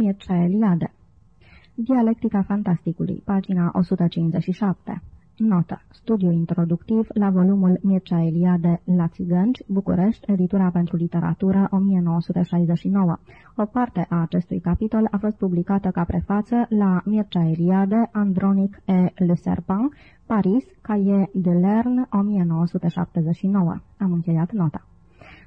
Mircea Eliade Dialectica fantasticului, pagina 157 Notă. Studiu introductiv la volumul Mircea Eliade la Țigănci, București, editura pentru literatură 1969. O parte a acestui capitol a fost publicată ca prefață la Mircea Eliade, Andronic et Le Serpent, Paris, Cahiers de Lerne, 1979. Am încheiat nota.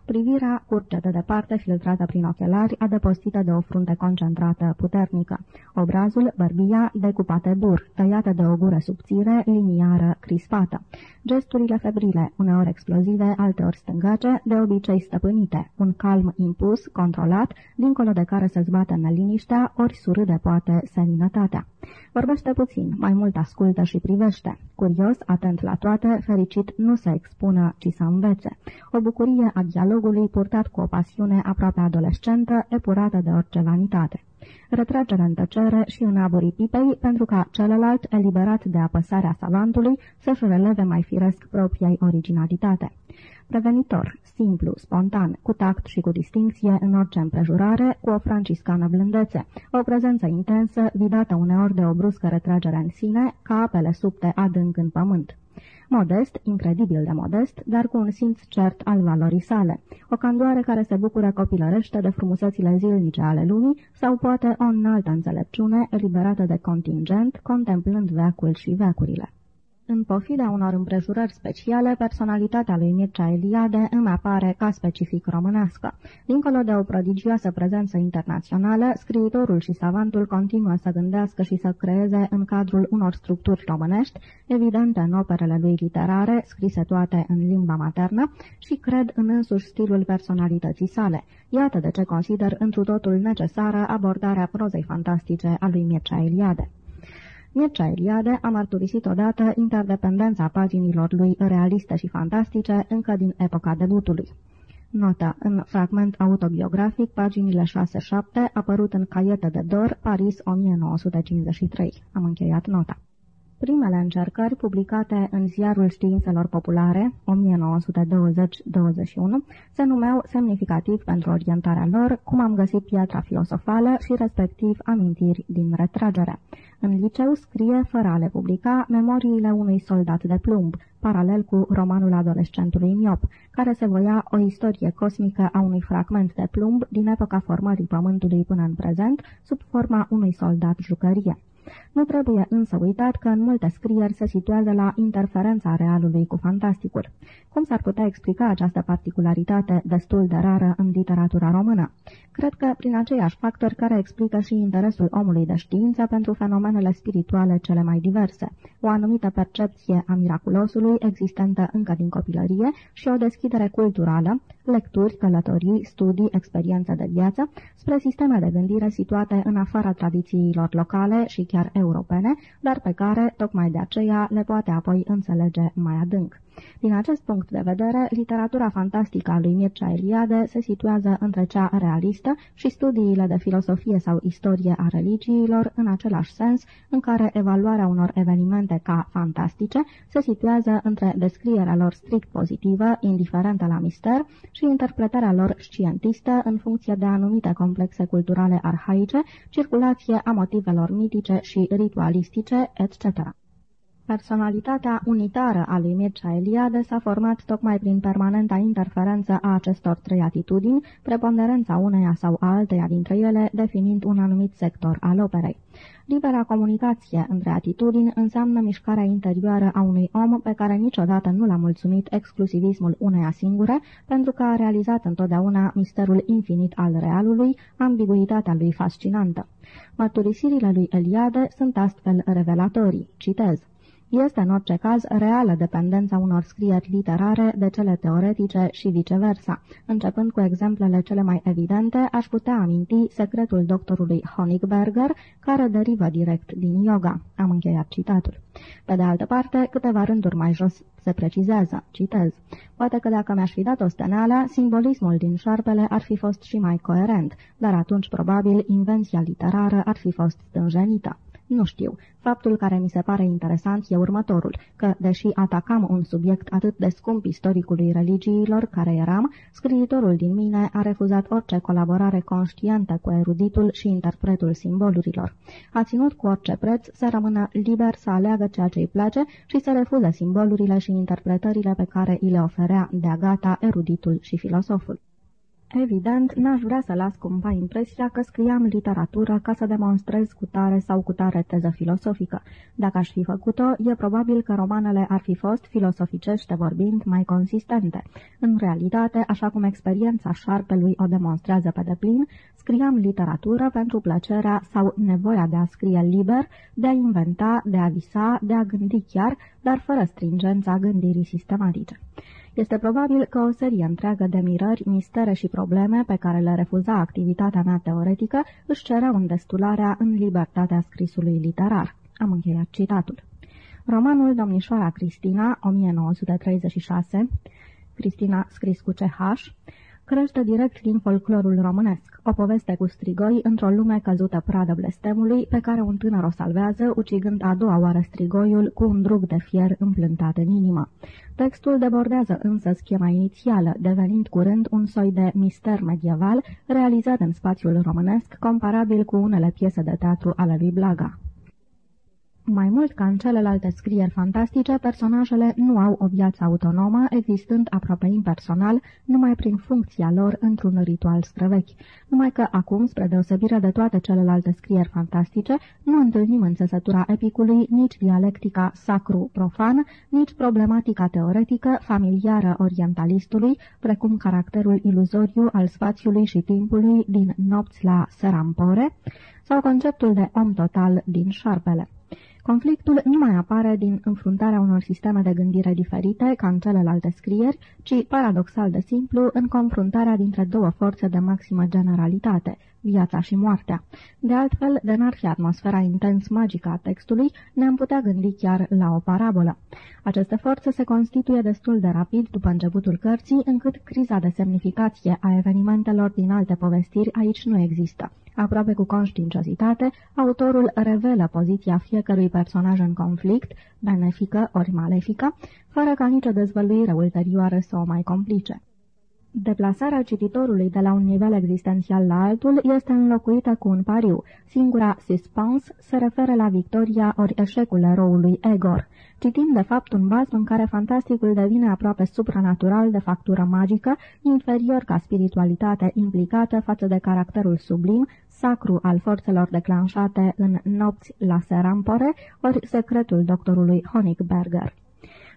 Privirea curge de departe, filtrată prin ochelari, adăpostită de o frunte concentrată, puternică. Obrazul, bărbia, decupate dur, tăiată de o gură subțire, liniară, crispată. Gesturile febrile, uneori explozive, alteori stângace, de obicei stăpânite. Un calm impus, controlat, dincolo de care se zbate neliniștea, ori surâde poate seninătatea. Vorbește puțin, mai mult ascultă și privește. Curios, atent la toate, fericit nu se expună, ci să învețe. O bucurie a dialogului purtat cu o pasiune aproape adolescentă, epurată de orice vanitate. Retragere în tăcere și în aburii pipei, pentru ca celălalt, eliberat de apăsarea savantului, să-și releve mai firesc propriei originalitate. Prevenitor, simplu, spontan, cu tact și cu distinție în orice împrejurare, cu o franciscană blândețe, o prezență intensă, vidată uneori de o bruscă retragere în sine, ca apele subte adânc în pământ. Modest, incredibil de modest, dar cu un simț cert al valorii sale. O candoare care se bucură copilărește de frumusețile zilnice ale lumii sau poate o înaltă înțelepciune eliberată de contingent, contemplând veacul și veacurile. În pofida unor împrejurări speciale, personalitatea lui Mircea Eliade îmi apare ca specific românească. Dincolo de o prodigioasă prezență internațională, scriitorul și savantul continuă să gândească și să creeze în cadrul unor structuri românești, evidente în operele lui literare, scrise toate în limba maternă, și cred în însuși stilul personalității sale. Iată de ce consider întru totul necesară abordarea prozei fantastice a lui Mircea Eliade. Mircea Eliade a mărturisit odată interdependența paginilor lui realiste și fantastice încă din epoca debutului. Nota. În fragment autobiografic, paginile 6-7, apărut în Caiete de Dor, Paris, 1953. Am încheiat nota. Primele încercări, publicate în Ziarul Științelor Populare, 1920-21, se numeau semnificativ pentru orientarea lor, cum am găsit piatra filosofală și respectiv amintiri din retragere. În liceu scrie, fără a le publica, memoriile unui soldat de plumb, paralel cu romanul adolescentului miop, care se voia o istorie cosmică a unui fragment de plumb din epoca formării Pământului până în prezent, sub forma unui soldat jucărie. Nu trebuie însă uitat că în multe scrieri se situează la interferența realului cu fantasticul. Cum s-ar putea explica această particularitate destul de rară în literatura română? Cred că prin aceiași factori care explică și interesul omului de știință pentru fenomenele spirituale cele mai diverse, o anumită percepție a miraculosului existentă încă din copilărie și o deschidere culturală, lecturi, călătorii, studii, experiențe de viață, spre sisteme de gândire situate în afara tradițiilor locale și chiar europene, dar pe care, tocmai de aceea, le poate apoi înțelege mai adânc. Din acest punct de vedere, literatura fantastică a lui Mircea Eliade se situează între cea realistă și studiile de filosofie sau istorie a religiilor în același sens în care evaluarea unor evenimente ca fantastice se situează între descrierea lor strict pozitivă, indiferentă la mister, și interpretarea lor scientistă în funcție de anumite complexe culturale arhaice, circulație a motivelor mitice și ritualistice, etc. Personalitatea unitară a lui Mircea Eliade s-a format tocmai prin permanenta interferență a acestor trei atitudini, preponderența uneia sau a alteia dintre ele definind un anumit sector al operei. Libera comunicație între atitudini înseamnă mișcarea interioară a unui om pe care niciodată nu l-a mulțumit exclusivismul uneia singure, pentru că a realizat întotdeauna misterul infinit al realului, ambiguitatea lui fascinantă. Mărturisirile lui Eliade sunt astfel revelatorii. Citez. Este în orice caz reală dependența unor scrieri literare de cele teoretice și viceversa. Începând cu exemplele cele mai evidente, aș putea aminti secretul doctorului Honigberger, care derivă direct din yoga. Am încheiat citatul. Pe de altă parte, câteva rânduri mai jos se precizează, citez, poate că dacă mi-aș fi dat o steneală, simbolismul din șarpele ar fi fost și mai coerent, dar atunci probabil invenția literară ar fi fost stânjenită. Nu știu. Faptul care mi se pare interesant e următorul, că, deși atacam un subiect atât de scump istoricului religiilor care eram, scriitorul din mine a refuzat orice colaborare conștientă cu eruditul și interpretul simbolurilor. A ținut cu orice preț să rămână liber să aleagă ceea ce îi place și să refuze simbolurile și interpretările pe care îi le oferea de-a gata eruditul și filosoful. Evident, n-aș vrea să las cumva impresia că scriam literatură ca să demonstrez cu tare sau cu tare teză filosofică. Dacă aș fi făcut-o, e probabil că romanele ar fi fost, filosoficește vorbind, mai consistente. În realitate, așa cum experiența șarpelui o demonstrează pe deplin, scriam literatură pentru plăcerea sau nevoia de a scrie liber, de a inventa, de a visa, de a gândi chiar, dar fără stringența gândirii sistematice. Este probabil că o serie întreagă de mirări, mistere și probleme pe care le refuza activitatea mea teoretică își cereau îndestularea în libertatea scrisului literar. Am încheiat citatul. Romanul Domnișoara Cristina, 1936, Cristina scris cu CH, crește direct din folclorul românesc, o poveste cu strigoi într-o lume căzută pradă blestemului, pe care un tânăr o salvează, ucigând a doua oară strigoiul cu un drug de fier împlântat în inimă. Textul debordează însă schema inițială, devenind curând un soi de mister medieval, realizat în spațiul românesc, comparabil cu unele piese de teatru ale lui Blaga. Mai mult ca în celelalte scrieri fantastice, personajele nu au o viață autonomă, existând aproape impersonal, numai prin funcția lor într-un ritual străvechi. Numai că acum, spre deosebire de toate celelalte scrieri fantastice, nu întâlnim în țesătura epicului nici dialectica sacru-profan, nici problematica teoretică, familiară orientalistului, precum caracterul iluzoriu al spațiului și timpului din nopți la Serampore, sau conceptul de om total din șarpele. Conflictul nu mai apare din înfruntarea unor sisteme de gândire diferite, ca în celelalte scrieri, ci, paradoxal de simplu, în confruntarea dintre două forțe de maximă generalitate, viața și moartea. De altfel, de n-ar fi atmosfera intens magică a textului, ne-am putea gândi chiar la o parabolă. Aceste forțe se constituie destul de rapid după începutul cărții, încât criza de semnificație a evenimentelor din alte povestiri aici nu există. Aproape cu conștiinciozitate, autorul revelă poziția fiecărui personaj în conflict, benefică ori malefică, fără ca nicio dezvăluire ulterioară să o mai complice. Deplasarea cititorului de la un nivel existențial la altul este înlocuită cu un pariu. Singura suspans se referă la victoria ori eșecul eroului Egor. Citim de fapt un bazm în care fantasticul devine aproape supranatural de factură magică, inferior ca spiritualitate implicată față de caracterul sublim, sacru al forțelor declanșate în nopți la Serampore, ori secretul doctorului Honigberger.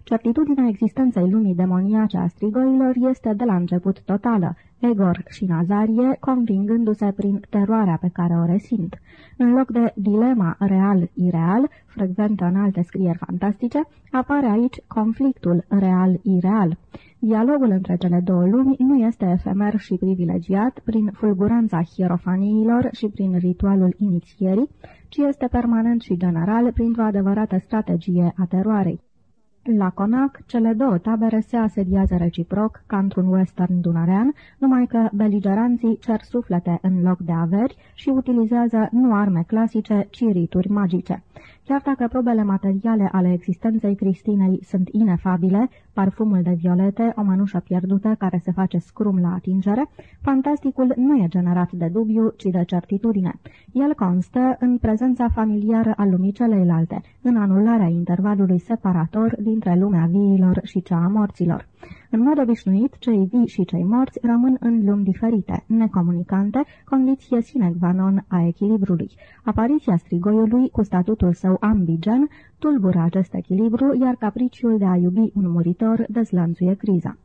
Certitudinea existenței lumii demoniace a strigoilor este de la început totală, Egor și Nazarie convingându-se prin teroarea pe care o resimt. În loc de dilema real-ireal, frecventă în alte scrieri fantastice, apare aici conflictul real-ireal. Dialogul între cele două lumi nu este efemer și privilegiat prin fulguranța hierofaniilor și prin ritualul inițierii, ci este permanent și general printr-o adevărată strategie a teroarei. La Conac, cele două tabere se asediază reciproc, ca într-un western dunărean, numai că beligeranții cer suflete în loc de averi și utilizează nu arme clasice, ci rituri magice. Chiar dacă probele materiale ale existenței Cristinei sunt inefabile, parfumul de violete, o mănușă pierdută care se face scrum la atingere, fantasticul nu e generat de dubiu, ci de certitudine. El constă în prezența familiară a lumii celeilalte, în anularea intervalului separator dintre lumea viilor și cea a morților. În mod obișnuit, cei vii și cei morți rămân în lumi diferite, necomunicante, condiție sine qua non a echilibrului. Apariția strigoiului, cu statutul său ambigen, tulbură acest echilibru, iar capriciul de a iubi un muritor dezlănțuie criza.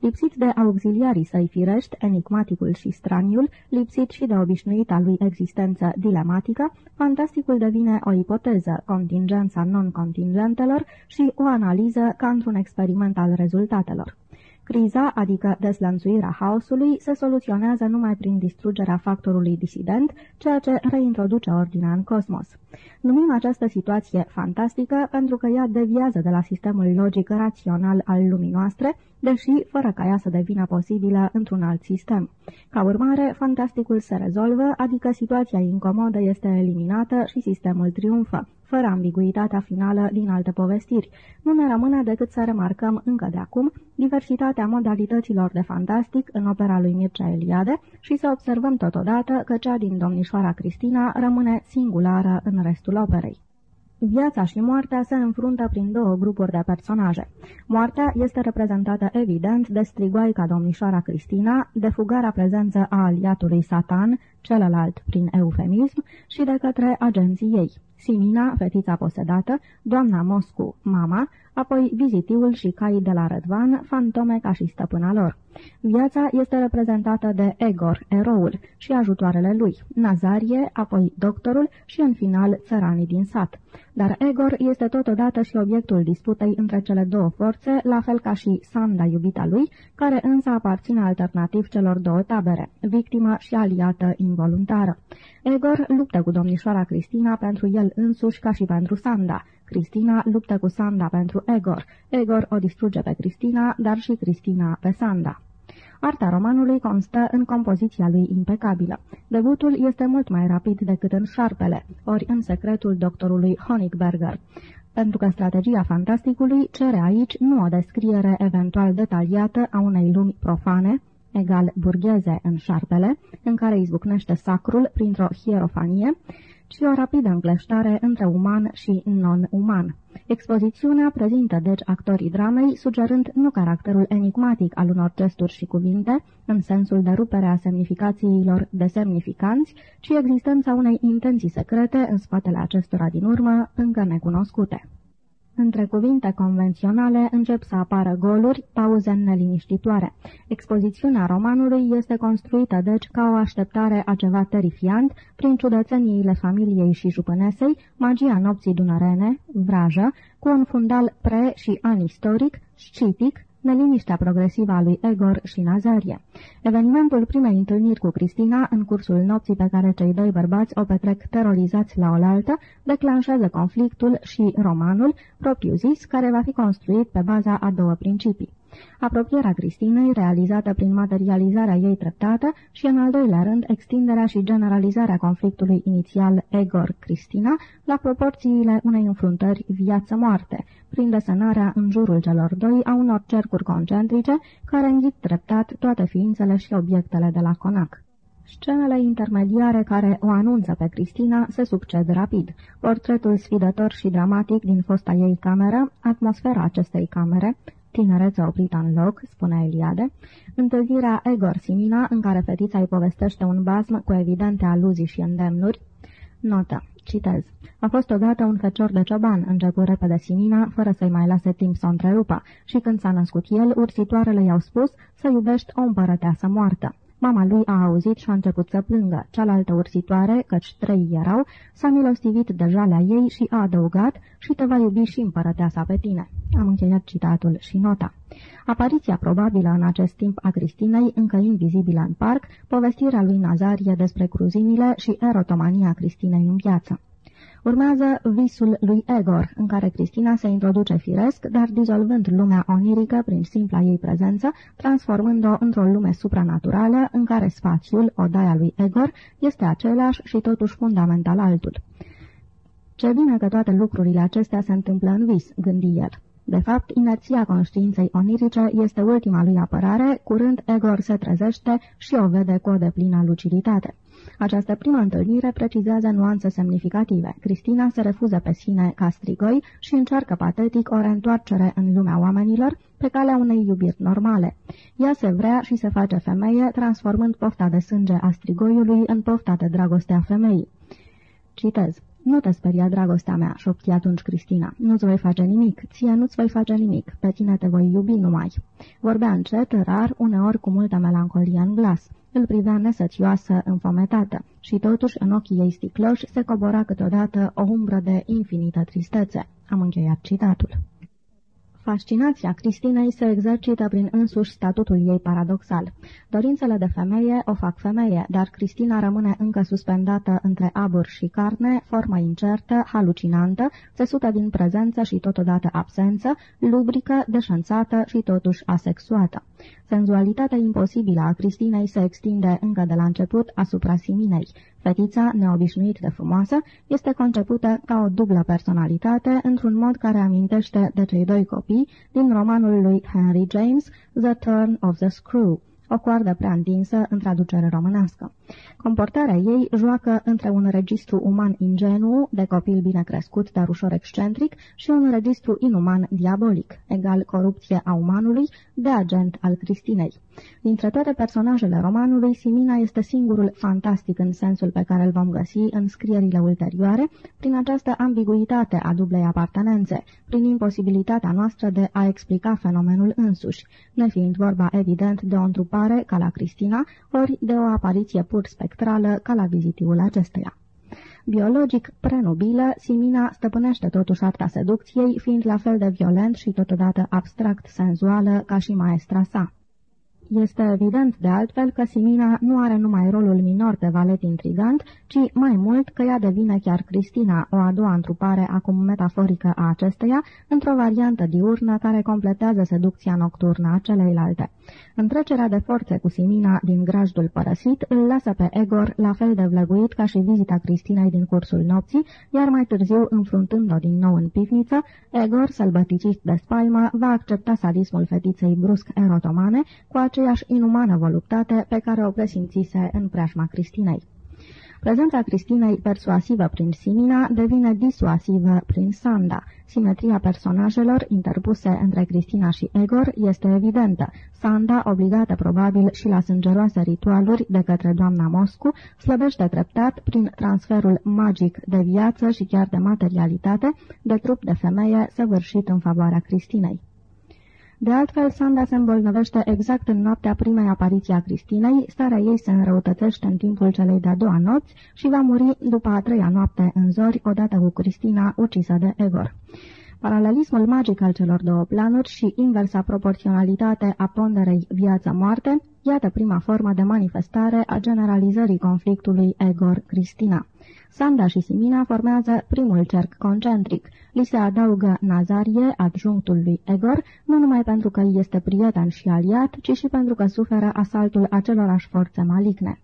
Lipsit de auxiliarii săi firești, enigmaticul și straniul, lipsit și de obișnuita lui existență dilematică, fantasticul devine o ipoteză, contingența non-contingentelor și o analiză ca într-un experiment al rezultatelor. Criza, adică dezlănțuirea haosului, se soluționează numai prin distrugerea factorului disident, ceea ce reintroduce ordinea în cosmos. Numim această situație fantastică pentru că ea deviază de la sistemul logic rațional al lumii noastre, deși fără ca ea să devină posibilă într-un alt sistem. Ca urmare, fantasticul se rezolvă, adică situația incomodă este eliminată și sistemul triumfă fără ambiguitatea finală din alte povestiri. Nu ne rămâne decât să remarcăm încă de acum diversitatea modalităților de fantastic în opera lui Mircea Eliade și să observăm totodată că cea din domnișoara Cristina rămâne singulară în restul operei. Viața și moartea se înfruntă prin două grupuri de personaje. Moartea este reprezentată evident de strigoaica domnișoara Cristina, de fugarea prezență a aliatului Satan, celălalt prin eufemism, și de către agenții ei. Simina, fetița posedată, doamna Moscu, mama, apoi vizitiul și caii de la Rădvan, fantome ca și stăpâna lor. Viața este reprezentată de Egor, eroul, și ajutoarele lui, Nazarie, apoi doctorul și, în final, țăranii din sat. Dar Egor este totodată și obiectul disputei între cele două forțe, la fel ca și Sanda, iubita lui, care însă aparține alternativ celor două tabere, victimă și aliată involuntară. Egor luptă cu domnișoara Cristina pentru el însuși ca și pentru Sanda. Cristina luptă cu Sanda pentru Egor. Egor o distruge pe Cristina, dar și Cristina pe Sanda. Arta romanului constă în compoziția lui impecabilă. Debutul este mult mai rapid decât în șarpele, ori în secretul doctorului Honigberger pentru că strategia fantasticului cere aici nu o descriere eventual detaliată a unei lumi profane, egal burgheze în șarpele, în care izbucnește sacrul printr-o hierofanie, ci o rapidă încleștare între uman și non-uman. Expoziționea prezintă deci actorii dramei, sugerând nu caracterul enigmatic al unor gesturi și cuvinte, în sensul de rupere a semnificațiilor de semnificanți, ci existența unei intenții secrete în spatele acestora din urmă, încă necunoscute. Între cuvinte convenționale încep să apară goluri, pauze neliniștitoare. Expozițiunea romanului este construită deci ca o așteptare a ceva terifiant, prin ciudățeniile familiei și jupânesei, magia nopții dunărene, vrajă, cu un fundal pre- și anistoric, scitic, neliniștea progresivă a lui Egor și Nazarie. Evenimentul primei întâlniri cu Cristina, în cursul nopții pe care cei doi bărbați o petrec terorizați la oaltă, declanșează conflictul și romanul, propriu-zis, care va fi construit pe baza a două principii. Apropierea Cristinei, realizată prin materializarea ei treptată și, în al doilea rând, extinderea și generalizarea conflictului inițial Egor-Cristina la proporțiile unei înfruntări viață-moarte, prin desenarea în jurul celor doi a unor cercuri concentrice care înghit treptat toate ființele și obiectele de la conac. Scenele intermediare care o anunță pe Cristina se succed rapid. Portretul sfidător și dramatic din fosta ei cameră, atmosfera acestei camere, tinerețe oprită în loc, spune Eliade, întâlnirea Egor Simina, în care fetița îi povestește un basm cu evidente aluzii și îndemnuri. Notă. Citez. A fost odată un fecior de cioban, începu repede Simina, fără să-i mai lase timp să o întrerupă, și când s-a născut el, ursitoarele i-au spus să iubești o împărăteasă moartă. Mama lui a auzit și a început să plângă. Cealaltă ursitoare, căci trei erau, s-a milostivit de jalea ei și a adăugat și te va iubi și împărăteasa pe tine. Am încheiat citatul și nota. Apariția probabilă în acest timp a Cristinei, încă invizibilă în parc, povestirea lui Nazarie despre cruzimile și erotomania Cristinei în viață. Urmează visul lui Egor, în care Cristina se introduce firesc, dar dizolvând lumea onirică prin simpla ei prezență, transformând-o într-o lume supranaturală în care spațiul, odaia lui Egor, este același și totuși fundamental altul. Ce bine că toate lucrurile acestea se întâmplă în vis, gândi el. De fapt, inerția conștiinței onirice este ultima lui apărare, curând Egor se trezește și o vede cu o deplină luciditate. Această primă întâlnire precizează nuanțe semnificative. Cristina se refuză pe sine ca strigoi și încearcă patetic o reîntoarcere în lumea oamenilor pe calea unei iubiri normale. Ea se vrea și se face femeie, transformând pofta de sânge a strigoiului în pofta de dragoste a femeii. Citez. Nu te speria, dragostea mea," șopti atunci Cristina. Nu-ți voi face nimic, ție nu-ți voi face nimic, pe tine te voi iubi numai." Vorbea încet, rar, uneori cu multă melancolie în glas. Îl privea nesățioasă, înfometată, și totuși în ochii ei sticloși se cobora câteodată o umbră de infinită tristețe. Am încheiat citatul. Fascinația Cristinei se exercită prin însuși statutul ei paradoxal. Dorințele de femeie o fac femeie, dar Cristina rămâne încă suspendată între abur și carne, formă incertă, halucinantă, țesută din prezență și totodată absență, lubrică, deșanțată și totuși asexuată. Senzualitatea imposibilă a Cristinei se extinde încă de la început asupra Siminei. Fetița, neobișnuit de frumoasă, este concepută ca o dublă personalitate, într-un mod care amintește de cei doi copii din romanul lui Henry James, The Turn of the Screw o coardă prea întinsă în traducere românească. Comportarea ei joacă între un registru uman ingenu, de copil bine crescut, dar ușor excentric, și un registru inuman diabolic, egal corupție a umanului, de agent al Cristinei. Dintre toate personajele romanului, Simina este singurul fantastic în sensul pe care îl vom găsi în scrierile ulterioare, prin această ambiguitate a dublei apartenențe, prin imposibilitatea noastră de a explica fenomenul însuși, nefiind vorba evident de o întrupare, ca la Cristina, ori de o apariție pur spectrală, ca la vizitiul acesteia. Biologic prenubilă, Simina stăpânește totuși arta seducției, fiind la fel de violent și totodată abstract senzuală ca și maestra sa. Este evident, de altfel, că Simina nu are numai rolul minor de valet intrigant, ci mai mult că ea devine chiar Cristina, o a doua întrupare acum metaforică a acesteia, într-o variantă diurnă care completează seducția nocturnă a celeilalte. Întrecerea de forțe cu Simina din grajdul părăsit îl lasă pe Egor la fel de vlăguit ca și vizita Cristinei din cursul nopții, iar mai târziu, înfruntând-o din nou în pivniță, Egor, sălbăticit de spaimă, va accepta sadismul fetiței brusc erotomane cu aceeași inumană voluptate pe care o presimțise în preajma Cristinei. Prezența Cristinei persuasivă prin Simina devine disuasivă prin Sanda. Simetria personajelor interpuse între Cristina și Egor este evidentă. Sanda, obligată probabil și la sângeroase ritualuri de către doamna Moscu, slăbește treptat prin transferul magic de viață și chiar de materialitate de trup de femeie săvârșit în favoarea Cristinei. De altfel, Sanda se îmbolnăvește exact în noaptea primei apariții a Cristinei, starea ei se înrăutățește în timpul celei de-a doua nopți și va muri după a treia noapte în zori, odată cu Cristina, ucisă de Egor. Paralelismul magic al celor două planuri și inversa proporționalitate a ponderei viață-moarte, iată prima formă de manifestare a generalizării conflictului Egor-Cristina. Sanda și Simina formează primul cerc concentric. Li se adaugă Nazarie, adjunctul lui Egor, nu numai pentru că este prieten și aliat, ci și pentru că suferă asaltul acelorași forțe maligne.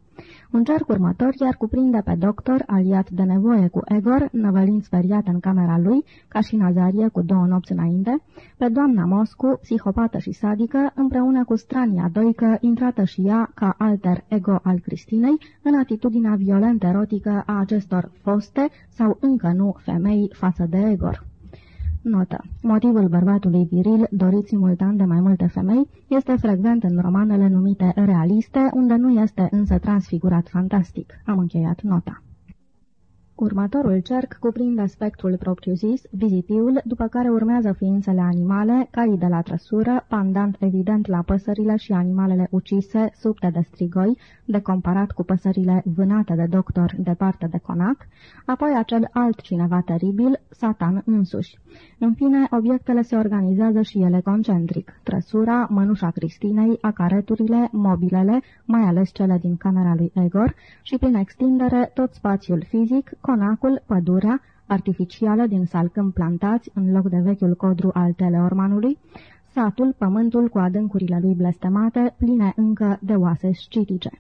Un cerc următor iar cuprinde pe doctor, aliat de nevoie cu Egor, năvălind speriat în camera lui, ca și Nazarie cu două nopți înainte, pe doamna Moscu, psihopată și sadică, împreună cu strania doică, intrată și ea, ca alter ego al Cristinei, în atitudinea violent erotică a acestor foste sau încă nu femei față de Egor. Notă. Motivul bărbatului viril, dorit simultan de mai multe femei, este frecvent în romanele numite realiste, unde nu este însă transfigurat fantastic. Am încheiat nota. Următorul cerc cuprinde aspectul propriu-zis, vizitiul, după care urmează ființele animale, caii de la trăsură, pandant evident la păsările și animalele ucise, subte de strigoi, de comparat cu păsările vânate de doctor departe de conac, apoi acel altcineva teribil, Satan însuși. În fine, obiectele se organizează și ele concentric. Trăsura, mănușa Cristinei, acareturile, mobilele, mai ales cele din camera lui Egor, și prin extindere tot spațiul fizic, conacul, pădurea, artificială din salcâm plantați în loc de vechiul codru al teleormanului, satul, pământul cu adâncurile lui blestemate, pline încă de oase scitice.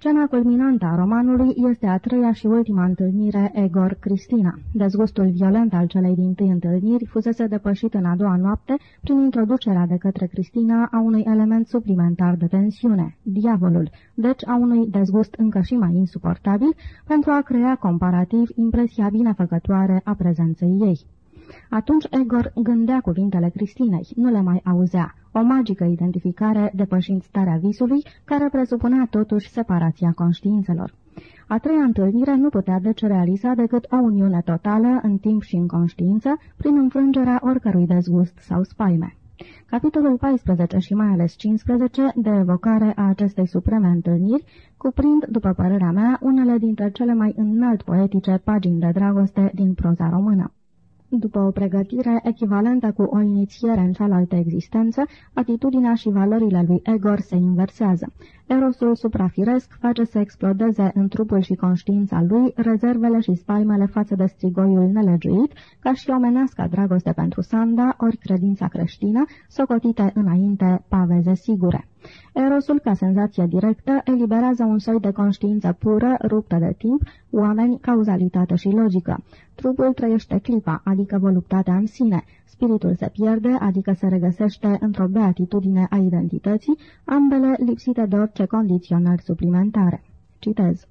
Scena culminantă a romanului este a treia și ultima întâlnire Egor-Cristina. Dezgustul violent al celei din tâi întâlniri fusese depășit în a doua noapte prin introducerea de către Cristina a unui element suplimentar de tensiune, diavolul, deci a unui dezgust încă și mai insuportabil, pentru a crea comparativ impresia binefăcătoare a prezenței ei. Atunci Egor gândea cuvintele Cristinei, nu le mai auzea, o magică identificare depășind starea visului, care presupunea totuși separația conștiințelor. A treia întâlnire nu putea deci realiza decât o uniune totală în timp și în conștiință, prin înfrângerea oricărui dezgust sau spaime. Capitolul 14 și mai ales 15 de evocare a acestei supreme întâlniri cuprind, după părerea mea, unele dintre cele mai înalt poetice pagini de dragoste din proza română. După o pregătire echivalentă cu o inițiere în cealaltă existență, atitudinea și valorile lui Egor se inversează. Erosul suprafiresc face să explodeze în trupul și conștiința lui rezervele și spaimele față de strigoiul nelegiuit, ca și omenească dragoste pentru Sanda, ori credința creștină, socotite înainte paveze sigure. Erosul, ca senzație directă, eliberează un soi de conștiință pură, ruptă de timp, oameni, cauzalitate și logică. Trupul trăiește clipa, adică voluptatea în sine. Spiritul se pierde, adică se regăsește într-o beatitudine a identității, ambele lipsite de orice condiționări suplimentare. Citez.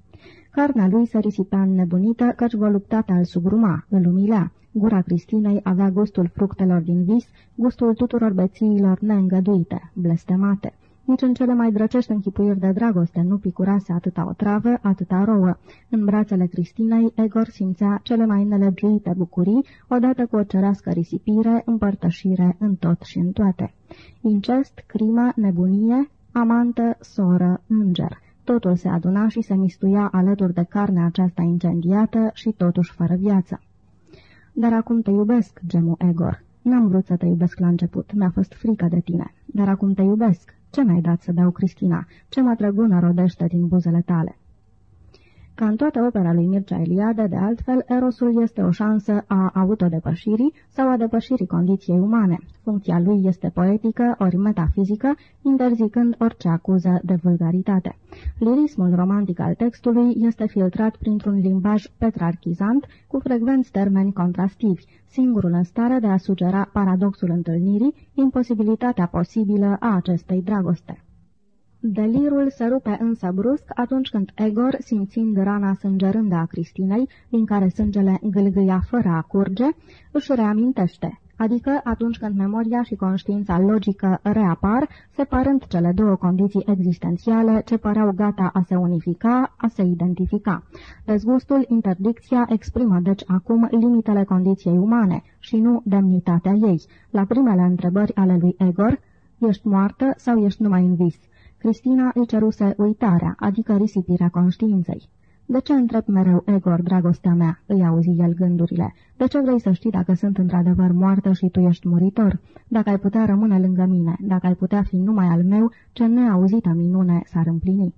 Carnea lui se risipea nebunită, căci voluptatea îl sugruma, îl umilea. Gura Cristinei avea gustul fructelor din vis, gustul tuturor bețiilor neîngăduite, blestemate. Nici în cele mai drăcești închipuiri de dragoste nu picurase atâta o travă, atâta rouă. În brațele Cristinei, Egor simțea cele mai nelegiuite bucurii, odată cu o cerească risipire, împărtășire în tot și în toate. Incest, crimă, nebunie, amantă, soră, înger. Totul se aduna și se mistuia alături de carnea aceasta incendiată și totuși fără viață. Dar acum te iubesc, gemu Egor. N-am vrut să te iubesc la început, mi-a fost frică de tine. Dar acum te iubesc. Ce mi-ai dat să beau, Cristina? Ce mă trăgună rodește din buzele tale?" Ca în toată opera lui Mircea Eliade, de altfel, erosul este o șansă a autodepășirii sau a depășirii condiției umane. Funcția lui este poetică ori metafizică, interzicând orice acuză de vulgaritate. Lirismul romantic al textului este filtrat printr-un limbaj petrarchizant cu frecvenți termeni contrastivi, singurul în stare de a sugera paradoxul întâlnirii, imposibilitatea posibilă a acestei dragoste. Delirul se rupe însă brusc atunci când Egor, simțind rana sângerândă a Cristinei, din care sângele gâlgâia fără a curge, își reamintește, adică atunci când memoria și conștiința logică reapar, separând cele două condiții existențiale ce păreau gata a se unifica, a se identifica. Dezgustul, interdicția exprimă deci acum limitele condiției umane și nu demnitatea ei. La primele întrebări ale lui Egor, ești moartă sau ești numai în vis? Cristina îi ceruse uitarea, adică risipirea conștiinței. De ce întreb mereu, Egor, dragostea mea?" îi auzi el gândurile. De ce vrei să știi dacă sunt într-adevăr moartă și tu ești muritor? Dacă ai putea rămâne lângă mine, dacă ai putea fi numai al meu, ce neauzită minune s-ar împlini?"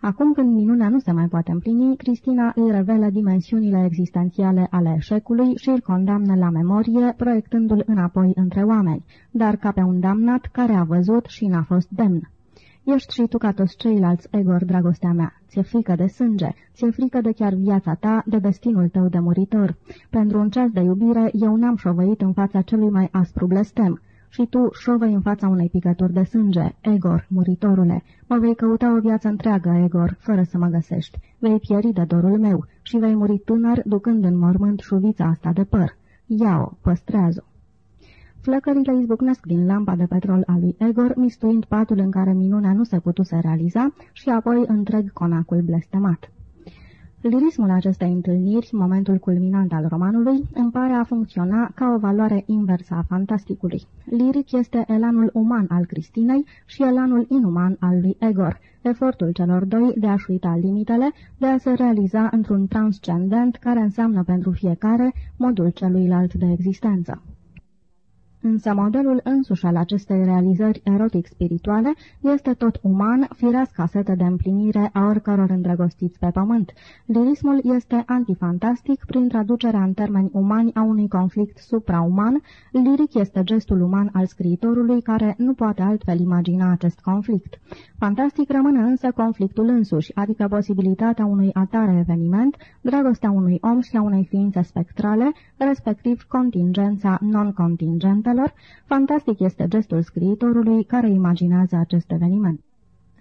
Acum când minunea nu se mai poate împlini, Cristina îi revelă dimensiunile existențiale ale eșecului și îl condamnă la memorie, proiectându-l înapoi între oameni, dar ca pe un damnat care a văzut și n-a fost demn. Ești și tu ca toți ceilalți, Egor, dragostea mea. Ți-e frică de sânge, ți-e frică de chiar viața ta, de destinul tău de muritor. Pentru un ceas de iubire, eu n-am șovăit în fața celui mai aspru blestem. Și tu șovăi în fața unei picături de sânge, Egor, muritorule. Mă vei căuta o viață întreagă, Egor, fără să mă găsești. Vei pieri de dorul meu și vei muri tânăr, ducând în mormânt șuvița asta de păr. Ia-o, păstrează-o. Flăcările izbucnesc din lampa de petrol a lui Egor, mistuind patul în care minunea nu se putuse realiza și apoi întreg conacul blestemat. Lirismul acestei întâlniri, momentul culminant al romanului, îmi pare a funcționa ca o valoare inversă a fantasticului. Liric este elanul uman al Cristinei și elanul inuman al lui Egor, efortul celor doi de a-și uita limitele, de a se realiza într-un transcendent care înseamnă pentru fiecare modul celuilalt de existență. Însă modelul însuși al acestei realizări erotic-spirituale este tot uman, firească setă de împlinire a oricăror îndrăgostiți pe pământ. Lirismul este antifantastic prin traducerea în termeni umani a unui conflict suprauman. Liric este gestul uman al scriitorului care nu poate altfel imagina acest conflict. Fantastic rămâne însă conflictul însuși, adică posibilitatea unui atare eveniment, dragostea unui om și a unei ființe spectrale, respectiv contingența non-contingentă faptelor, fantastic este gestul scriitorului care imaginează acest eveniment.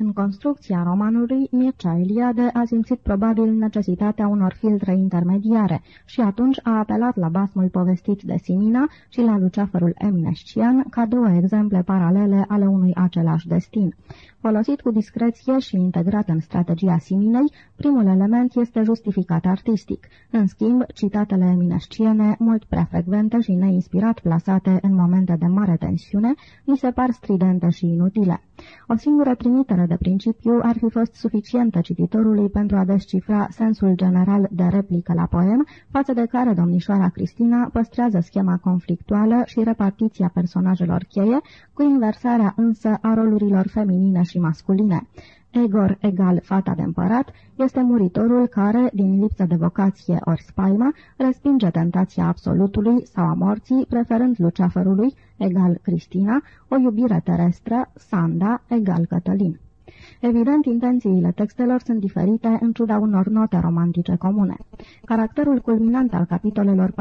În construcția romanului, Mircea Eliade a simțit probabil necesitatea unor filtre intermediare și atunci a apelat la basmul povestit de Simina și la luceafărul eminescian ca două exemple paralele ale unui același destin. Folosit cu discreție și integrat în strategia Siminei, primul element este justificat artistic. În schimb, citatele eminesciene, mult prea frecvente și neinspirat plasate în momente de mare tensiune, mi se par stridente și inutile. O singură trimitere de principiu ar fi fost suficientă cititorului pentru a descifra sensul general de replică la poem, față de care domnișoara Cristina păstrează schema conflictuală și repartiția personajelor cheie, cu inversarea însă a rolurilor feminine și masculine. Egor egal fata de împărat este muritorul care, din lipsă de vocație ori spaimă, respinge tentația absolutului sau a morții, preferând luceafărului, egal Cristina, o iubire terestră, Sanda, egal Cătălin. Evident, intențiile textelor sunt diferite în ciuda unor note romantice comune. Caracterul culminant al capitolelor 14-15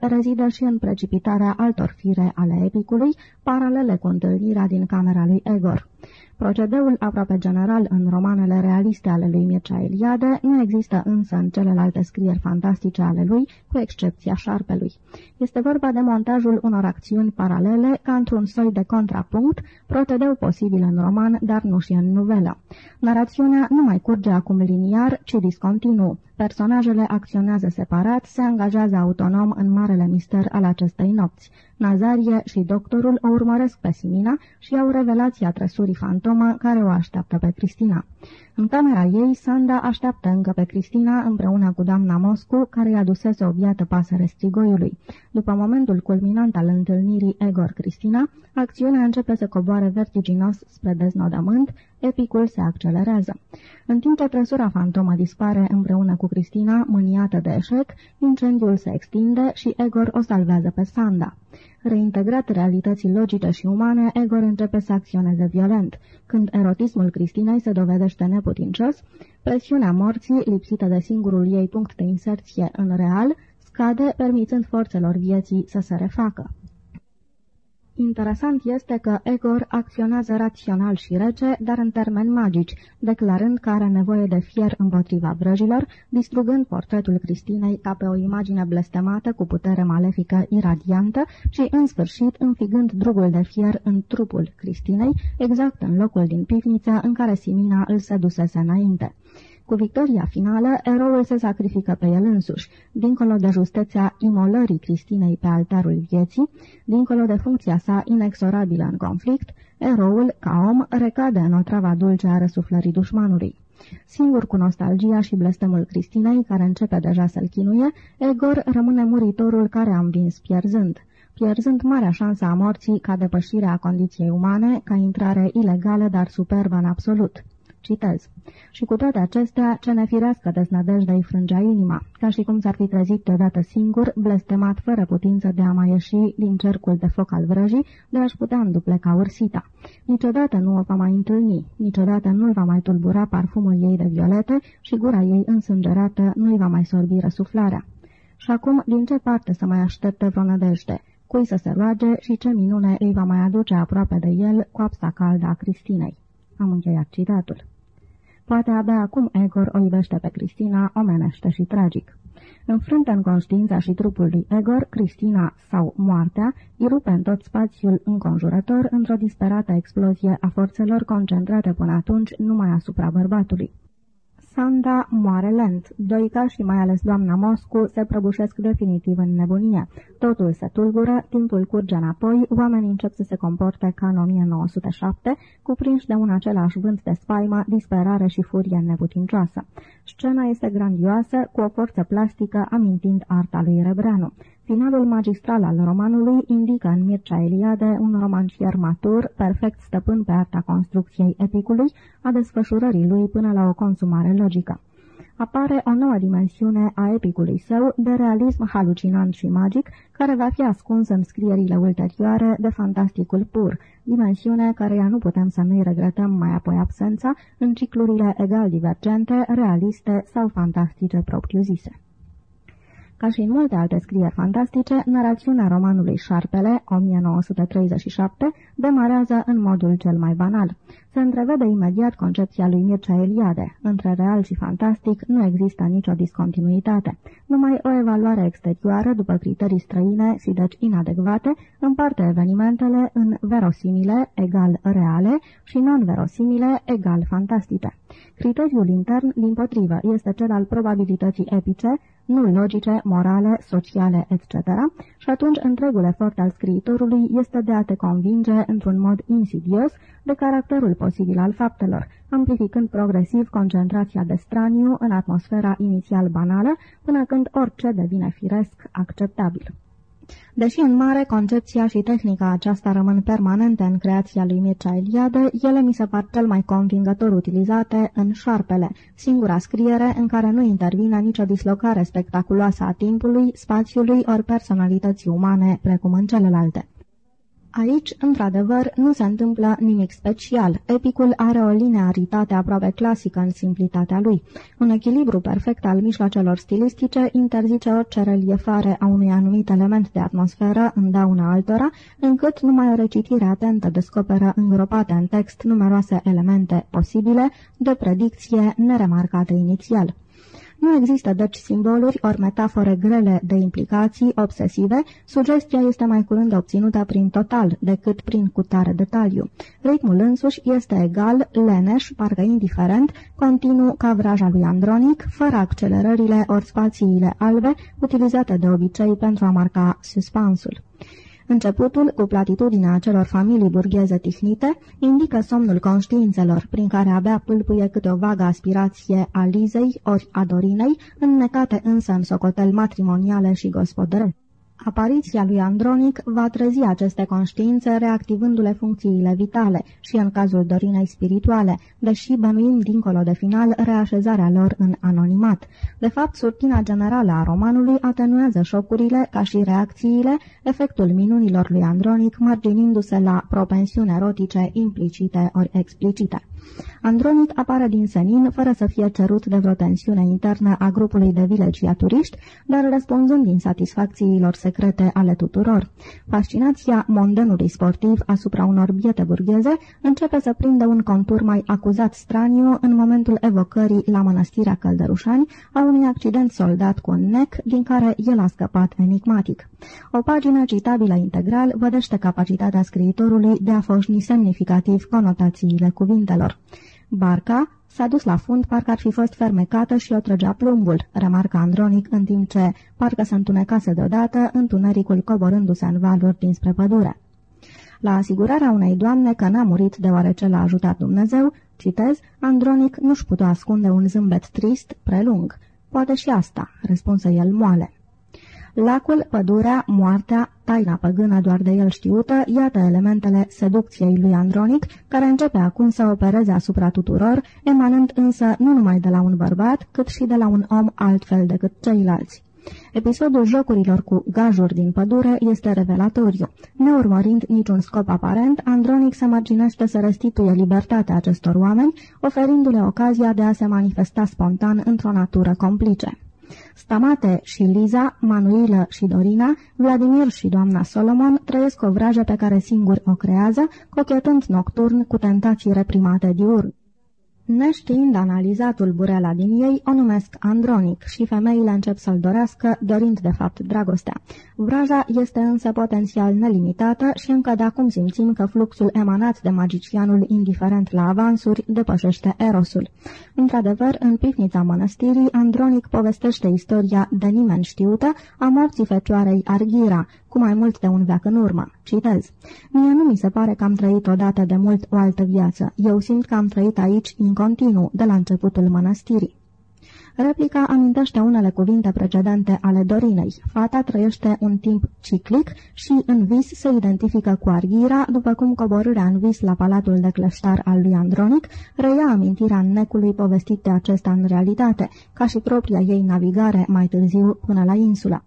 rezidă și în precipitarea altor fire ale epicului, paralele cu întâlnirea din camera lui Egor. Procedeul aproape general în romanele realiste ale lui Mircea Eliade nu există însă în celelalte scrieri fantastice ale lui, cu excepția șarpelui. Este vorba de montajul unor acțiuni paralele ca într-un soi de contrapunct, procedeu posibil în roman, dar nu și în novelă. Narațiunea nu mai curge acum liniar, ci discontinu. Personajele acționează separat, se angajează autonom în marele mister al acestei nopți. Nazarie și doctorul o urmăresc pe Simina și au revelația trăsurii fantomă care o așteaptă pe Cristina. În camera ei, Sanda așteaptă încă pe Cristina împreună cu doamna Moscu, care i-a dusese o biată pasăre strigoiului. După momentul culminant al întâlnirii Egor-Cristina, acțiunea începe să coboare vertiginos spre deznodământ, epicul se accelerează. În timp ce trăsura fantomă dispare împreună cu Cristina, mâniată de eșec, incendiul se extinde și Egor o salvează pe Sanda. Reintegrat realității logice și umane, Egor începe să acționeze violent. Când erotismul Cristinei se dovedește neputincios, presiunea morții, lipsită de singurul ei punct de inserție în real, scade, permițând forțelor vieții să se refacă. Interesant este că Egor acționează rațional și rece, dar în termeni magici, declarând că are nevoie de fier împotriva vrăjilor, distrugând portretul Cristinei ca pe o imagine blestemată cu putere malefică iradiantă și, în sfârșit, înfigând drugul de fier în trupul Cristinei, exact în locul din pivniță în care Simina îl sedusese înainte. Cu victoria finală, eroul se sacrifică pe el însuși, dincolo de justețea imolării Cristinei pe altarul vieții, dincolo de funcția sa inexorabilă în conflict, eroul, ca om, recade în o travă dulce a răsuflării dușmanului. Singur cu nostalgia și blestemul Cristinei, care începe deja să-l chinuie, Egor rămâne muritorul care a învins pierzând pierzând marea șansă a morții ca depășire a condiției umane, ca intrare ilegală, dar superbă în absolut. Citez. Și cu toate acestea, ce nefirească deznădejde îi frângea inima, ca și cum s-ar fi trezit deodată singur, blestemat fără putință de a mai ieși din cercul de foc al vrăjii, de a-și putea îndupleca ursita. Niciodată nu o va mai întâlni, niciodată nu-l va mai tulbura parfumul ei de violete și gura ei însângerată nu-i va mai sorbi răsuflarea. Și acum, din ce parte să mai aștepte vreo nădejde? Cui să se roage și ce minune îi va mai aduce aproape de el coapsa caldă a Cristinei? Am încheiat citatul. Poate abia acum Egor o iubește pe Cristina, omenește și tragic. Înfrântă în conștiința și trupul lui Egor, Cristina sau moartea irupe în tot spațiul înconjurător într-o disperată explozie a forțelor concentrate până atunci numai asupra bărbatului. Sanda moare lent. Doica și mai ales doamna Moscu se prăbușesc definitiv în nebunie. Totul se tulbură, timpul curge înapoi, oamenii încep să se comporte ca în 1907, cuprinși de un același vânt de spaimă, disperare și furie neputincioasă. Scena este grandioasă, cu o forță plastică amintind arta lui Rebreanu. Finalul magistral al romanului indică în Mircea Eliade un romancier matur, perfect stăpân pe arta construcției epicului, a desfășurării lui până la o consumare logică. Apare o nouă dimensiune a epicului său de realism halucinant și magic, care va fi ascuns în scrierile ulterioare de fantasticul pur, dimensiune căreia nu putem să nu-i regretăm mai apoi absența în ciclurile egal divergente, realiste sau fantastice propriu-zise. Ca și în multe alte scrieri fantastice, narațiunea romanului Șarpele, 1937, demarează în modul cel mai banal. Se întrevede imediat concepția lui Mircea Eliade. Între real și fantastic nu există nicio discontinuitate. Numai o evaluare exterioară, după criterii străine și deci inadecvate, împarte evenimentele în verosimile, egal reale, și non-verosimile, egal fantastice. Criteriul intern, din potrivă, este cel al probabilității epice, nu logice, morale, sociale, etc., și atunci întregul efort al scriitorului este de a te convinge într-un mod insidios de caracterul posibil al faptelor, amplificând progresiv concentrația de straniu în atmosfera inițial banală, până când orice devine firesc, acceptabil. Deși în mare concepția și tehnica aceasta rămân permanente în creația lui Mircea Eliade, ele mi se par cel mai convingător utilizate în șarpele, singura scriere în care nu intervine nicio dislocare spectaculoasă a timpului, spațiului ori personalității umane, precum în celelalte. Aici, într-adevăr, nu se întâmplă nimic special. Epicul are o linearitate aproape clasică în simplitatea lui. Un echilibru perfect al mijloacelor stilistice interzice orice reliefare a unui anumit element de atmosferă în dauna altora, încât numai o recitire atentă descoperă îngropate în text numeroase elemente posibile de predicție neremarcate inițial. Nu există deci simboluri ori metafore grele de implicații obsesive, sugestia este mai curând obținută prin total decât prin cutare detaliu. Ritmul însuși este egal, leneș, parcă indiferent, continuu ca vraja lui Andronic, fără accelerările ori spațiile albe, utilizate de obicei pentru a marca suspansul. Începutul, cu platitudinea acelor familii burgheze tihnite, indică somnul conștiințelor, prin care abia pâlpâie câte o vagă aspirație a Lizei ori a Dorinei, înnecate însă în socotel matrimoniale și gospodărești. Apariția lui Andronic va trezi aceste conștiințe reactivându-le funcțiile vitale și în cazul dorinei spirituale, deși bănuim dincolo de final reașezarea lor în anonimat. De fapt, surtina generală a romanului atenuează șocurile ca și reacțiile, efectul minunilor lui Andronic marginindu-se la propensiuni erotice implicite ori explicite. Andronit apare din senin, fără să fie cerut de vreo tensiune internă a grupului de vilegiaturiști, dar răspunzând din satisfacțiilor secrete ale tuturor. Fascinația mondenului sportiv asupra unor biete burgheze începe să prindă un contur mai acuzat straniu în momentul evocării la mănăstirea Căldărușani a unui accident soldat cu un nec, din care el a scăpat enigmatic. O pagină citabilă integral vădește capacitatea scriitorului de a foșni semnificativ conotațiile cuvintelor. Barca s-a dus la fund, parcă ar fi fost fermecată și o trăgea plumbul, remarcă Andronic, în timp ce, parcă se întunecase deodată, întunericul coborându-se în valuri dinspre pădure. La asigurarea unei doamne că n-a murit deoarece l-a ajutat Dumnezeu, citez, Andronic nu-și putea ascunde un zâmbet trist, prelung. Poate și asta, răspunse el moale. Lacul, pădurea, moartea, taina păgână doar de el știută, iată elementele seducției lui Andronic, care începe acum să opereze asupra tuturor, emanând însă nu numai de la un bărbat, cât și de la un om altfel decât ceilalți. Episodul jocurilor cu gajuri din pădure este revelatoriu. Neurmărind niciun scop aparent, Andronic se marginește să restituie libertatea acestor oameni, oferindu-le ocazia de a se manifesta spontan într-o natură complice. Stamate și Liza, Manuilă și Dorina, Vladimir și doamna Solomon trăiesc o vrajă pe care singuri o creează, cochetând nocturn cu tentații reprimate diurn. Neștiind analizatul burela din ei, o numesc andronic și femeile încep să-l dorească, dorind de fapt dragostea. Vraja este însă potențial nelimitată și încă de acum simțim că fluxul emanat de magicianul indiferent la avansuri depășește erosul. Într-adevăr, în pivnița mănăstirii, Andronic povestește istoria de nimeni știută a morții fecioarei Arghira, cu mai mult de un veac în urmă. Citez. Mie nu mi se pare că am trăit odată de mult o altă viață. Eu simt că am trăit aici în continuu, de la începutul mănăstirii. Replica amintește unele cuvinte precedente ale Dorinei. Fata trăiește un timp ciclic și în vis se identifică cu Arghira, după cum coborârea în vis la palatul de cleștar al lui Andronic reia amintirea necului povestit de acesta în realitate, ca și propria ei navigare mai târziu până la insula.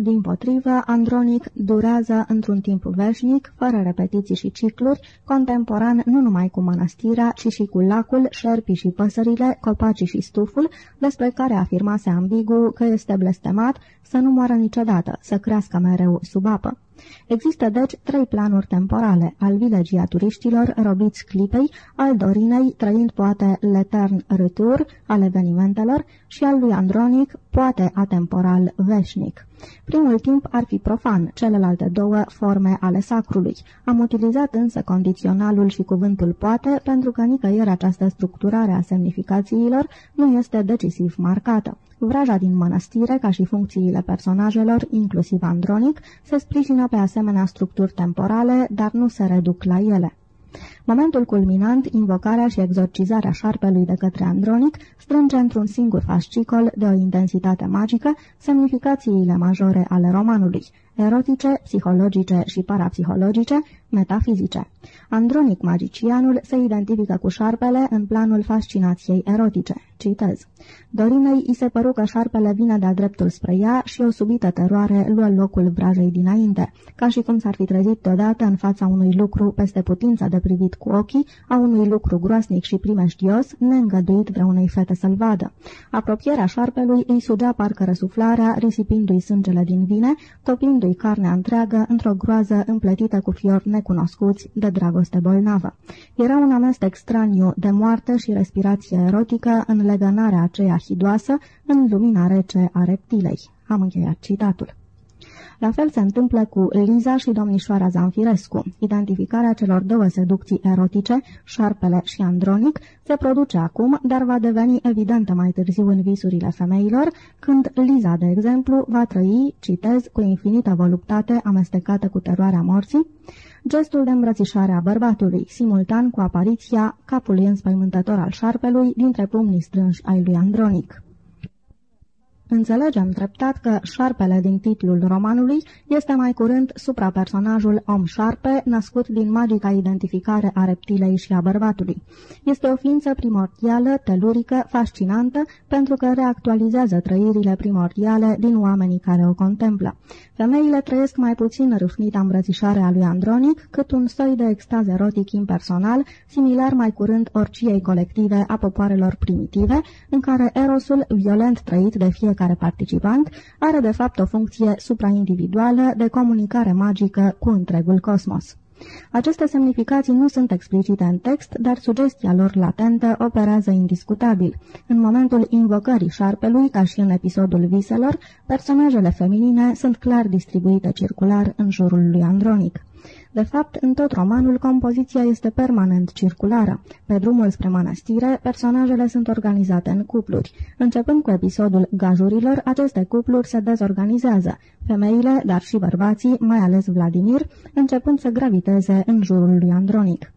Din potrivă, Andronic durează într-un timp veșnic, fără repetiții și cicluri, contemporan nu numai cu mănăstirea, ci și cu lacul, șerpii și păsările, copacii și stuful, despre care afirmase ambigu că este blestemat să nu moară niciodată, să crească mereu sub apă. Există deci trei planuri temporale, al vilegii a turiștilor robiți clipei, al Dorinei, trăind poate l'etern retour al evenimentelor și al lui Andronic, poate atemporal veșnic. Primul timp ar fi profan, celelalte două forme ale sacrului. Am utilizat însă condiționalul și cuvântul poate pentru că nicăieri această structurare a semnificațiilor nu este decisiv marcată. Vraja din mănăstire, ca și funcțiile personajelor, inclusiv Andronic, se sprijină pe asemenea structuri temporale, dar nu se reduc la ele. Momentul culminant, invocarea și exorcizarea șarpelui de către Andronic, strânge într-un singur fascicol de o intensitate magică semnificațiile majore ale romanului, erotice, psihologice și parapsihologice, metafizice. Andronic magicianul se identifică cu șarpele în planul fascinației erotice. Citez. Dorinei îi se păru că șarpele vine de-a dreptul spre ea și o subită teroare luă locul vrajei dinainte, ca și cum s-ar fi trezit deodată în fața unui lucru peste putința de privit cu ochii, a unui lucru groasnic și primejdios, neîngăduit vreunei fete să-l vadă. Apropierea șarpelui îi sugea parcă răsuflarea, risipindu-i sângele din vine, topindu-i carnea întreagă într-o groază împletită cu fiori necunoscuți de dragoste bolnavă. Era un amestec straniu de moarte și respirație erotică în legănarea aceea hidoasă în lumina rece a reptilei. Am încheiat citatul. La fel se întâmplă cu Liza și domnișoara Zanfirescu. Identificarea celor două seducții erotice, șarpele și andronic, se produce acum, dar va deveni evidentă mai târziu în visurile femeilor, când Liza, de exemplu, va trăi, citez, cu infinită voluptate amestecată cu teroarea morții, gestul de îmbrățișare a bărbatului, simultan cu apariția capului înspăimântător al șarpelui dintre pumnii strânși ai lui Andronic. Înțelegem treptat că șarpele din titlul romanului este mai curând suprapersonajul om șarpe, născut din magica identificare a reptilei și a bărbatului. Este o ființă primordială, telurică, fascinantă, pentru că reactualizează trăirile primordiale din oamenii care o contemplă. Femeile trăiesc mai puțin râfnita îmbrățișare a lui Andronic, cât un soi de extaz erotic impersonal, similar mai curând orciei colective a popoarelor primitive, în care erosul violent trăit de fiecare fiecare participant are de fapt o funcție supraindividuală de comunicare magică cu întregul cosmos. Aceste semnificații nu sunt explicite în text, dar sugestia lor latentă operează indiscutabil. În momentul invocării șarpelui, ca și în episodul viselor, personajele feminine sunt clar distribuite circular în jurul lui Andronic. De fapt, în tot romanul, compoziția este permanent circulară. Pe drumul spre mănăstire, personajele sunt organizate în cupluri. Începând cu episodul gajurilor, aceste cupluri se dezorganizează. Femeile, dar și bărbații, mai ales Vladimir, începând să graviteze în jurul lui Andronic.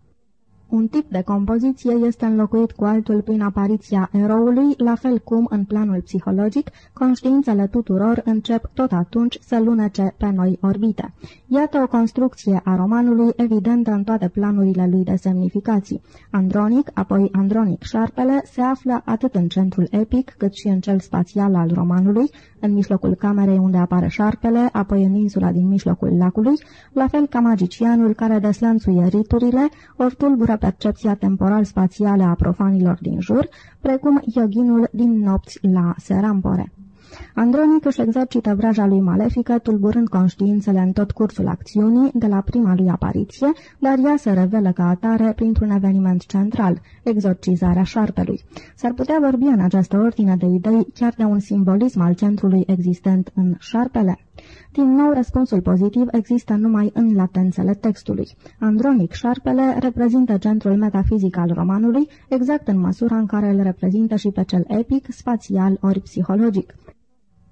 Un tip de compoziție este înlocuit cu altul prin apariția eroului, la fel cum, în planul psihologic, conștiințele tuturor încep tot atunci să lunece pe noi orbite. Iată o construcție a romanului evidentă în toate planurile lui de semnificații. Andronic, apoi Andronic șarpele, se află atât în centrul epic cât și în cel spațial al romanului, în mijlocul camerei unde apare șarpele, apoi în insula din mijlocul lacului, la fel ca magicianul care deslănțuie riturile, ori tulbură percepția temporal-spațială a profanilor din jur, precum yoginul din nopți la Serampore. Andronic își exercită vraja lui malefică, tulburând conștiințele în tot cursul acțiunii, de la prima lui apariție, dar ea se revelă ca atare printr-un eveniment central, exorcizarea șarpelui. S-ar putea vorbi în această ordine de idei chiar de un simbolism al centrului existent în șarpele? Din nou, răspunsul pozitiv există numai în latențele textului. Andronic Șarpele reprezintă centrul metafizic al romanului, exact în măsura în care îl reprezintă și pe cel epic, spațial ori psihologic.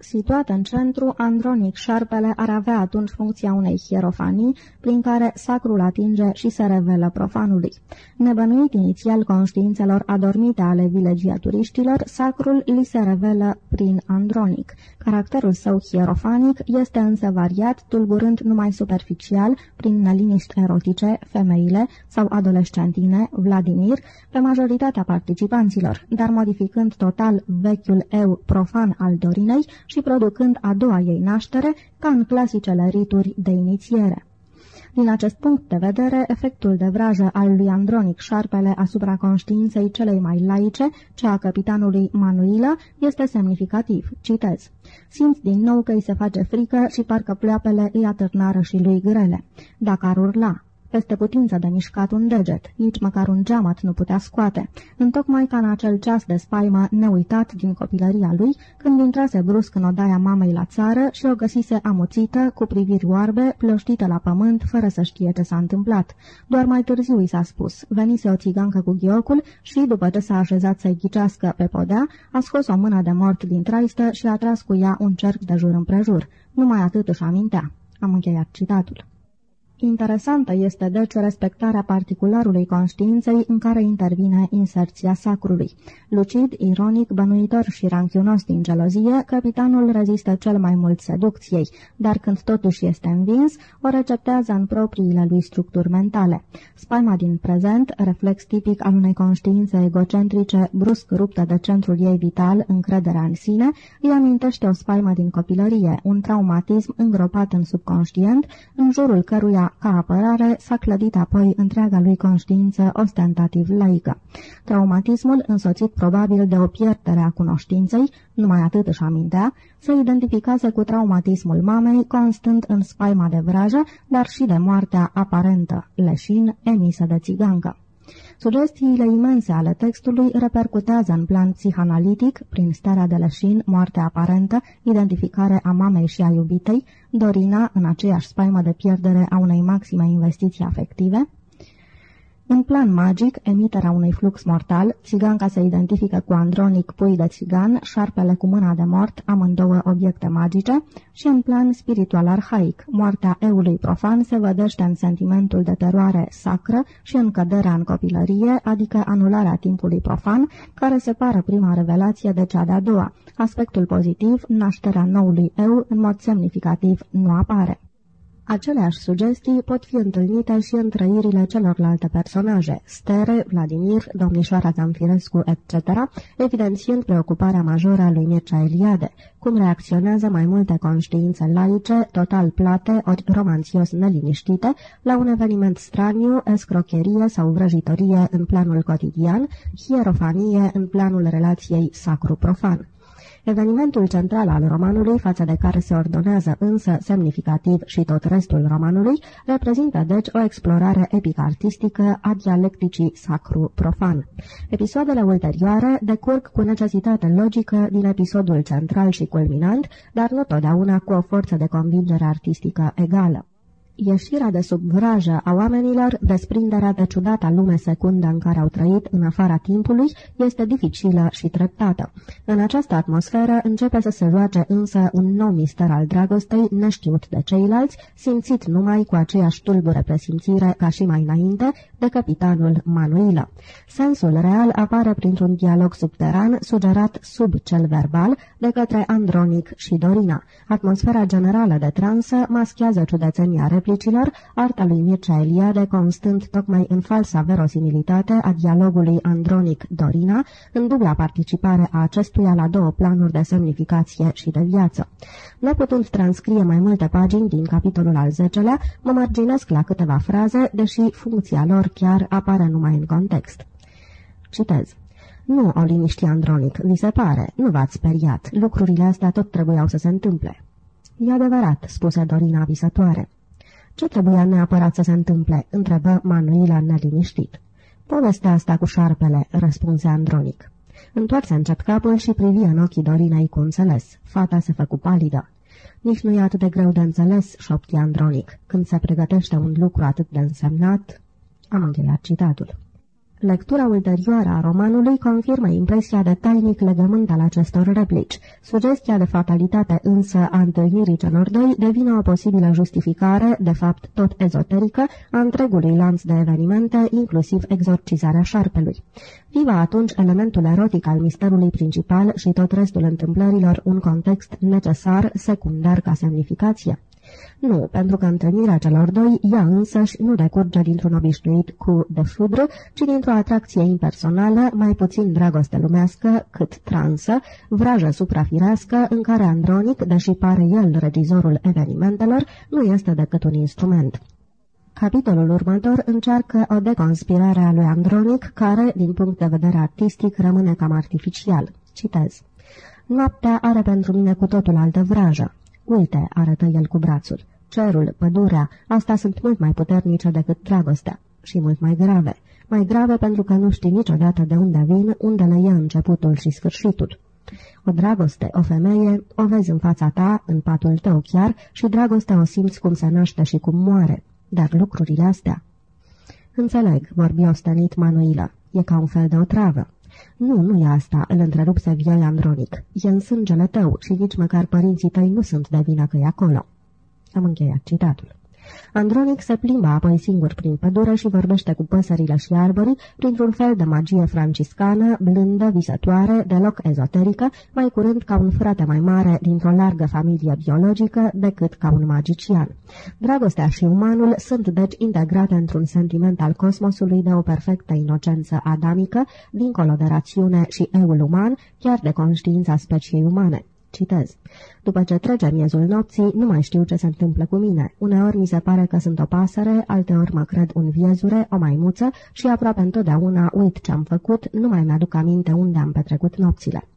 Situat în centru, Andronic șarpele ar avea atunci funcția unei hierofanii, prin care sacrul atinge și se revelă profanului. Nebănuit inițial conștiințelor adormite ale vilegiaturiștilor, sacrul li se revelă prin Andronic. Caracterul său hierofanic este însă variat, tulburând numai superficial, prin neliniști erotice, femeile sau adolescentine, Vladimir, pe majoritatea participanților, dar modificând total vechiul eu profan al Dorinei și producând a doua ei naștere, ca în clasicele rituri de inițiere. Din acest punct de vedere, efectul de vrajă al lui Andronic Șarpele asupra conștiinței celei mai laice, cea a capitanului Manuila, este semnificativ. Citez. Simt din nou că îi se face frică și parcă pleoapele îi atârnară și lui grele. Dacă ar urla, peste putință de mișcat un deget, nici măcar un geamăt nu putea scoate, întocmai ca în acel ceas de spaimă neuitat din copilăria lui, când intrase brusc în odaia mamei la țară și o găsise amuțită, cu priviri oarbe, plăștită la pământ, fără să știe ce s-a întâmplat. Doar mai târziu i s-a spus, venise o țigancă cu ghiocul și, după ce s-a așezat să-i ghicească pe podea, a scos o mână de mort din traistă și a tras cu ea un cerc de jur împrejur. Numai atât își amintea. Am încheiat citatul. Interesantă este deci respectarea particularului conștiinței în care intervine inserția sacrului. Lucid, ironic, bănuitor și ranchiunos din gelozie, capitanul rezistă cel mai mult seducției, dar când totuși este învins, o receptează în propriile lui structuri mentale. Spaima din prezent, reflex tipic al unei conștiințe egocentrice, brusc ruptă de centrul ei vital, încrederea în sine, îi amintește o spaimă din copilărie, un traumatism îngropat în subconștient, în jurul căruia ca apărare, s-a clădit apoi întreaga lui conștiință ostentativ laică. Traumatismul, însoțit probabil de o pierdere a cunoștinței, numai atât își amintea, se identificase cu traumatismul mamei, constând în spaima de vrajă, dar și de moartea aparentă, leșin, emisă de țigancă. Sugestiile imense ale textului repercutează în plan psihanalitic, prin starea de leșin, moarte aparentă, identificare a mamei și a iubitei, Dorina, în aceeași spaimă de pierdere a unei maxime investiții afective, în plan magic, emiterea unui flux mortal, țiganca se identifică cu Andronic, pui de țigan, șarpele cu mâna de mort, amândouă obiecte magice, și în plan spiritual arhaic, moartea eului profan se vădește în sentimentul de teroare sacră și în căderea în copilărie, adică anularea timpului profan, care separă prima revelație de cea de-a doua. Aspectul pozitiv, nașterea noului eu, în mod semnificativ, nu apare. Aceleași sugestii pot fi întâlnite și în trăirile celorlalte personaje, Stere, Vladimir, domnișoara Zamfirescu, etc., evidențiind preocuparea majoră a lui Mircea Eliade, cum reacționează mai multe conștiințe laice, total plate ori romanțios neliniștite, la un eveniment straniu, escrocherie sau vrăjitorie în planul cotidian, hierofanie în planul relației sacru-profan. Evenimentul central al romanului, față de care se ordonează însă semnificativ și tot restul romanului, reprezintă deci o explorare epic-artistică a dialecticii sacru-profan. Episoadele ulterioare decurg cu necesitate logică din episodul central și culminant, dar nu totdeauna cu o forță de convingere artistică egală. Ieșirea de sub vrajă a oamenilor, desprinderea de ciudata lume secundă în care au trăit în afara timpului, este dificilă și treptată. În această atmosferă începe să se joace însă un nou mister al dragostei, neștiut de ceilalți, simțit numai cu aceeași tulbure presimțire ca și mai înainte de capitanul Manuila. Sensul real apare printr-un dialog subteran sugerat sub cel verbal de către Andronic și Dorina. Atmosfera generală de transă maschează ciudățenia replicilor, arta lui Mircea Eliade constând tocmai în falsa verosimilitate a dialogului Andronic-Dorina, în dubla participare a acestuia la două planuri de semnificație și de viață. Neputând transcrie mai multe pagini din capitolul al 10-lea, mă marginesc la câteva fraze, deși funcția lor chiar apare numai în context. Citez. Nu, o liniști Andronic, vi se pare, nu v-ați speriat, lucrurile astea tot trebuiau să se întâmple. E adevărat, spuse Dorina visătoare. Ce trebuia neapărat să se întâmple?" întrebă Manuila neliniștit. Povestea asta cu șarpele," răspunse Andronic. Întoarse încet capul și privi în ochii Dorinei cu înțeles. Fata se făcu palidă. Nici nu e atât de greu de înțeles, șopti Andronic. Când se pregătește un lucru atât de însemnat... Am încheiat citatul. Lectura ulterioară a romanului confirmă impresia de tainic legământ al acestor replici. Sugestia de fatalitate însă a întâlnirii celor doi devine o posibilă justificare, de fapt tot ezoterică, a întregului lanț de evenimente, inclusiv exorcizarea șarpelui. Viva atunci elementul erotic al misterului principal și tot restul întâmplărilor un context necesar, secundar ca semnificație. Nu, pentru că întâlnirea celor doi, ea însăși nu decurge dintr-un obișnuit cu de fudru, ci dintr-o atracție impersonală, mai puțin dragoste lumească, cât transă, vrajă suprafirească, în care Andronic, deși pare el regizorul evenimentelor, nu este decât un instrument. Capitolul următor încearcă o deconspirare a lui Andronic, care, din punct de vedere artistic, rămâne cam artificial. Citez. Noaptea are pentru mine cu totul altă vrajă. Uite, arătă el cu brațul. cerul, pădurea, astea sunt mult mai puternice decât dragostea și mult mai grave. Mai grave pentru că nu știi niciodată de unde vin, unde le ia începutul și sfârșitul. O dragoste, o femeie, o vezi în fața ta, în patul tău chiar, și dragostea o simți cum se naște și cum moare. Dar lucrurile astea... Înțeleg, vorbi ostenit Manuila. E ca un fel de otravă. Nu, nu e asta, îl întrerupse vioi Andronic. E în sângele tău și nici măcar părinții tăi nu sunt de vină că e acolo. Am încheiat citatul. Andronic se plimbă apoi singur prin pădure și vorbește cu păsările și arborii printr-un fel de magie franciscană, blândă, visătoare, deloc ezoterică, mai curând ca un frate mai mare dintr-o largă familie biologică decât ca un magician. Dragostea și umanul sunt deci integrate într-un sentiment al cosmosului de o perfectă inocență adamică, dincolo de rațiune și eul uman, chiar de conștiința speciei umane. Citez. După ce trece miezul nopții, nu mai știu ce se întâmplă cu mine. Uneori mi se pare că sunt o pasăre, alteori mă cred un viezure, o maimuță și aproape întotdeauna uit ce am făcut, nu mai mi-aduc aminte unde am petrecut nopțile.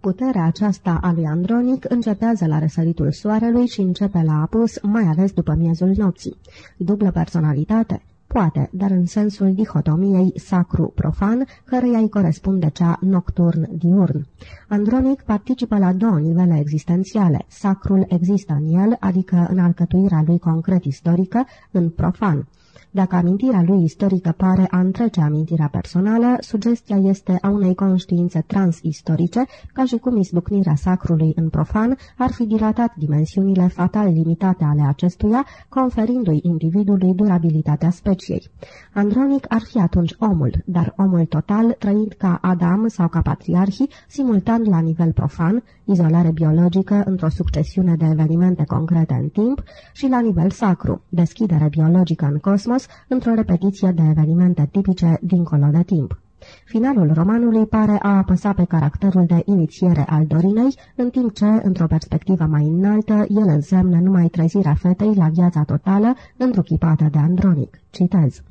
Puterea aceasta a lui Andronic începează la răsăritul soarelui și începe la apus, mai ales după miezul nopții. Dublă personalitate, Poate, dar în sensul dihotomiei sacru-profan, căreia îi corespunde cea nocturn-diurn. Andronic participă la două nivele existențiale. Sacrul există în el, adică în alcătuirea lui concret istorică, în profan. Dacă amintirea lui istorică pare a întrece amintirea personală, sugestia este a unei conștiințe transistorice, ca și cum izbucnirea sacrului în profan ar fi dilatat dimensiunile fatal limitate ale acestuia, conferindu-i individului durabilitatea speciei. Andronic ar fi atunci omul, dar omul total, trăind ca Adam sau ca patriarhii, simultan la nivel profan, izolare biologică într-o succesiune de evenimente concrete în timp, și la nivel sacru, deschidere biologică în cosmos, într-o repetiție de evenimente tipice dincolo de timp. Finalul romanului pare a apăsa pe caracterul de inițiere al Dorinei, în timp ce, într-o perspectivă mai înaltă, el înseamnă numai trezirea fetei la viața totală, întruchipată de Andronic. Citez.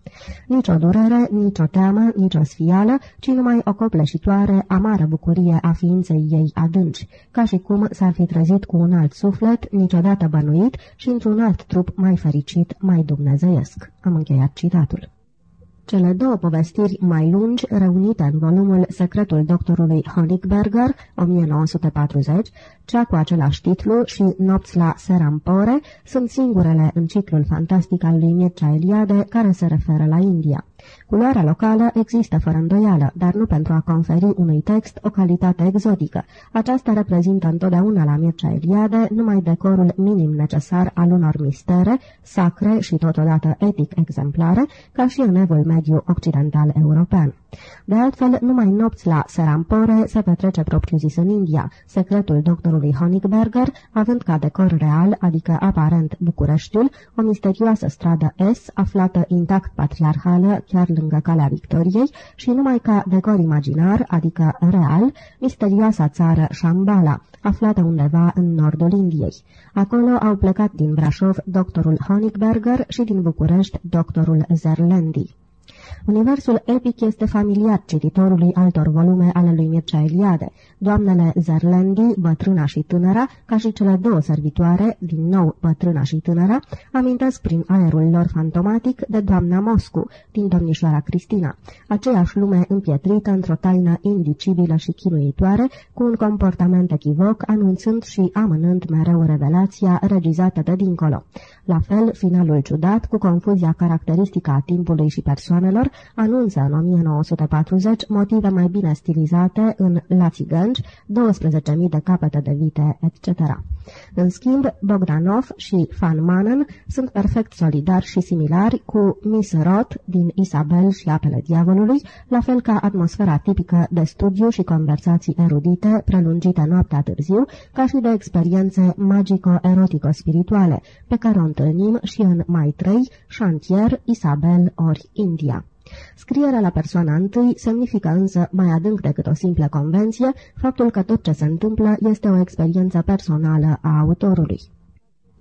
Nici o durere, nici o teamă, nici o sfială, ci numai o copleșitoare, amară bucurie a ființei ei adânci, ca și cum s-ar fi trezit cu un alt suflet, niciodată bănuit și într-un alt trup mai fericit, mai dumnezeiesc. Am încheiat citatul. Cele două povestiri mai lungi, reunite în volumul Secretul doctorului Honigberger, 1940, cea cu același titlu și Nopți la Serampore, sunt singurele în ciclul fantastic al lui Mircea Eliade care se referă la India. Culoarea locală există fără îndoială, dar nu pentru a conferi unui text o calitate exotică. Aceasta reprezintă întotdeauna la Mircea Eliade numai decorul minim necesar al unor mistere, sacre și totodată etic exemplare, ca și în evul mediu occidental european. De altfel, numai nopți la Serampore se petrece propriu-zis în India, secretul doctorului Honigberger, având ca decor real, adică aparent Bucureștiul, o misterioasă stradă S, aflată intact patriarhală, chiar lângă calea Victoriei, și numai ca decor imaginar, adică real, misterioasa țară Shambhala, aflată undeva în nordul Indiei. Acolo au plecat din Brașov doctorul Honigberger și din București doctorul Zerlendi. Universul epic este familiar cititorului altor volume ale lui Mircea Eliade. Doamnele Zerlendi, bătrâna și tânăra, ca și cele două servitoare, din nou bătrâna și tânăra, amintesc prin aerul lor fantomatic de doamna Moscu, din domnișoara Cristina. Aceeași lume împietrită într-o taină indicibilă și chinuitoare, cu un comportament echivoc, anunțând și amânând mereu revelația regizată de dincolo. La fel, finalul ciudat, cu confuzia caracteristică a timpului și persoanelor, anunță în 1940 motive mai bine stilizate în La Țigănci, 12.000 de capete de vite, etc. În schimb, Bogdanov și Van Manen sunt perfect solidari și similari cu Miss Roth din Isabel și apele diavolului, la fel ca atmosfera tipică de studiu și conversații erudite, prelungite noaptea târziu, ca și de experiențe magico-erotico-spirituale, pe care o întâlnim și în mai 3, Chantier, Isabel ori India. Scrierea la persoana întâi semnifică însă, mai adânc decât o simplă convenție, faptul că tot ce se întâmplă este o experiență personală a autorului.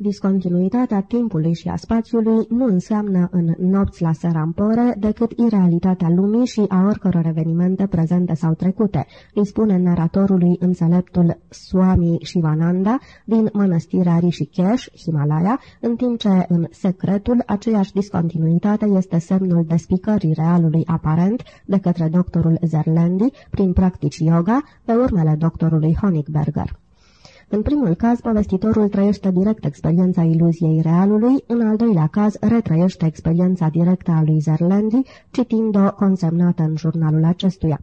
Discontinuitatea timpului și a spațiului nu înseamnă în nopți la serampore decât irealitatea lumii și a oricăror evenimente prezente sau trecute, îi spune naratorului înțeleptul Swami Shivananda din mănăstirea Rishikesh, Himalaya, în timp ce în secretul aceeași discontinuitate este semnul despicării realului aparent de către doctorul Zerlendi prin practici yoga pe urmele doctorului Honigberger. În primul caz, povestitorul trăiește direct experiența iluziei realului, în al doilea caz, retrăiește experiența directă a lui Zerlandi, citind-o consemnată în jurnalul acestuia.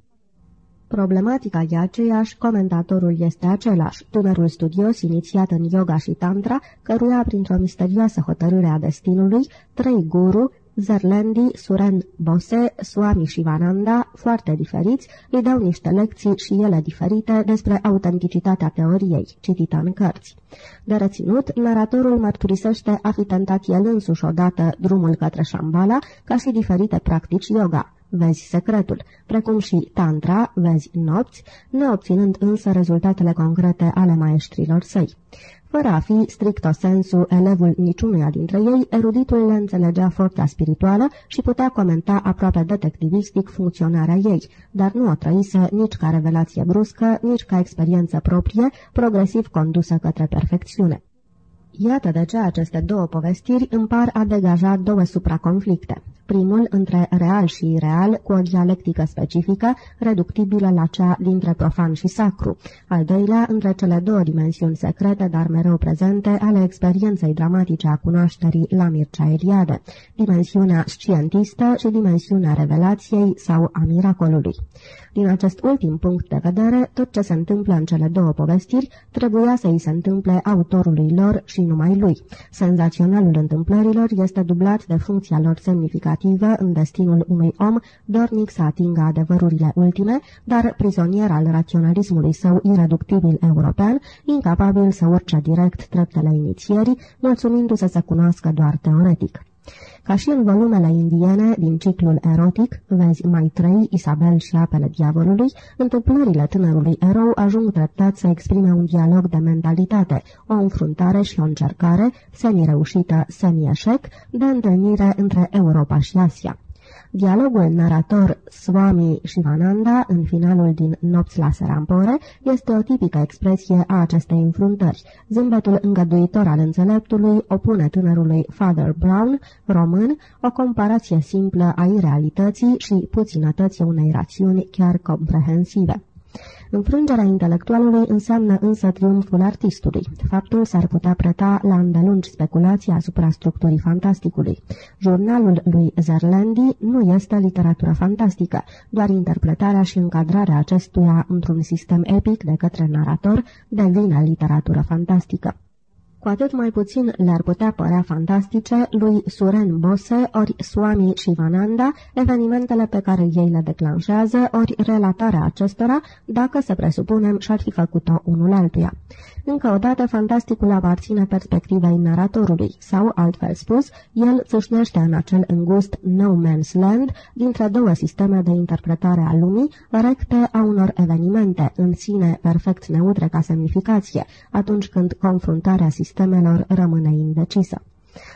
Problematica e aceeași, comentatorul este același, tânărul studios inițiat în yoga și tantra, căruia, printr-o misterioasă hotărâre a destinului, trei guru, Zerlendi, Suren Bose, Swami Shivananda, foarte diferiți, îi dau niște lecții și ele diferite despre autenticitatea teoriei, citită în cărți. De reținut, naratorul mărturisește a fi tentat el însuși odată drumul către Shambhala, ca și diferite practici yoga, vezi secretul, precum și tantra, vezi nopți, neobținând însă rezultatele concrete ale maestrilor săi. Fără a fi stricto sensu elevul niciunuia dintre ei, eruditul le înțelegea forța spirituală și putea comenta aproape detectivistic funcționarea ei, dar nu o trăise nici ca revelație bruscă, nici ca experiență proprie, progresiv condusă către perfecțiune. Iată de ce aceste două povestiri împar a degaja două supraconflicte. Primul între real și ireal, cu o dialectică specifică, reductibilă la cea dintre profan și sacru, al doilea între cele două dimensiuni secrete, dar mereu prezente, ale experienței dramatice a cunoașterii la Mircea Eliade, dimensiunea scientistă și dimensiunea revelației sau a miracolului. Din acest ultim punct de vedere, tot ce se întâmplă în cele două povestiri trebuia să îi se întâmple autorului lor și numai lui. Senzaționalul întâmplărilor este dublat de funcția lor semnificativă în destinul unui om dornic să atingă adevărurile ultime, dar prizonier al raționalismului său ireductibil european, incapabil să urce direct treptele inițierii, mulțumindu-se să cunoască doar teoretic. Ca și în volumele indiene din ciclul erotic, vezi mai trei, Isabel și apele diavolului, întâmplările tânărului erou ajung treptat să exprime un dialog de mentalitate, o înfruntare și o încercare, semi-reușită, semi-eșec, de întâlnire între Europa și Asia. Dialogul narator Swami Shivananda în finalul din Nopți la Serampore este o tipică expresie a acestei înfruntări. Zâmbetul îngăduitor al înțeleptului opune tânărului Father Brown, român, o comparație simplă a irealității și puținătății unei rațiuni chiar comprehensive. Înfrângerea intelectualului înseamnă însă triumful artistului. Faptul s-ar putea preta la îndelungi speculații asupra structurii fantasticului. Jurnalul lui Zerlandi nu este literatură fantastică, doar interpretarea și încadrarea acestuia într-un sistem epic de către narator devine literatură fantastică cu atât mai puțin le-ar putea părea fantastice lui Suren Bose ori Swami Shivananda evenimentele pe care ei le declanșează ori relatarea acestora dacă să presupunem și-ar fi făcut-o unul altuia. Încă o dată, fantasticul aparține perspectivei naratorului, sau, altfel spus, el țâșnește în acel îngust no man's land dintre două sisteme de interpretare a lumii, recte a unor evenimente, în sine perfect neutre ca semnificație, atunci când confruntarea sistemelor rămâne indecisă.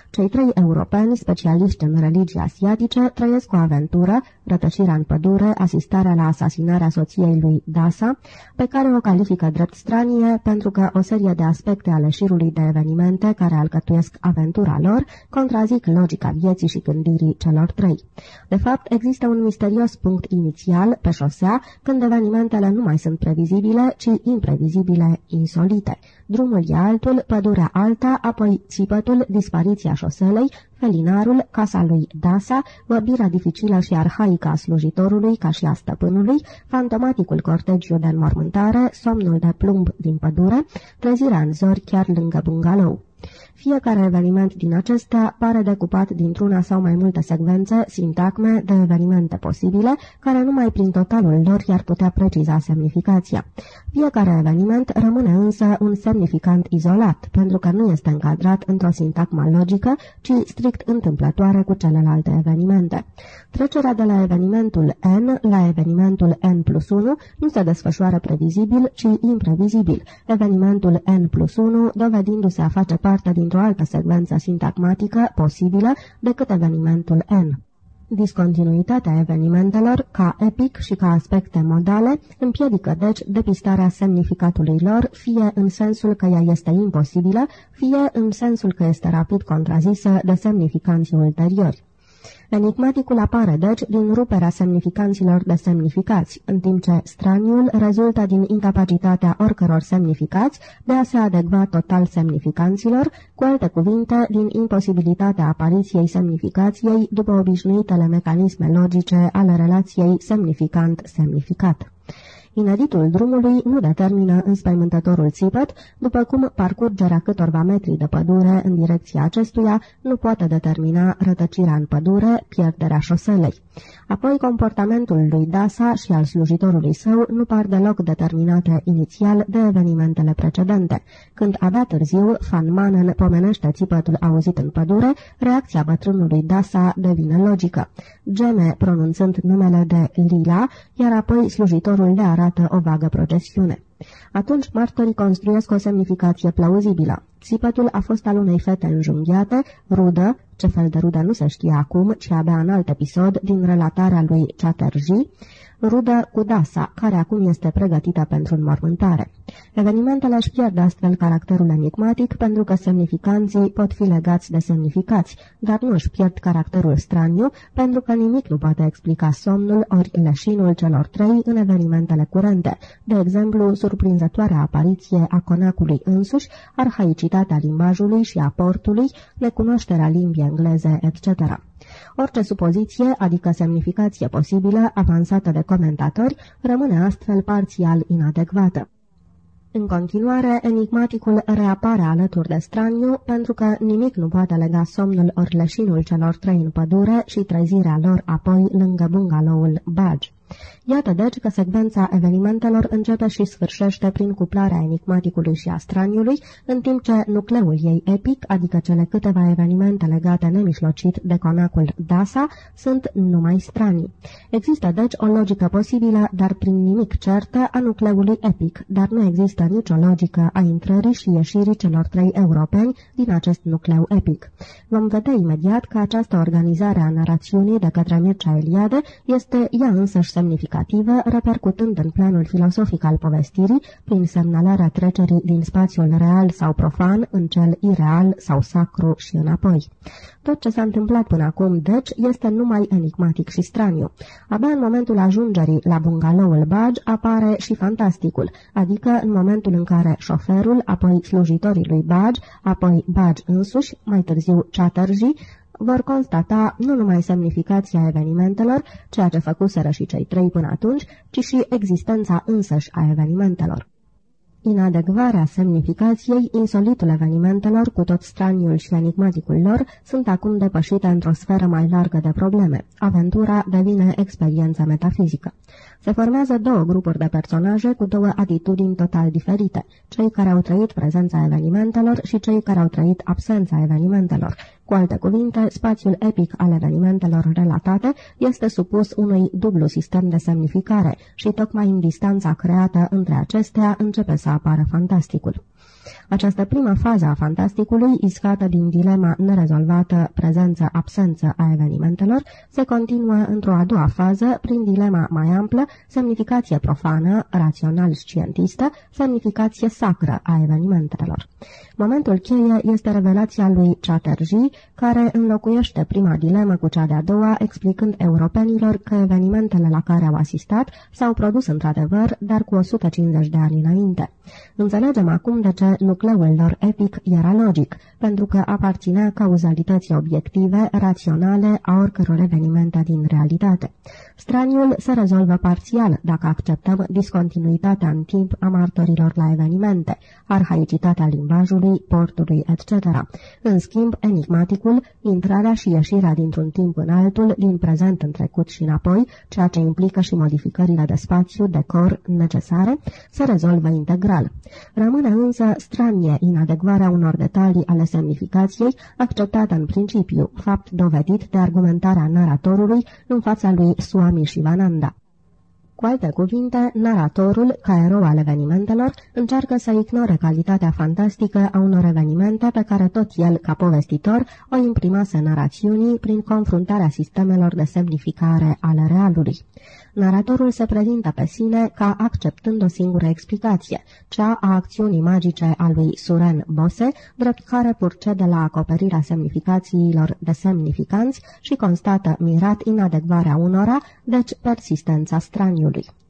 Cei trei europeni, specialiști în religii asiatice, trăiesc o aventură, rătășirea în pădure, asistarea la asasinarea soției lui Dasa, pe care o califică drept stranie pentru că o serie de aspecte ale șirului de evenimente care alcătuiesc aventura lor contrazic logica vieții și gândirii celor trei. De fapt, există un misterios punct inițial, pe șosea, când evenimentele nu mai sunt previzibile, ci imprevizibile, insolite. Drumul e altul, pădurea alta, apoi țipătul, dispariția șoselei, felinarul, casa lui Dasa, vorbirea dificilă și arhaică a slujitorului ca și a stăpânului, fantomaticul cortegiu de înmormântare, somnul de plumb din pădure, trezirea în zori chiar lângă bungalou. Fiecare eveniment din acestea pare decupat dintr-una sau mai multe secvențe, sintagme de evenimente posibile, care numai prin totalul lor i-ar putea preciza semnificația. Fiecare eveniment rămâne însă un semnificant izolat, pentru că nu este încadrat într-o sintagmă logică, ci strict întâmplătoare cu celelalte evenimente. Trecerea de la evenimentul N la evenimentul N plus 1 nu se desfășoară previzibil, ci imprevizibil, evenimentul N plus 1 dovedindu-se a face parte parte dintr-o altă secvență sintagmatică posibilă decât evenimentul N. Discontinuitatea evenimentelor, ca epic și ca aspecte modale, împiedică deci depistarea semnificatului lor, fie în sensul că ea este imposibilă, fie în sensul că este rapid contrazisă de semnificanții ulteriori. Enigmaticul apare, deci, din ruperea semnificanților de semnificați, în timp ce straniul rezultă din incapacitatea oricăror semnificați de a se adecva total semnificanților, cu alte cuvinte, din imposibilitatea apariției semnificației după obișnuitele mecanisme logice ale relației semnificant-semnificat. Ineditul drumului nu determină înspăimântătorul țipăt, după cum parcurgerea câtorva metri de pădure în direcția acestuia nu poate determina rătăcirea în pădure, pierderea șoselei. Apoi, comportamentul lui Dasa și al slujitorului său nu par deloc determinate inițial de evenimentele precedente. Când abia târziu, Van Manen pomenește țipătul auzit în pădure, reacția bătrânului Dasa devine logică. Geme pronunțând numele de Lila, iar apoi slujitorul le arată o vagă procesiune. Atunci martorii construiesc o semnificație plauzibilă. Țipătul a fost al unei fete înjunghiate, rudă, ce fel de rudă nu se știe acum, ci abia în alt episod din relatarea lui Chatterjee, rudă cu Dasa, care acum este pregătită pentru înmormântare. Evenimentele își pierd astfel caracterul enigmatic pentru că semnificanții pot fi legați de semnificați, dar nu își pierd caracterul straniu pentru că nimic nu poate explica somnul ori leșinul celor trei în evenimentele curente, de exemplu surprinzătoarea apariție a conacului însuși, arhaicitatea limbajului și a portului, necunoașterea limbii engleze, etc. Orice supoziție, adică semnificație posibilă, avansată de comentatori, rămâne astfel parțial inadecvată. În continuare, enigmaticul reapare alături de straniu, pentru că nimic nu poate lega somnul ori leșinul celor trei în pădure și trezirea lor apoi lângă bungaloul Badge. Iată deci că secvența evenimentelor începe și sfârșește prin cuplarea enigmaticului și a straniului, în timp ce nucleul ei epic, adică cele câteva evenimente legate nemișlocit de conacul Dasa, sunt numai stranii. Există deci o logică posibilă, dar prin nimic certă, a nucleului epic, dar nu există nicio logică a intrării și ieșirii celor trei europeni din acest nucleu epic. Vom vedea imediat că această organizare a narațiunii de către Mircea Eliade este ea însăși semnificativă, repercutând în planul filosofic al povestirii, prin semnalarea trecerii din spațiul real sau profan în cel ireal sau sacru și înapoi. Tot ce s-a întâmplat până acum, deci, este numai enigmatic și straniu. Abia în momentul ajungerii la bungaloul Badge apare și fantasticul, adică în momentul în care șoferul, apoi slujitorii lui Badge, apoi Badge însuși, mai târziu Chatterjee, vor constata nu numai semnificația evenimentelor, ceea ce făcuseră și cei trei până atunci, ci și existența însăși a evenimentelor. Inadecvarea semnificației, insolitul evenimentelor, cu tot straniul și enigmaticul lor, sunt acum depășite într-o sferă mai largă de probleme. Aventura devine experiență metafizică. Se formează două grupuri de personaje cu două atitudini total diferite, cei care au trăit prezența evenimentelor și cei care au trăit absența evenimentelor. Cu alte cuvinte, spațiul epic al evenimentelor relatate este supus unui dublu sistem de semnificare și tocmai în distanța creată între acestea începe să apară fantasticul. Această primă fază a fantasticului, iscată din dilema nerezolvată prezență-absență a evenimentelor, se continuă într-o a doua fază prin dilema mai amplă, semnificație profană, rațional-scientistă, semnificație sacră a evenimentelor. Momentul cheie este revelația lui Chatterjee, care înlocuiește prima dilemă cu cea de-a doua, explicând europenilor că evenimentele la care au asistat s-au produs într-adevăr, dar cu 150 de ani înainte. Înțelegem acum de ce nucleul lor epic era logic, pentru că aparținea cauzalității obiective, raționale a oricăror evenimente din realitate. Straniul se rezolvă parțial dacă acceptăm discontinuitatea în timp a martorilor la evenimente, arhaicitatea limbajului, portului, etc. În schimb, enigmaticul, intrarea și ieșirea dintr-un timp în altul, din prezent în trecut și înapoi, ceea ce implică și modificările de spațiu, decor necesare, se rezolvă integral. Rămâne însă stranie inadecvarea unor detalii ale semnificației, acceptată în principiu, fapt dovedit de argumentarea naratorului în fața lui Swami Shivananda. Cu alte cuvinte, naratorul, ca erou al evenimentelor, încearcă să ignore calitatea fantastică a unor evenimente pe care tot el, ca povestitor, o imprimase narațiunii prin confruntarea sistemelor de semnificare ale realului. Naratorul se prezintă pe sine ca acceptând o singură explicație, cea a acțiunii magice a lui Suren Bose, drept care purcede la acoperirea semnificațiilor de semnificanți și constată mirat inadecvarea unora, deci persistența straniului. property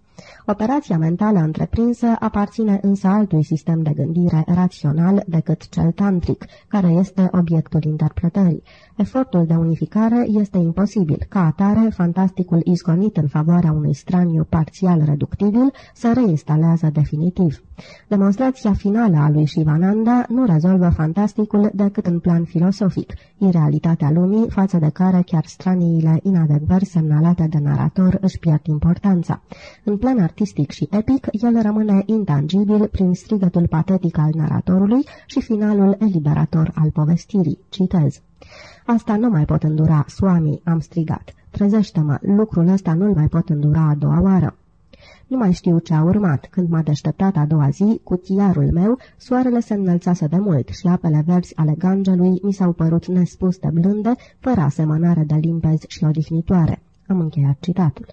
Operația mentală întreprinsă aparține însă altui sistem de gândire rațional decât cel tantric, care este obiectul interpretării. Efortul de unificare este imposibil. Ca atare, fantasticul isconit în favoarea unui straniu parțial reductibil se reinstalează definitiv. Demonstrația finală a lui Shivananda nu rezolvă fantasticul decât în plan filosofic, irealitatea lumii față de care chiar straniile inadecvări semnalate de narator își pierd importanța. În plan artistic și epic, el rămâne intangibil prin strigătul patetic al naratorului și finalul eliberator al povestirii. Citez. Asta nu mai pot îndura, Suami, am strigat. Trezește-mă, lucrul ăsta nu-l mai pot îndura a doua oară. Nu mai știu ce a urmat. Când m-a deșteptat a doua zi, cu tiarul meu, soarele se înălțase de mult și apele verzi ale gangelui mi s-au părut nespus de blânde, fără asemănare de limpezi și odihnitoare. Am încheiat citatul.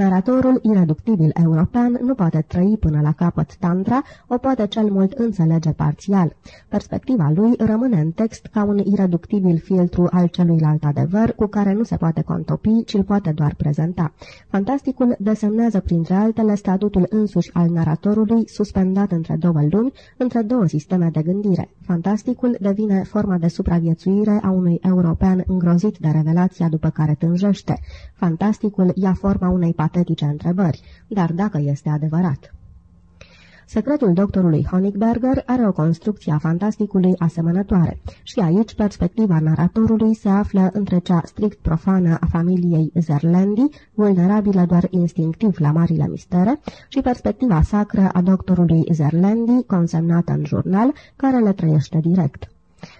Naratorul ireductibil european nu poate trăi până la capăt tantra, o poate cel mult înțelege parțial. Perspectiva lui rămâne în text ca un ireductibil filtru al celuilalt adevăr, cu care nu se poate contopi, ci îl poate doar prezenta. Fantasticul desemnează printre altele statutul însuși al naratorului, suspendat între două lumi, între două sisteme de gândire. Fantasticul devine forma de supraviețuire a unui european îngrozit de revelația după care tânjește. Fantasticul ia forma unei patetice întrebări, dar dacă este adevărat. Secretul doctorului Honigberger are o construcție a fantasticului asemănătoare și aici perspectiva naratorului se află între cea strict profană a familiei Zerlendi, vulnerabilă doar instinctiv la marile mistere, și perspectiva sacră a doctorului Zerlendi, consemnată în jurnal, care le trăiește direct.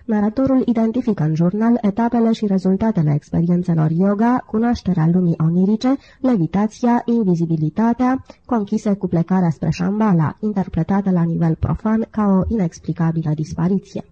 Naratorul identifică în jurnal etapele și rezultatele experiențelor yoga, cunoașterea lumii onirice, levitația, invizibilitatea, conchise cu plecarea spre Shambhala, interpretată la nivel profan ca o inexplicabilă dispariție.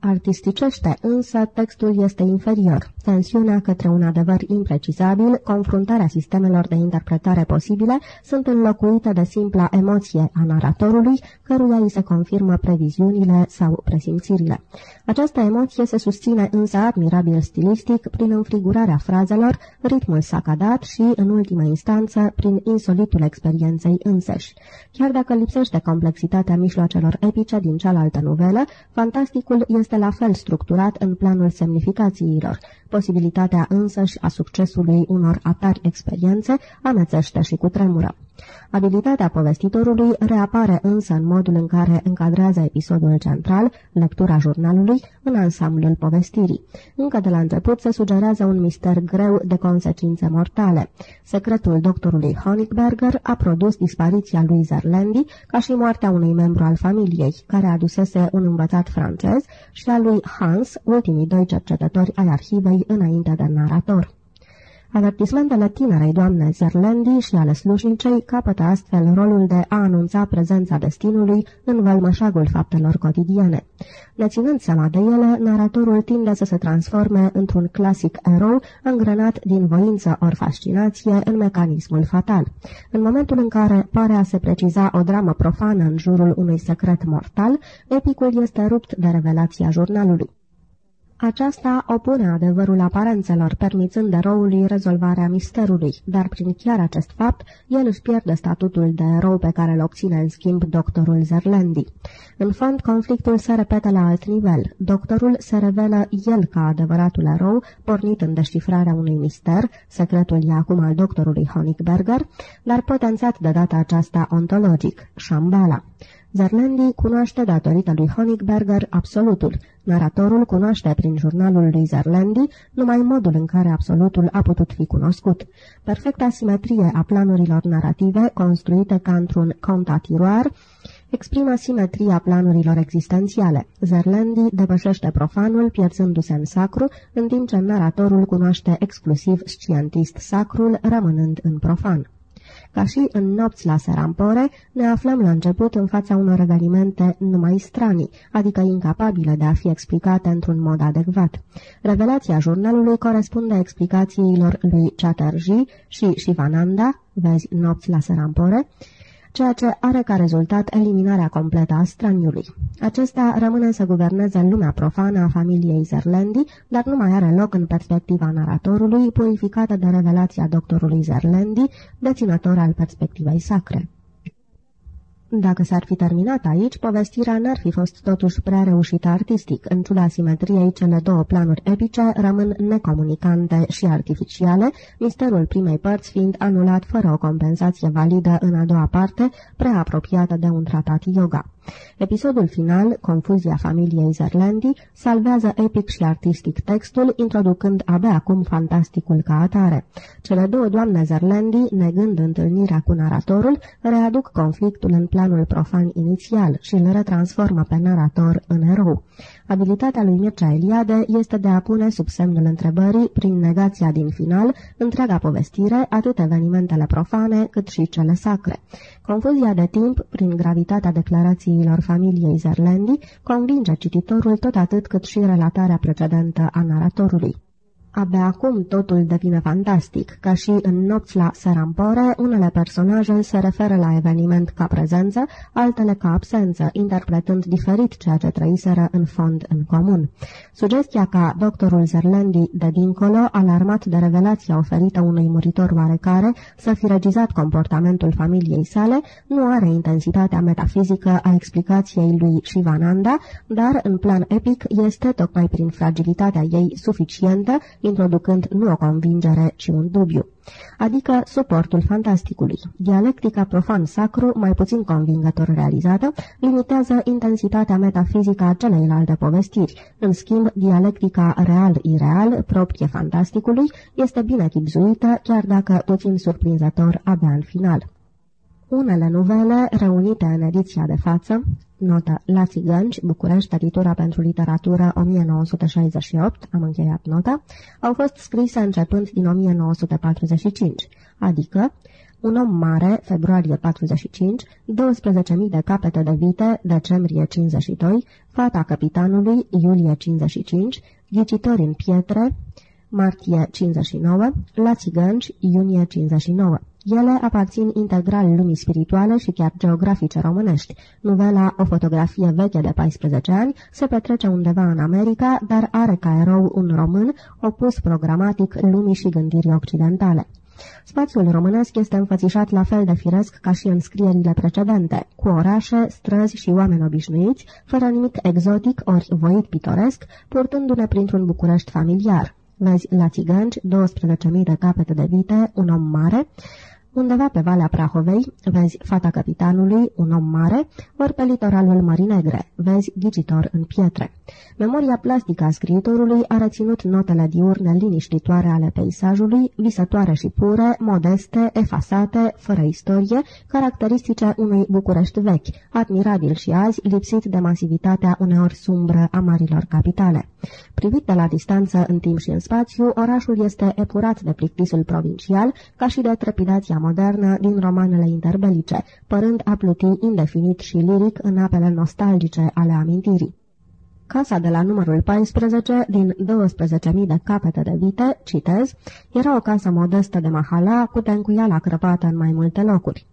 Artisticește însă textul este inferior. Tensiunea către un adevăr imprecizabil, confruntarea sistemelor de interpretare posibile sunt înlocuite de simpla emoție a naratorului, căruia îi se confirmă previziunile sau presimțirile. Această emoție se susține însă admirabil stilistic prin înfrigurarea frazelor, ritmul sacadat și, în ultimă instanță, prin insolitul experienței însăși. Chiar dacă lipsește complexitatea mijloacelor epice din cealaltă novelă, fantasticul este la fel structurat în planul semnificațiilor. Posibilitatea însăși a succesului unor atari experiențe amețește și cu tremură. Abilitatea povestitorului reapare însă în modul în care încadrează episodul central, lectura jurnalului, în ansamblul povestirii. Încă de la început se sugerează un mister greu de consecințe mortale. Secretul doctorului Honigberger a produs dispariția lui Zerlendi ca și moartea unui membru al familiei, care adusese un învățat francez, și a lui Hans, ultimii doi cercetători ai arhivei înainte de narator. Avertismentele tinerei doamne Zerlendi și ale slujnicei capătă astfel rolul de a anunța prezența destinului în vălmășagul faptelor cotidiene. Neținând seama de ele, naratorul tinde să se transforme într-un clasic erou îngrenat din voință ori fascinație în mecanismul fatal. În momentul în care pare a se preciza o dramă profană în jurul unui secret mortal, epicul este rupt de revelația jurnalului. Aceasta opune adevărul aparențelor, permițând eroului rezolvarea misterului, dar prin chiar acest fapt, el își pierde statutul de erou pe care îl obține în schimb doctorul Zerlendi. În fond, conflictul se repetă la alt nivel. Doctorul se revelă el ca adevăratul erou, pornit în descifrarea unui mister, secretul e acum al doctorului Honigberger, dar potențat de data aceasta ontologic, Shambhala. Zerlendi cunoaște datorită lui Honigberger absolutul. Naratorul cunoaște prin jurnalul lui Zerlendi numai modul în care absolutul a putut fi cunoscut. Perfecta simetrie a planurilor narrative, construite ca într-un contatiroar, exprimă simetria planurilor existențiale. Zerlendi depășește profanul, pierzându-se în sacru, în timp ce naratorul cunoaște exclusiv scientist sacrul, rămânând în profan. Ca și în nopți la Serampore, ne aflăm la început în fața unor evenimente numai stranii, adică incapabile de a fi explicate într-un mod adecvat. Revelația jurnalului corespunde explicațiilor lui Chatterjee și Shivananda, vezi nopți la Serampore, ceea ce are ca rezultat eliminarea completă a straniului. Acesta rămâne să guverneze lumea profană a familiei Zerlendi, dar nu mai are loc în perspectiva naratorului, purificată de revelația doctorului Zerlendi, deținător al perspectivei sacre. Dacă s-ar fi terminat aici, povestirea n-ar fi fost totuși prea reușită artistic. În ciuda simetriei, cele două planuri epice rămân necomunicante și artificiale, misterul primei părți fiind anulat fără o compensație validă în a doua parte, prea apropiată de un tratat yoga. Episodul final, confuzia familiei Zerlandi, salvează epic și artistic textul, introducând abia acum fantasticul ca atare. Cele două doamne Zerlandi, negând întâlnirea cu naratorul, readuc conflictul în planul profan inițial și îl retransformă pe narator în erou. Abilitatea lui Mircea Eliade este de a pune sub semnul întrebării, prin negația din final, întreaga povestire, atât evenimentele profane cât și cele sacre. Confuzia de timp, prin gravitatea declarațiilor familiei Zerlendi, convinge cititorul tot atât cât și relatarea precedentă a naratorului. Abia acum totul devine fantastic, ca și în nopți la Serampore, unele personaje se referă la eveniment ca prezență, altele ca absență, interpretând diferit ceea ce trăiseră în fond în comun. Sugestia ca doctorul Zerlendi de dincolo, alarmat de revelația oferită unui muritor oarecare, să fi regizat comportamentul familiei sale, nu are intensitatea metafizică a explicației lui Shivananda, dar în plan epic este, tocmai prin fragilitatea ei suficientă, introducând nu o convingere, ci un dubiu, adică suportul fantasticului. Dialectica profan-sacru, mai puțin convingător realizată, limitează intensitatea metafizică a celeilalte povestiri. În schimb, dialectica real-ireal, proprie fantasticului, este bine chipzuită, chiar dacă puțin surprinzător abia în final. Unele novele, reunite în ediția de față, notă La Țigănci, București, editura pentru literatură 1968, am încheiat nota, au fost scrise începând din 1945, adică un om mare, februarie 45, 12.000 de capete de vite, decembrie 52, fata capitanului, iulie 55, ghicitori în pietre, martie 59, la țigănci, iunie 59. Ele aparțin integral lumii spirituale și chiar geografice românești. Novela O fotografie veche de 14 ani se petrece undeva în America, dar are ca erou un român opus programatic lumii și gândirii occidentale. Spațiul românesc este înfățișat la fel de firesc ca și în scrierile precedente, cu orașe, străzi și oameni obișnuiți, fără nimic exotic ori voit pitoresc, purtându-ne printr-un București familiar. Vezi la țigănci 12.000 de capete de vite, un om mare, Undeva pe Valea Prahovei vezi fata capitanului, un om mare, ori pe litoralul Mării Negre vezi ghicitor în pietre. Memoria plastică a scriitorului a reținut notele diurne liniștitoare ale peisajului, visătoare și pure, modeste, efasate, fără istorie, caracteristice unui București vechi, admirabil și azi, lipsit de masivitatea uneori sumbră a marilor capitale. Privit de la distanță în timp și în spațiu, orașul este epurat de plictisul provincial, ca și de trepidația modernă din romanele interbelice, părând a pluti indefinit și liric în apele nostalgice ale amintirii. Casa de la numărul 14, din 12.000 de capete de vite, citez, era o casă modestă de mahala, cu tencuiala crăpată în mai multe locuri.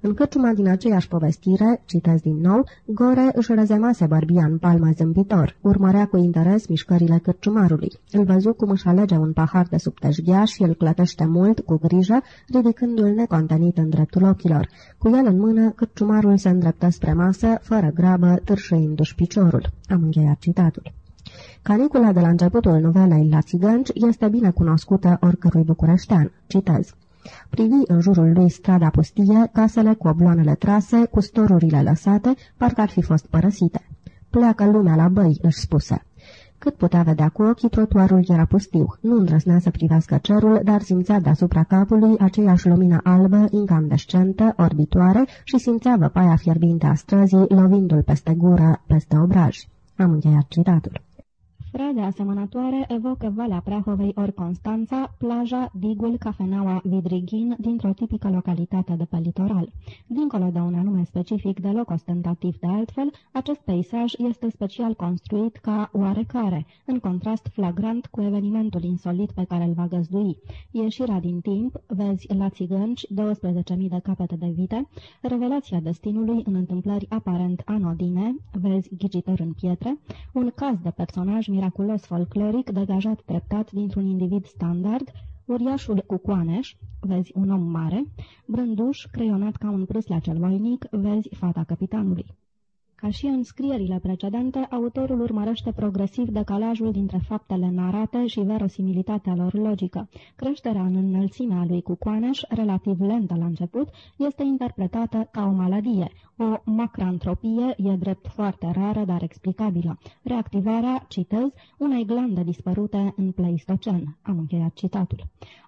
În cârciuma din aceeași povestire, citesc din nou, Gore își rezemase bărbia în palmă zâmbitor, urmărea cu interes mișcările cârciumarului. Îl văzu cum își alege un pahar de subteșghea și îl clătește mult, cu grijă, ridicându-l necontenit în dreptul ochilor. Cu el în mână, cârciumarul se îndreptă spre masă, fără grabă, târșăindu-și piciorul. Am încheiat citatul. Canicula de la începutul novelei La Țigănci este bine cunoscută oricărui bucureștean. Citez. Privi în jurul lui strada pustie, casele cu obloanele trase, cu storurile lăsate, parcă ar fi fost părăsite. Pleacă lumea la băi, își spuse. Cât putea vedea cu ochii, trotuarul era pustiu. Nu îndrăznea să privească cerul, dar simțea deasupra capului aceeași lumină albă, incandescentă, orbitoare și simțea văpaia fierbinte a străzii, lovindu-l peste gură, peste obraj. Am încheiat citatul. Frade asemănătoare evocă Valea Prahovei ori Constanța, plaja, digul, cafeneaua Vidrighin dintr-o tipică localitate de pe litoral. Dincolo de un anume specific deloc ostentativ de altfel, acest peisaj este special construit ca oarecare, în contrast flagrant cu evenimentul insolit pe care îl va găzdui. Ieșirea din timp, vezi la țigănci, 12.000 de capete de vite, revelația destinului în întâmplări aparent anodine, vezi ghicitor în pietre, un caz de personaj miraculos folcloric degajat treptat dintr-un individ standard, uriașul Cucoaneș, vezi un om mare, brânduș, creionat ca un prâslea cel voinic, vezi fata capitanului. Ca și în scrierile precedente, autorul urmărește progresiv decalajul dintre faptele narate și verosimilitatea lor logică. Creșterea în înălțimea lui Cucoaneș, relativ lentă la început, este interpretată ca o maladie, o macrantropie e drept foarte rară, dar explicabilă. Reactivarea, citez, unei glande dispărute în Pleistocen. Am încheiat citatul.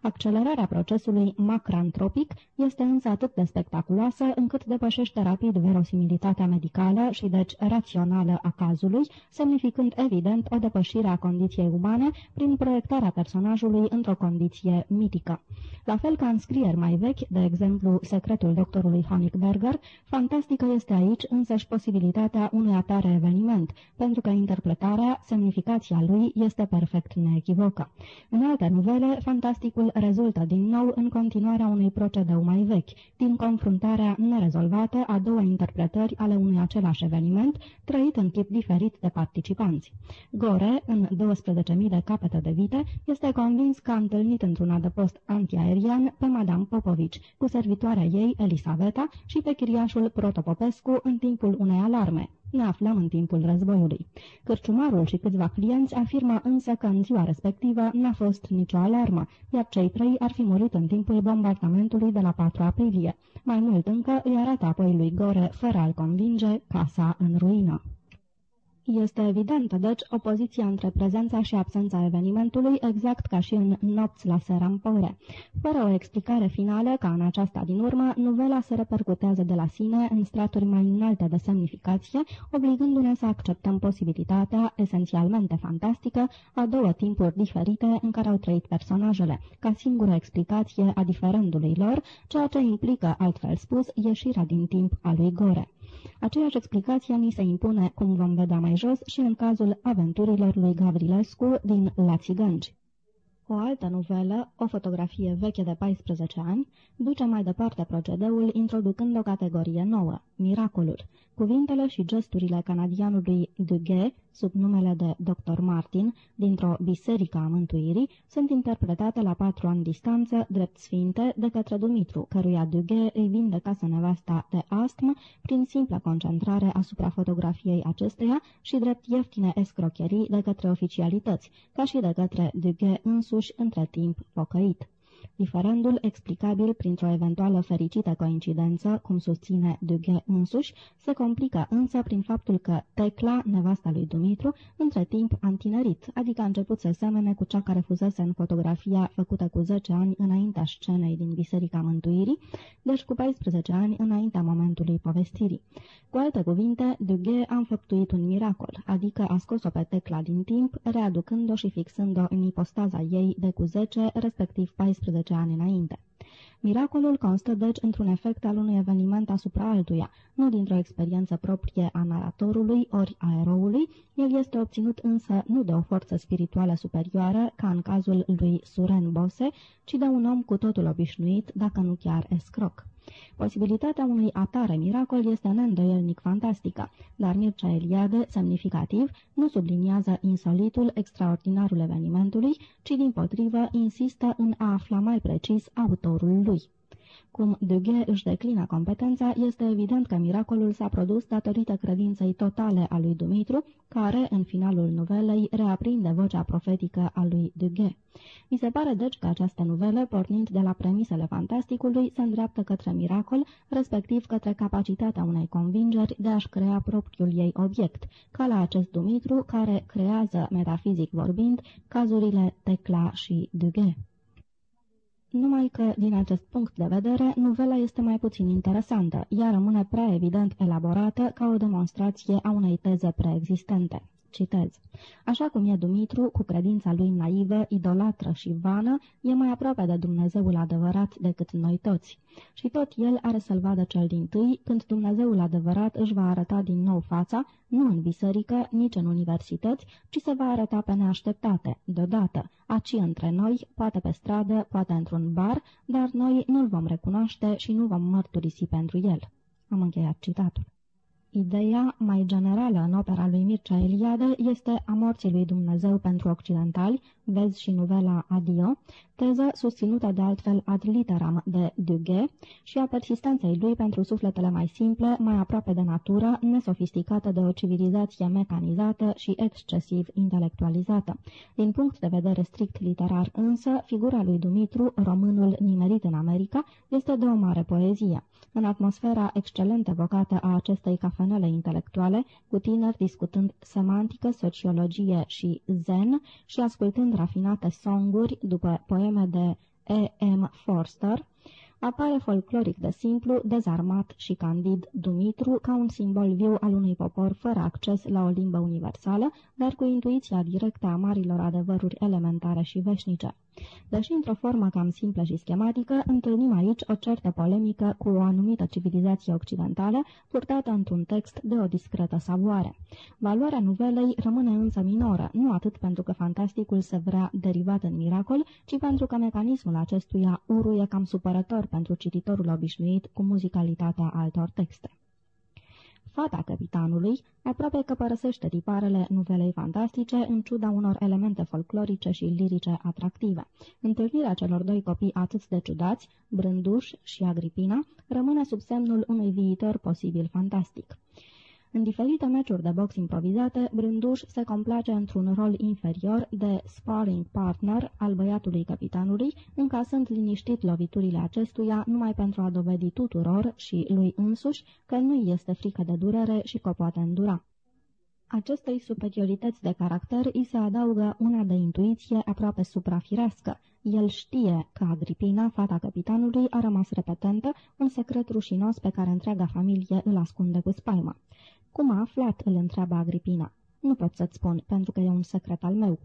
Accelerarea procesului macrantropic este însă atât de spectaculoasă încât depășește rapid verosimilitatea medicală și deci rațională a cazului, semnificând evident o depășire a condiției umane prin proiectarea personajului într-o condiție mitică. La fel ca în scrieri mai vechi, de exemplu Secretul doctorului Honigberger, fantastic Fantastică este aici însăși posibilitatea unui atare eveniment, pentru că interpretarea, semnificația lui este perfect neechivocă. În alte nuvele, fantasticul rezultă din nou în continuarea unui procedeu mai vechi, din confruntarea nerezolvată a două interpretări ale unui același eveniment, trăit în chip diferit de participanți. Gore, în 12.000 de capete de vite, este convins că a întâlnit într-un adăpost antiaerian pe Madame Popovici, cu servitoarea ei, Elisaveta, și pe chiriașul Protopop Popescu în timpul unei alarme. Ne aflăm în timpul războiului. Cârciumarul și câțiva clienți afirmă însă că în ziua respectivă n-a fost nicio alarmă, iar cei trei ar fi murit în timpul bombardamentului de la 4 aprilie. Mai mult încă îi arată apoi lui Gore, fără a-l convinge, casa în ruină. Este evidentă, deci, opoziția între prezența și absența evenimentului, exact ca și în Nopți la Serampore. Fără o explicare finală, ca în aceasta din urmă, novela se repercutează de la sine în straturi mai înalte de semnificație, obligându-ne să acceptăm posibilitatea, esențialmente fantastică, a două timpuri diferite în care au trăit personajele, ca singură explicație a diferendului lor, ceea ce implică, altfel spus, ieșirea din timp a lui Gore. Aceeași explicație ni se impune, cum vom vedea mai jos, și în cazul aventurilor lui Gavrilescu din La Țigănci. O altă novelă, o fotografie veche de 14 ani, duce mai departe procedeul introducând o categorie nouă, miracolul. Cuvintele și gesturile canadianului Duguay, sub numele de Dr. Martin, dintr-o biserică a mântuirii, sunt interpretate la patru ani distanță, drept sfinte, de către Dumitru, căruia Duguay îi vinde casă nevasta de astm prin simplă concentrare asupra fotografiei acesteia și drept ieftine escrocherii de către oficialități, ca și de către Duguay însuși între timp pocăit. Diferendul, explicabil printr-o eventuală fericită coincidență, cum susține Dughe însuși, se complică însă prin faptul că Tecla, nevasta lui Dumitru, între timp a întinerit, adică a început să semene cu cea care fusese în fotografia făcută cu 10 ani înaintea scenei din Biserica Mântuirii, deci cu 14 ani înaintea momentului povestirii. Cu alte cuvinte, Dughe a înfăptuit un miracol, adică a scos-o pe Tecla din timp, readucând-o și fixând-o în ipostaza ei de cu 10, respectiv 14 10 ani înainte. Miracolul constă deci într-un efect al unui eveniment asupra altuia, nu dintr-o experiență proprie a naratorului ori a eroului, el este obținut însă nu de o forță spirituală superioară, ca în cazul lui Suren Bose, ci de un om cu totul obișnuit, dacă nu chiar escroc. Posibilitatea unui atare miracol este neîndoielnic fantastică, dar Mircea Eliade, semnificativ, nu subliniază insolitul, extraordinarul evenimentului, ci din potrivă insistă în a afla mai precis autorul lui. Cum Duguay își declină competența, este evident că miracolul s-a produs datorită credinței totale a lui Dumitru, care, în finalul novelei, reaprinde vocea profetică a lui Duguay. Mi se pare deci că această novelă, pornind de la premisele fantasticului, se îndreaptă către miracol, respectiv către capacitatea unei convingeri de a-și crea propriul ei obiect, ca la acest Dumitru care creează, metafizic vorbind, cazurile Tecla și Duguay. Numai că, din acest punct de vedere, novela este mai puțin interesantă, ea rămâne prea evident elaborată ca o demonstrație a unei teze preexistente. Citez. Așa cum e Dumitru, cu credința lui naivă, idolatră și vană, e mai aproape de Dumnezeul adevărat decât noi toți. Și tot el are să-l vadă cel din tâi, când Dumnezeul adevărat își va arăta din nou fața, nu în biserică, nici în universități, ci se va arăta pe neașteptate, deodată, aci între noi, poate pe stradă, poate într-un bar, dar noi nu-l vom recunoaște și nu vom mărturisi pentru el. Am încheiat citatul. Ideea mai generală în opera lui Mircea Eliade este a morții lui Dumnezeu pentru occidentali, vezi și novela Adio, teză susținută de altfel ad literam de Duguay și a persistenței lui pentru sufletele mai simple, mai aproape de natură, nesofisticată de o civilizație mecanizată și excesiv intelectualizată. Din punct de vedere strict literar însă, figura lui Dumitru, românul nimerit în America, este de o mare poezie. În atmosfera excelent evocată a acestei cafenele intelectuale, cu tineri discutând semantică, sociologie și zen și ascultând rafinate songuri după poeme de E. M. Forster, apare folcloric de simplu, dezarmat și candid Dumitru ca un simbol viu al unui popor fără acces la o limbă universală, dar cu intuiția directă a marilor adevăruri elementare și veșnice. Deși într-o formă cam simplă și schematică, întâlnim aici o certă polemică cu o anumită civilizație occidentală, purtată într-un text de o discretă savoare. Valoarea nuvelei rămâne însă minoră, nu atât pentru că fantasticul se vrea derivat în miracol, ci pentru că mecanismul acestuia uruie cam supărător pentru cititorul obișnuit cu muzicalitatea altor texte. Fata capitanului aproape că părăsește tiparele nuvelei fantastice în ciuda unor elemente folclorice și lirice atractive. Întâlnirea celor doi copii atât de ciudați, Brânduș și Agripina, rămâne sub semnul unui viitor posibil fantastic. În diferite meciuri de box improvizate, Brânduș se complace într-un rol inferior de sparring partner al băiatului capitanului, încasând liniștit loviturile acestuia numai pentru a dovedi tuturor și lui însuși că nu este frică de durere și că o poate îndura. Acestei superiorități de caracter îi se adaugă una de intuiție aproape suprafirească. El știe că Agripina, fata capitanului, a rămas repetentă, un secret rușinos pe care întreaga familie îl ascunde cu spaimă. Cum a aflat?" îl întreabă Agripina. Nu pot să-ți spun, pentru că e un secret al meu."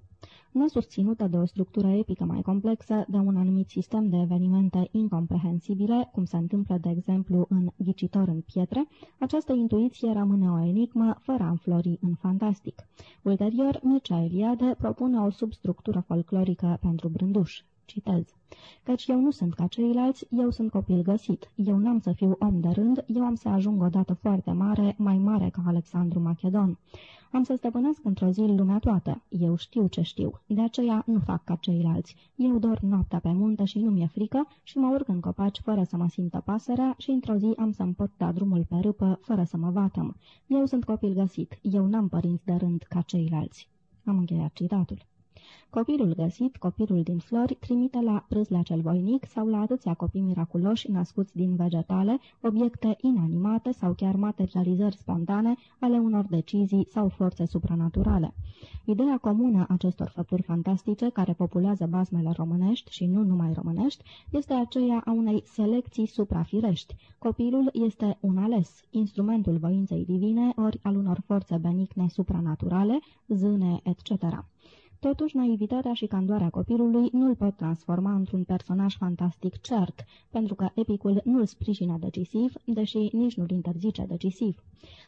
Nesusținută de o structură epică mai complexă, de un anumit sistem de evenimente incomprehensibile, cum se întâmplă, de exemplu, în Ghicitor în pietre, această intuiție rămâne o enigmă, fără a înflori în fantastic. Ulterior, Mircea Eliade propune o substructură folclorică pentru brânduș. Citez. Căci eu nu sunt ca ceilalți, eu sunt copil găsit. Eu n-am să fiu om de rând, eu am să ajung odată foarte mare, mai mare ca Alexandru Macedon. Am să stăpânesc într-o zi lumea toată. Eu știu ce știu. De aceea nu fac ca ceilalți. Eu dor noaptea pe munte și nu mi-e frică și mă urc în copaci fără să mă simtă pasărea și într-o zi am să-mi pot da drumul pe râpă fără să mă vatăm. Eu sunt copil găsit. Eu n-am părinți de rând ca ceilalți. Am încheiat citatul. Copilul găsit, copilul din flori, trimite la prâzla cel voinic sau la atâția copii miraculoși născuți din vegetale, obiecte inanimate sau chiar materializări spontane ale unor decizii sau forțe supranaturale. Ideea comună acestor făpturi fantastice care populează bazmele românești și nu numai românești este aceea a unei selecții suprafirești. Copilul este un ales, instrumentul voinței divine ori al unor forțe benigne supranaturale, zâne, etc. Totuși, naivitatea și candoarea copilului nu îl pot transforma într-un personaj fantastic cert, pentru că epicul nu îl sprijină decisiv, deși nici nu-l interzice decisiv.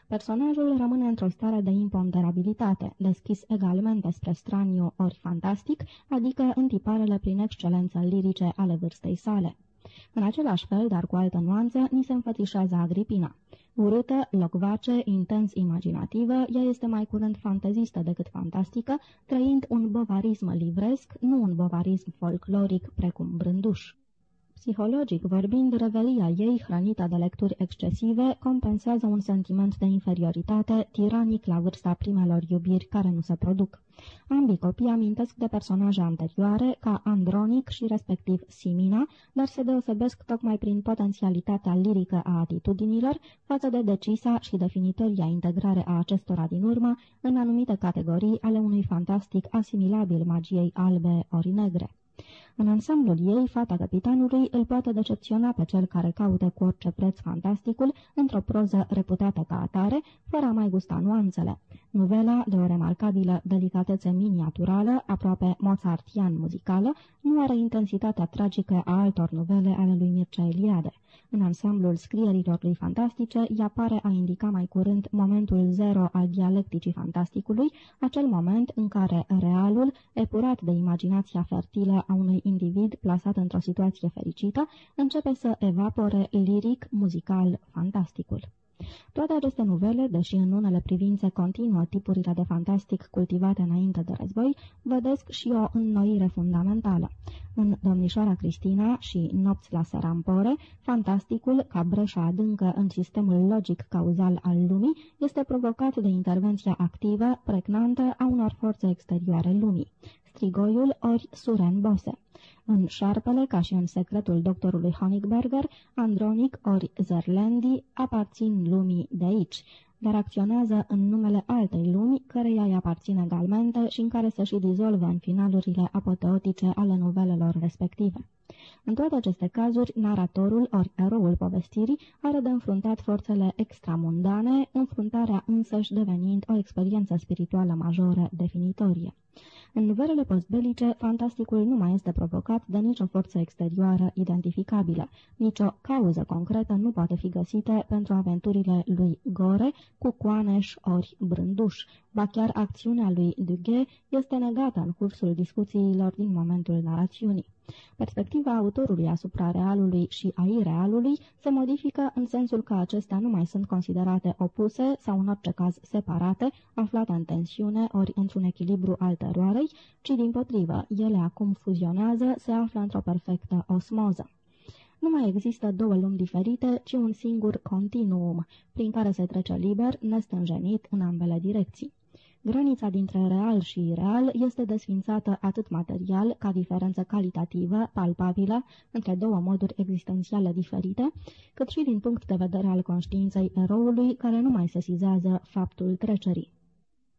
Personajul rămâne într-o stare de imponderabilitate, deschis egalmente spre straniu ori fantastic, adică în tiparele prin excelență lirice ale vârstei sale. În același fel, dar cu altă nuanță, ni se înfățișează Agripina. Urâtă, locvace, intens imaginativă, ea este mai curând fantezistă decât fantastică, trăind un bovarism livresc, nu un bovarism folcloric precum Brânduș. Psihologic vorbind, revelia ei, hrănită de lecturi excesive, compensează un sentiment de inferioritate tiranic la vârsta primelor iubiri care nu se produc. Ambii copii amintesc de personaje anterioare, ca Andronic și respectiv Simina, dar se deosebesc tocmai prin potențialitatea lirică a atitudinilor față de decisa și definitoria integrare a acestora din urmă în anumite categorii ale unui fantastic asimilabil magiei albe ori negre. În ansamblul ei, fata capitanului îl poate decepționa pe cel care caută cu orice preț fantasticul într-o proză reputată ca atare, fără a mai gusta nuanțele. Novela, de o remarcabilă delicatețe miniaturală, aproape mozartian muzicală, nu are intensitatea tragică a altor novele ale lui Mircea Eliade. În ansamblul scrierilor lui fantastice, ea pare a indica mai curând momentul zero al dialecticii fantasticului, acel moment în care realul, epurat de imaginația fertilă a unui individ plasat într-o situație fericită, începe să evapore liric, muzical, fantasticul. Toate aceste novele, deși în unele privințe continuă tipurile de fantastic cultivate înainte de război, vădesc și o înnoire fundamentală. În Domnișoara Cristina și Nopți la Serampore, fantasticul, ca breșa adâncă în sistemul logic cauzal al lumii, este provocat de intervenția activă, pregnantă a unor forțe exterioare lumii. Strigoiul ori Suren Bose. În șarpele, ca și în secretul doctorului Honigberger, Andronic ori Zerlendi aparțin lumii de aici, dar acționează în numele altei lumi, căreia îi aparține egalmente și în care să și dizolve în finalurile apoteotice ale novelelor respective. În toate aceste cazuri, naratorul ori eroul povestirii are de înfruntat forțele extramundane, înfruntarea însăși devenind o experiență spirituală majoră definitorie. În novelele postbelice, fantasticul nu mai este provocat de nicio forță exterioară identificabilă. Nicio cauză concretă nu poate fi găsită pentru aventurile lui Gore, cu Coaneș ori Brânduș. Ba chiar acțiunea lui Duguay este negată în cursul discuțiilor din momentul narațiunii. Perspectiva autorului asupra realului și a irealului se modifică în sensul că acestea nu mai sunt considerate opuse sau în orice caz separate, aflate în tensiune ori într-un echilibru al teroarei, ci din potrivă, ele acum fuzionează, se află într-o perfectă osmoză. Nu mai există două lumi diferite, ci un singur continuum, prin care se trece liber, nestânjenit în ambele direcții. Granița dintre real și ireal este desfințată atât material, ca diferență calitativă, palpabilă, între două moduri existențiale diferite, cât și din punct de vedere al conștiinței eroului, care nu mai sesizează faptul trecerii.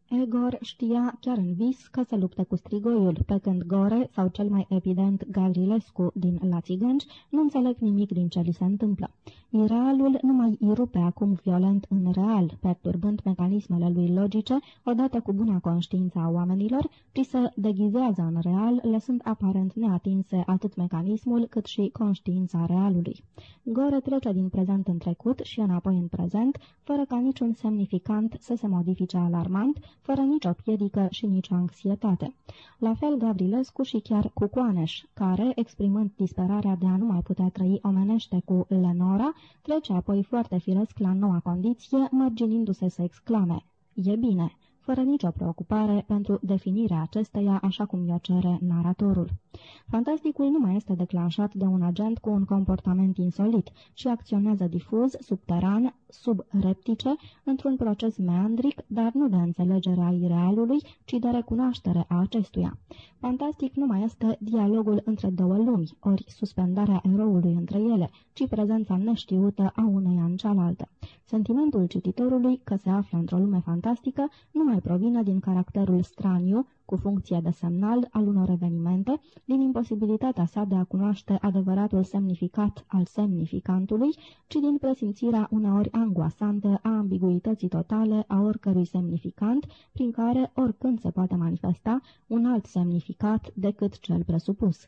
Egor știa chiar în vis că se luptă cu strigoiul, pe când Gore, sau cel mai evident Gavrilescu din La Țigânci, nu înțeleg nimic din ce li se întâmplă. Irealul nu mai irupe acum violent în real, perturbând mecanismele lui logice, odată cu buna conștiință a oamenilor, ci se deghizează în real, lăsând aparent neatinse atât mecanismul cât și conștiința realului. Gore trece din prezent în trecut și înapoi în prezent, fără ca niciun semnificant să se modifice alarmant, fără nicio piedică și nicio anxietate. La fel Gavrilescu și chiar Cucoaneș, care, exprimând disperarea de a nu mai putea trăi omenește cu Lenora, trece apoi foarte firesc la noua condiție, mărginindu-se să exclame, E bine!" Fără nicio preocupare pentru definirea acesteia așa cum i-o cere naratorul. Fantasticul nu mai este declanșat de un agent cu un comportament insolit și acționează difuz, subteran, subreptice, într-un proces meandric, dar nu de înțelegere a irealului, ci de recunoaștere a acestuia. Fantastic nu mai este dialogul între două lumi, ori suspendarea eroului între ele, ci prezența neștiută a uneia în cealaltă. Sentimentul cititorului că se află într-o lume fantastică nu mai provine din caracterul straniu, cu funcție de semnal al unor evenimente, din imposibilitatea sa de a cunoaște adevăratul semnificat al semnificantului, ci din presimțirea uneori angoasantă a ambiguității totale a oricărui semnificant, prin care oricând se poate manifesta un alt semnificat decât cel presupus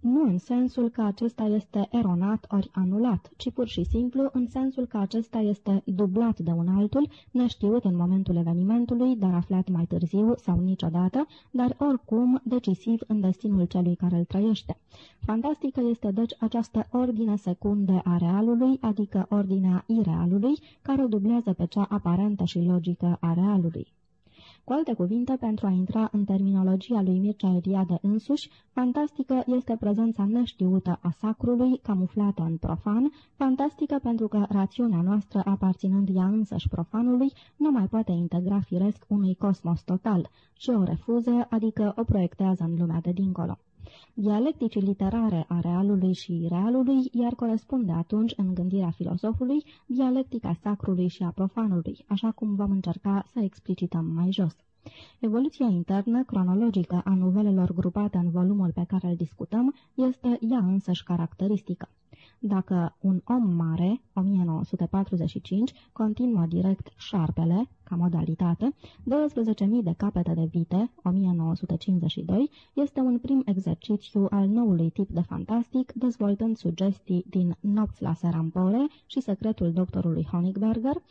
nu în sensul că acesta este eronat ori anulat, ci pur și simplu în sensul că acesta este dublat de un altul, neștiut în momentul evenimentului, dar aflat mai târziu sau niciodată, dar oricum decisiv în destinul celui care îl trăiește. Fantastică este deci această ordine secunde a realului, adică ordinea irealului, care o dublează pe cea aparentă și logică a realului. Cu alte cuvinte, pentru a intra în terminologia lui Mircea Eliade însuși, fantastică este prezența neștiută a sacrului, camuflată în profan, fantastică pentru că rațiunea noastră, aparținând ea însăși profanului, nu mai poate integra firesc unui cosmos total, și o refuză, adică o proiectează în lumea de dincolo. Dialecticii literare a realului și realului iar corespunde atunci în gândirea filosofului dialectica sacrului și a profanului, așa cum vom încerca să explicităm mai jos. Evoluția internă, cronologică a novelelor grupate în volumul pe care îl discutăm, este ea însăși caracteristică. Dacă un om mare, 1945, continuă direct șarpele, ca modalitate, 12.000 de capete de vite, 1952, este un prim exercițiu al noului tip de fantastic, dezvoltând sugestii din Nopți la Serampole și secretul doctorului Honigberger,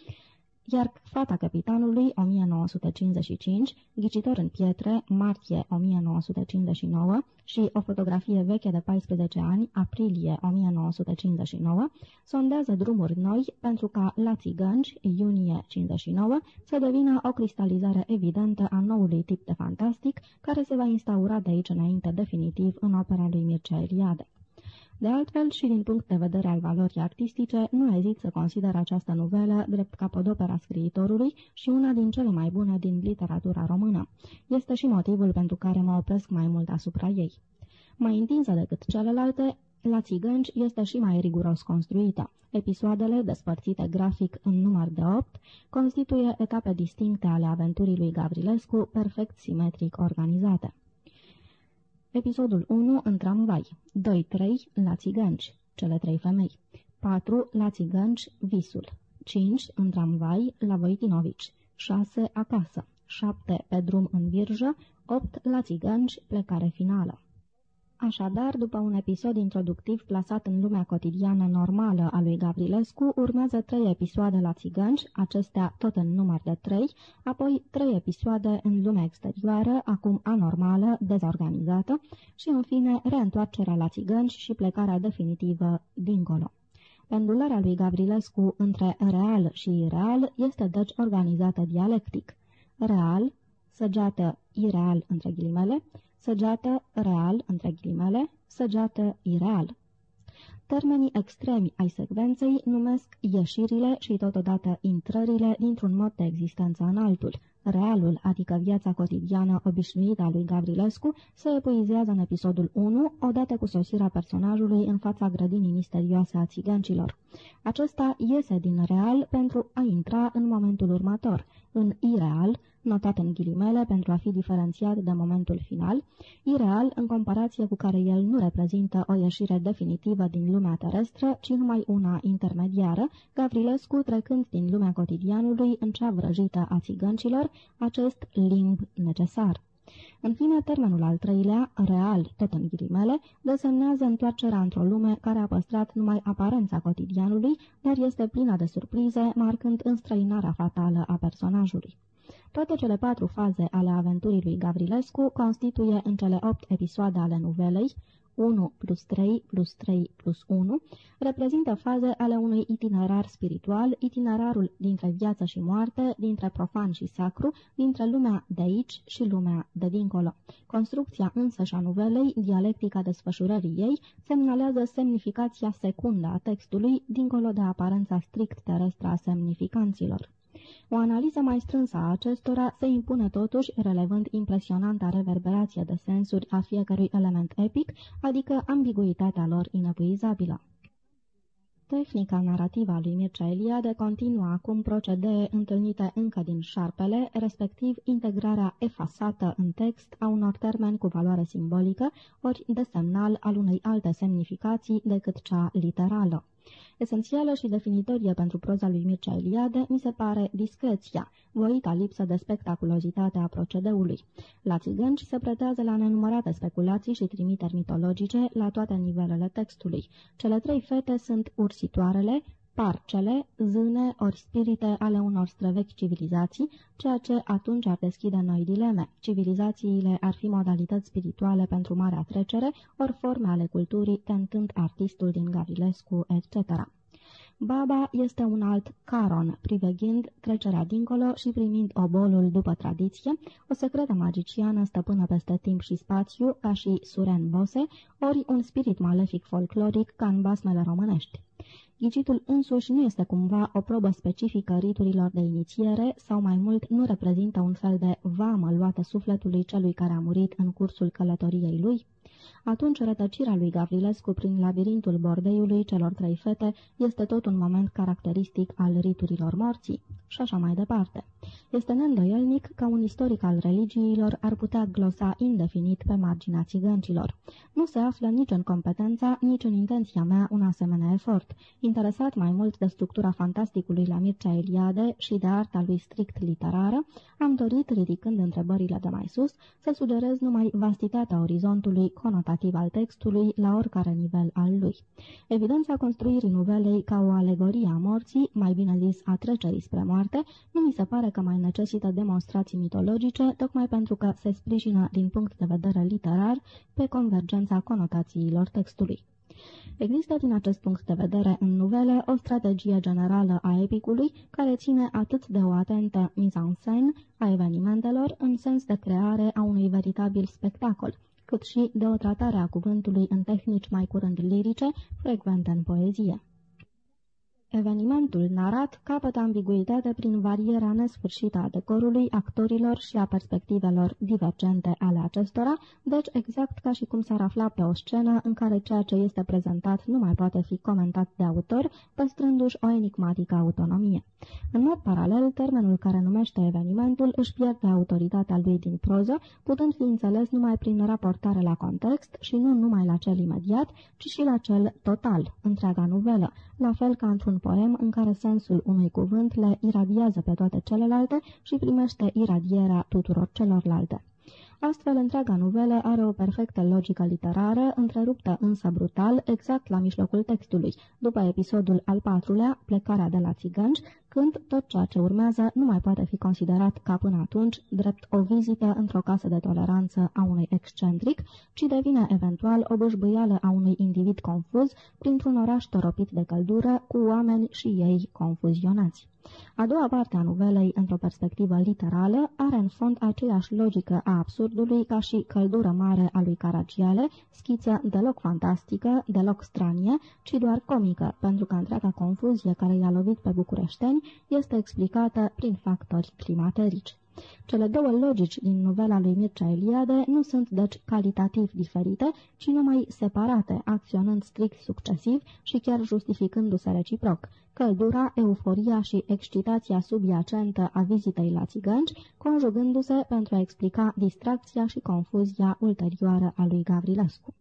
iar Fata Capitanului 1955, Ghicitor în pietre, martie 1959 și o fotografie veche de 14 ani, aprilie 1959, sondează drumuri noi pentru ca La Țigănci, iunie 59, să devină o cristalizare evidentă a noului tip de fantastic care se va instaura de aici înainte definitiv în opera lui Mircea Eliade. De altfel, și din punct de vedere al valorii artistice, nu ezit să consider această novelă drept capodopera scriitorului și una din cele mai bune din literatura română. Este și motivul pentru care mă opresc mai mult asupra ei. Mai întinsă decât celelalte, la Țigănci este și mai riguros construită. Episoadele, despărțite grafic în număr de 8, constituie etape distincte ale aventurii lui Gavrilescu, perfect simetric organizate. Episodul 1 în tramvai. 2-3 la țigănci, cele trei femei. 4 la țigănci, visul. 5 în tramvai la Voitinovici 6 acasă. 7 pe drum în virjă. 8 la țigănci, plecare finală Așadar, după un episod introductiv plasat în lumea cotidiană normală a lui Gavrilescu, urmează trei episoade la țigănci, acestea tot în număr de trei, apoi trei episoade în lumea exterioară, acum anormală, dezorganizată, și în fine reîntoarcerea la țigănci și plecarea definitivă dincolo. Pendularea lui Gavrilescu între real și ireal este deci organizată dialectic. Real, săgeată ireal între ghilimele, săgeată real, între ghilimele, săgeată ireal. Termenii extremi ai secvenței numesc ieșirile și totodată intrările dintr-un mod de existență în altul. Realul, adică viața cotidiană obișnuită a lui Gavrilescu, se epuizează în episodul 1, odată cu sosirea personajului în fața grădinii misterioase a țigăncilor. Acesta iese din real pentru a intra în momentul următor, în ireal, notat în ghilimele pentru a fi diferențiat de momentul final, ireal în comparație cu care el nu reprezintă o ieșire definitivă din lumea terestră, ci numai una intermediară, Gavrilescu trecând din lumea cotidianului în cea vrăjită a țigăncilor, acest limb necesar. În fine, termenul al treilea, real, tot în ghilimele, desemnează întoarcerea într-o lume care a păstrat numai aparența cotidianului, dar este plină de surprize, marcând înstrăinarea fatală a personajului. Toate cele patru faze ale aventurii lui Gavrilescu constituie în cele opt episoade ale novelei, 1 plus 3 plus 3 plus 1, reprezintă faze ale unui itinerar spiritual, itinerarul dintre viață și moarte, dintre profan și sacru, dintre lumea de aici și lumea de dincolo. Construcția însăși a novelei, dialectica desfășurării ei, semnalează semnificația secundă a textului, dincolo de aparența strict terestră a semnificanților. O analiză mai strânsă a acestora se impune totuși, relevând impresionanta reverberație de sensuri a fiecărui element epic, adică ambiguitatea lor inepuizabilă. Tehnica narrativă a lui Mircea Eliade continuă acum procedee întâlnite încă din șarpele, respectiv integrarea efasată în text a unor termeni cu valoare simbolică, ori de semnal al unei alte semnificații decât cea literală. Esențială și definitorie pentru proza lui Mircea Eliade mi se pare discreția, voita lipsă de spectaculozitate a procedeului. La țigănci se pretează la nenumărate speculații și trimiteri mitologice la toate nivelele textului. Cele trei fete sunt ursitoarele, parcele, zâne ori spirite ale unor străvechi civilizații, ceea ce atunci ar deschide noi dileme. Civilizațiile ar fi modalități spirituale pentru marea trecere, ori forme ale culturii, tentând artistul din Gavilescu, etc. Baba este un alt Caron, priveghind trecerea dincolo și primind obolul după tradiție, o secretă magiciană stăpână peste timp și spațiu, ca și Suren Bose, ori un spirit malefic folcloric ca în basmele românești. Ghicitul însuși nu este cumva o probă specifică riturilor de inițiere sau mai mult nu reprezintă un fel de vamă luată sufletului celui care a murit în cursul călătoriei lui? Atunci rătăcirea lui Gavrilescu prin labirintul bordeiului celor trei fete este tot un moment caracteristic al riturilor morții și așa mai departe. Este neîndoielnic că un istoric al religiilor ar putea glosa indefinit pe marginea țigăncilor. Nu se află nici în competența, nici în intenția mea un asemenea efort. Interesat mai mult de structura fantasticului la Mircea Eliade și de arta lui strict literară, am dorit, ridicând întrebările de mai sus, să sugerez numai vastitatea orizontului conotativ al textului la oricare nivel al lui. Evidența construirii nuvelei ca o alegorie a morții, mai bine zis a trecerii spre moarte, nu mi se pare că mai necesită demonstrații mitologice, tocmai pentru că se sprijină din punct de vedere literar pe convergența conotațiilor textului. Există din acest punct de vedere în novele o strategie generală a epicului care ține atât de o atentă mise-en-scène a evenimentelor în sens de creare a unui veritabil spectacol, cât și de o tratare a cuvântului în tehnici mai curând lirice, frecvente în poezie. Evenimentul narat capătă ambiguitate prin varierea nesfârșită a decorului, actorilor și a perspectivelor divergente ale acestora, deci exact ca și cum s-ar afla pe o scenă în care ceea ce este prezentat nu mai poate fi comentat de autor, păstrându-și o enigmatică autonomie. În mod paralel, termenul care numește evenimentul își pierde autoritatea lui din proză, putând fi înțeles numai prin raportare la context și nu numai la cel imediat, ci și la cel total, întreaga nuvelă, la fel ca într-un poem în care sensul unui cuvânt le iradiază pe toate celelalte și primește iradierea tuturor celorlalte. Astfel, întreaga novelă are o perfectă logică literară, întreruptă însă brutal, exact la mijlocul textului, după episodul al patrulea, plecarea de la țigănci, când tot ceea ce urmează nu mai poate fi considerat ca până atunci drept o vizită într-o casă de toleranță a unui excentric, ci devine eventual o bâșbâială a unui individ confuz printr-un oraș toropit de căldură cu oameni și ei confuzionați. A doua parte a novelei, într-o perspectivă literală, are în fond aceeași logică a absurdului ca și căldură mare a lui Caragiale, schiță deloc fantastică, deloc stranie, ci doar comică, pentru că întreaga confuzie care i-a lovit pe bucureșteni este explicată prin factori climaterici. Cele două logici din novela lui Mircea Eliade nu sunt deci calitativ diferite, ci numai separate, acționând strict succesiv și chiar justificându-se reciproc. Căldura, euforia și excitația subiacentă a vizitei la țigănci, conjugându-se pentru a explica distracția și confuzia ulterioară a lui Gavrilescu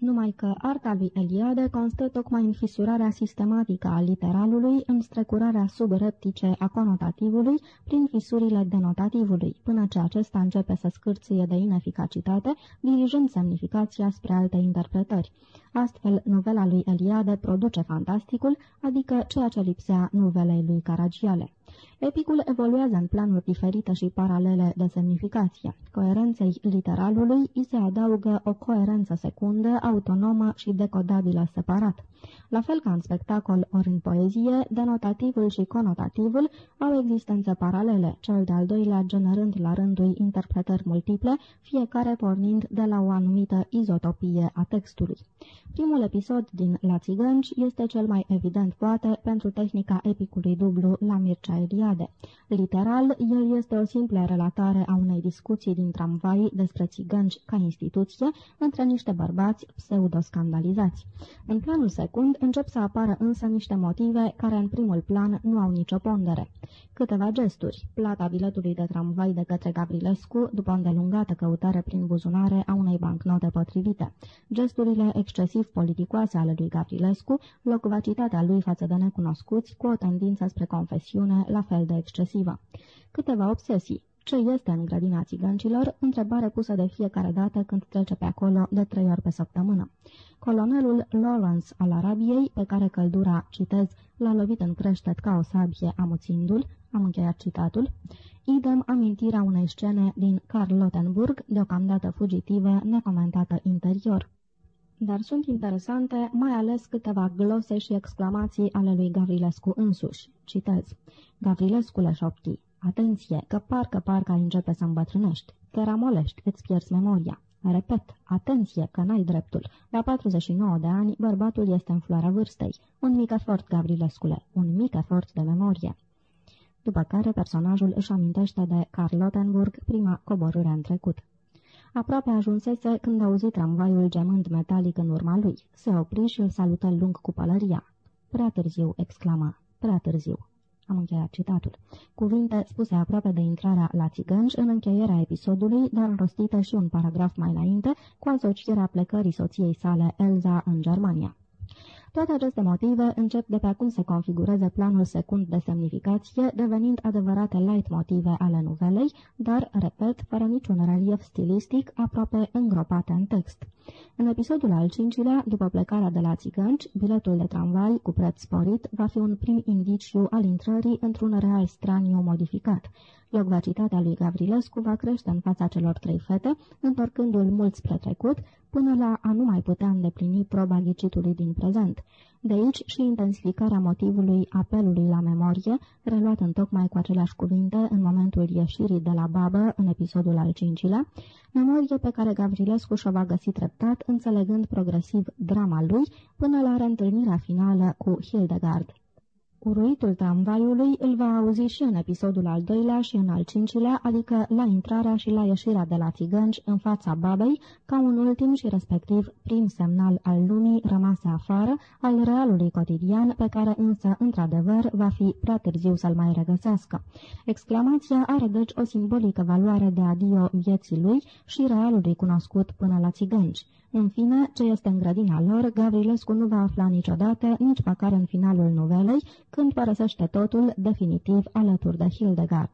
numai că arta lui Eliade constă tocmai în fisurarea sistematică a literalului, în strecurarea subreptice a conotativului prin fisurile denotativului, până ce acesta începe să scârție de ineficacitate, dirijând semnificația spre alte interpretări. Astfel, novela lui Eliade produce fantasticul, adică ceea ce lipsea novelei lui Caragiale. Epicul evoluează în planuri diferite și paralele de semnificație. Coerenței literalului îi se adaugă o coerență secundă, autonomă și decodabilă separat. La fel ca în spectacol ori în poezie, denotativul și conotativul au existențe paralele, cel de-al doilea generând la rândul interpretări multiple, fiecare pornind de la o anumită izotopie a textului. Primul episod din La Țigănci este cel mai evident, poate, pentru tehnica epicului dublu la Mircea Eliade. Literal, el este o simplă relatare a unei discuții din tramvai despre țigănci ca instituție între niște bărbați pseudo-scandalizați. În planul secund încep să apară însă niște motive care în primul plan nu au nicio pondere. Câteva gesturi, plata biletului de tramvai de către Gavrilescu după o îndelungată căutare prin buzunare a unei bancnote potrivite, gesturile excesiv politicoase ale lui Gavrilescu, locvacitatea lui față de necunoscuți cu o tendință spre confesiune la fel de excesivă. Câteva obsesii, ce este în grădina țigăncilor, întrebare pusă de fiecare dată când trece pe acolo de trei ori pe săptămână. Colonelul Lawrence al Arabiei, pe care căldura, citez, l-a lovit în creștet ca o sabie amuțindu-l, am încheiat citatul, idem amintirea unei scene din Karl Lottenburg, deocamdată fugitivă, necomentată interior. Dar sunt interesante mai ales câteva glose și exclamații ale lui Gavrilescu însuși. Citez. Gavrilescu le șopti. Atenție, că parcă parcă ai începe să îmbătrânești. Te ramolești, îți pierzi memoria. Repet, atenție, că n-ai dreptul. La 49 de ani, bărbatul este în floarea vârstei. Un mic efort, Gavrilescule, un mic efort de memorie. După care personajul își amintește de Carl Lottenburg, prima coborâre în trecut. Aproape ajunsese când auzi tramvaiul gemând metalic în urma lui. Se opri și îl salută lung cu pălăria. Prea târziu, exclama. Prea târziu. Am încheiat citatul. Cuvinte spuse aproape de intrarea la țigănci în încheierea episodului, dar rostite și un paragraf mai înainte, cu asocierea plecării soției sale Elza în Germania. Toate aceste motive încep de pe acum să configureze planul secund de semnificație, devenind adevărate light motive ale nuvelei, dar, repet, fără niciun relief stilistic, aproape îngropate în text. În episodul al cincilea, după plecarea de la țigănci, biletul de tramvai cu preț sporit va fi un prim indiciu al intrării într-un real straniu modificat. Locvacitatea lui Gavrilescu va crește în fața celor trei fete, întorcându-l mult spre trecut, până la a nu mai putea îndeplini proba ghicitului din prezent. De aici și intensificarea motivului apelului la memorie, reluat în tocmai cu aceleași cuvinte în momentul ieșirii de la babă în episodul al cincilea, memorie pe care Gavrilescu și-o va găsi treptat, înțelegând progresiv drama lui, până la reîntâlnirea finală cu Hildegard. Uruitul tramvaiului îl va auzi și în episodul al doilea și în al cincilea, adică la intrarea și la ieșirea de la țigănci în fața babei, ca un ultim și respectiv prim semnal al lumii rămase afară, al realului cotidian, pe care însă, într-adevăr, va fi prea târziu să-l mai regăsească. Exclamația are deci o simbolică valoare de adio vieții lui și realului cunoscut până la țigănci. În fine, ce este în grădina lor, Gavrilescu nu va afla niciodată, nici măcar în finalul novelei, când părăsește totul definitiv alături de Hildegard.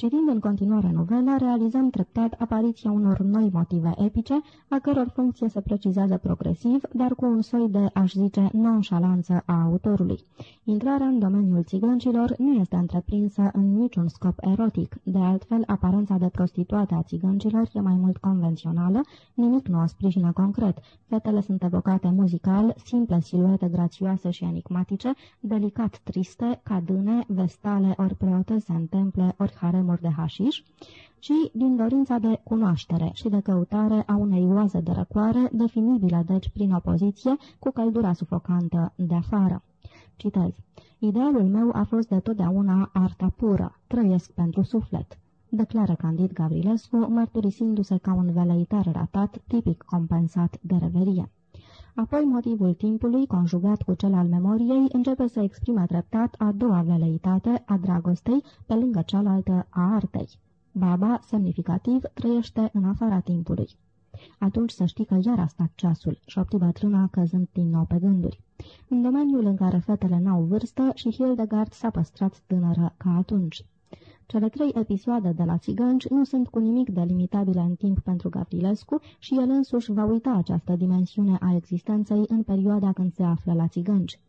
Citind în continuare novela, realizăm treptat apariția unor noi motive epice, a căror funcție se precizează progresiv, dar cu un soi de, aș zice, nonșalanță a autorului. Intrarea în domeniul țigăncilor nu este întreprinsă în niciun scop erotic, de altfel, aparența de prostituate a țigăncilor e mai mult convențională, nimic nu o sprijină concret. Fetele sunt evocate muzical, simple siluete grațioase și enigmatice, delicat triste, cadâne, vestale, ori preotese în temple, ori harem drumuri de hașiș, ci din dorința de cunoaștere și de căutare a unei oaze de răcoare, definibile deci prin opoziție cu căldura sufocantă de afară. Citez. Idealul meu a fost de totdeauna arta pură, trăiesc pentru suflet declară Candid Gavrilescu, mărturisindu-se ca un veleitar ratat, tipic compensat de reverie. Apoi motivul timpului, conjugat cu cel al memoriei, începe să exprime treptat a doua veleitate a dragostei, pe lângă cealaltă a artei. Baba, semnificativ, trăiește în afara timpului. Atunci să știi că iar a stat ceasul, șopti bătrâna căzând din nou pe gânduri. În domeniul în care fetele n-au vârstă și Hildegard s-a păstrat tânără ca atunci. Cele trei episoade de la Țigănci nu sunt cu nimic delimitabile în timp pentru Gavrilescu și el însuși va uita această dimensiune a existenței în perioada când se află la Țigănci.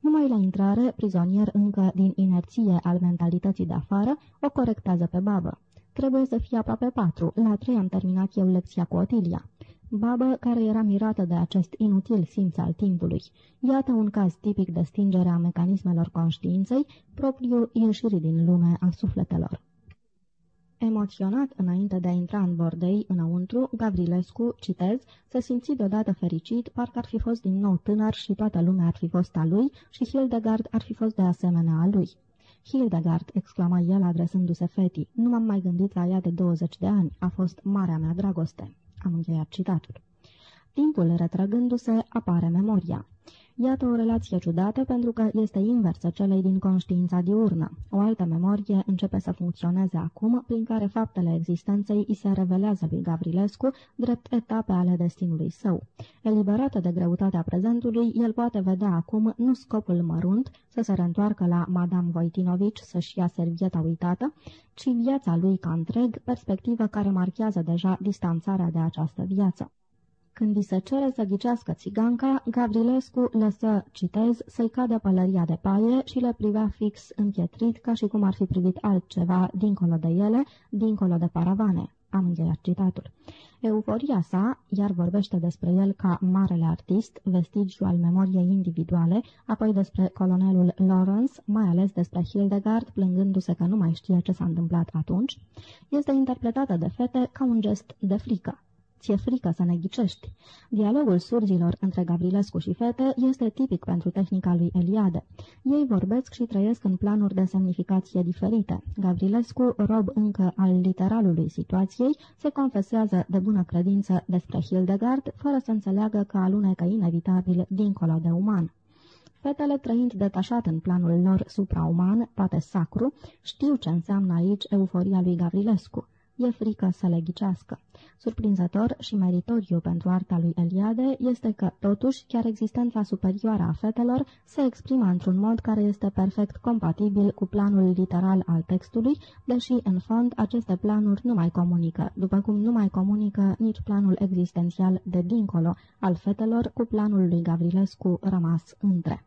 Numai la intrare, prizonier încă din inerție al mentalității de afară, o corectează pe babă. Trebuie să fie aproape patru, la trei am terminat eu lecția cu Otilia babă care era mirată de acest inutil simț al timpului. Iată un caz tipic de stingere a mecanismelor conștiinței, propriu ieșirii din lume a sufletelor. Emoționat înainte de a intra în bordei înăuntru, Gavrilescu, citez, se simți deodată fericit, parcă ar fi fost din nou tânăr și toată lumea ar fi fost a lui și Hildegard ar fi fost de asemenea a lui. Hildegard, exclama el adresându-se fetii, nu m-am mai gândit la ea de 20 de ani, a fost marea mea dragoste. Am încheiat citatul. Timpul retrăgându-se, apare memoria. Iată o relație ciudată pentru că este inversă celei din conștiința diurnă. O altă memorie începe să funcționeze acum, prin care faptele existenței îi se revelează lui Gavrilescu drept etape ale destinului său. Eliberată de greutatea prezentului, el poate vedea acum nu scopul mărunt să se reîntoarcă la Madame Voitinovici să-și ia servieta uitată, ci viața lui ca întreg, perspectivă care marchează deja distanțarea de această viață. Când îi se cere să ghicească țiganca, Gavrilescu lăsă, citez, să-i cadă pălăria de paie și le privea fix împietrit, ca și cum ar fi privit altceva dincolo de ele, dincolo de paravane. Am încheiat citatul. Euforia sa iar vorbește despre el ca marele artist, vestigiu al memoriei individuale, apoi despre colonelul Lawrence, mai ales despre Hildegard, plângându-se că nu mai știe ce s-a întâmplat atunci, este interpretată de fete ca un gest de frică. Ți-e frică să ne ghicești. Dialogul surzilor între Gavrilescu și fete este tipic pentru tehnica lui Eliade. Ei vorbesc și trăiesc în planuri de semnificație diferite. Gavrilescu, rob încă al literalului situației, se confesează de bună credință despre Hildegard, fără să înțeleagă că alunecă inevitabil dincolo de uman. Fetele, trăind detașat în planul lor suprauman, poate sacru, știu ce înseamnă aici euforia lui Gavrilescu. E frică să le ghicească. Surprinzător și meritoriu pentru arta lui Eliade este că, totuși, chiar existența superioară a fetelor se exprimă într-un mod care este perfect compatibil cu planul literal al textului, deși, în fond, aceste planuri nu mai comunică, după cum nu mai comunică nici planul existențial de dincolo al fetelor cu planul lui Gavrilescu rămas între.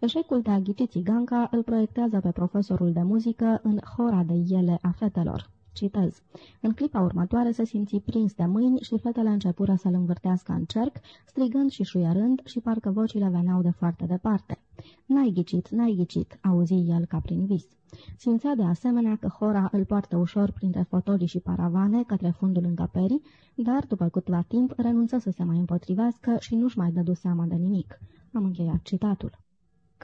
Eșecul de a ghici țiganca îl proiectează pe profesorul de muzică în hora de ele a fetelor. Citez. În clipa următoare se simți prins de mâini și fetele începură să-l învârtească în cerc, strigând și șuierând și parcă vocile veneau de foarte departe. N-ai ghicit, n-ai ghicit, auzi el ca prin vis. Simțea de asemenea că hora îl poartă ușor printre fotolii și paravane către fundul încăperii, dar după câtva timp renunță să se mai împotrivească și nu-și mai dădu seama de nimic. Am încheiat citatul.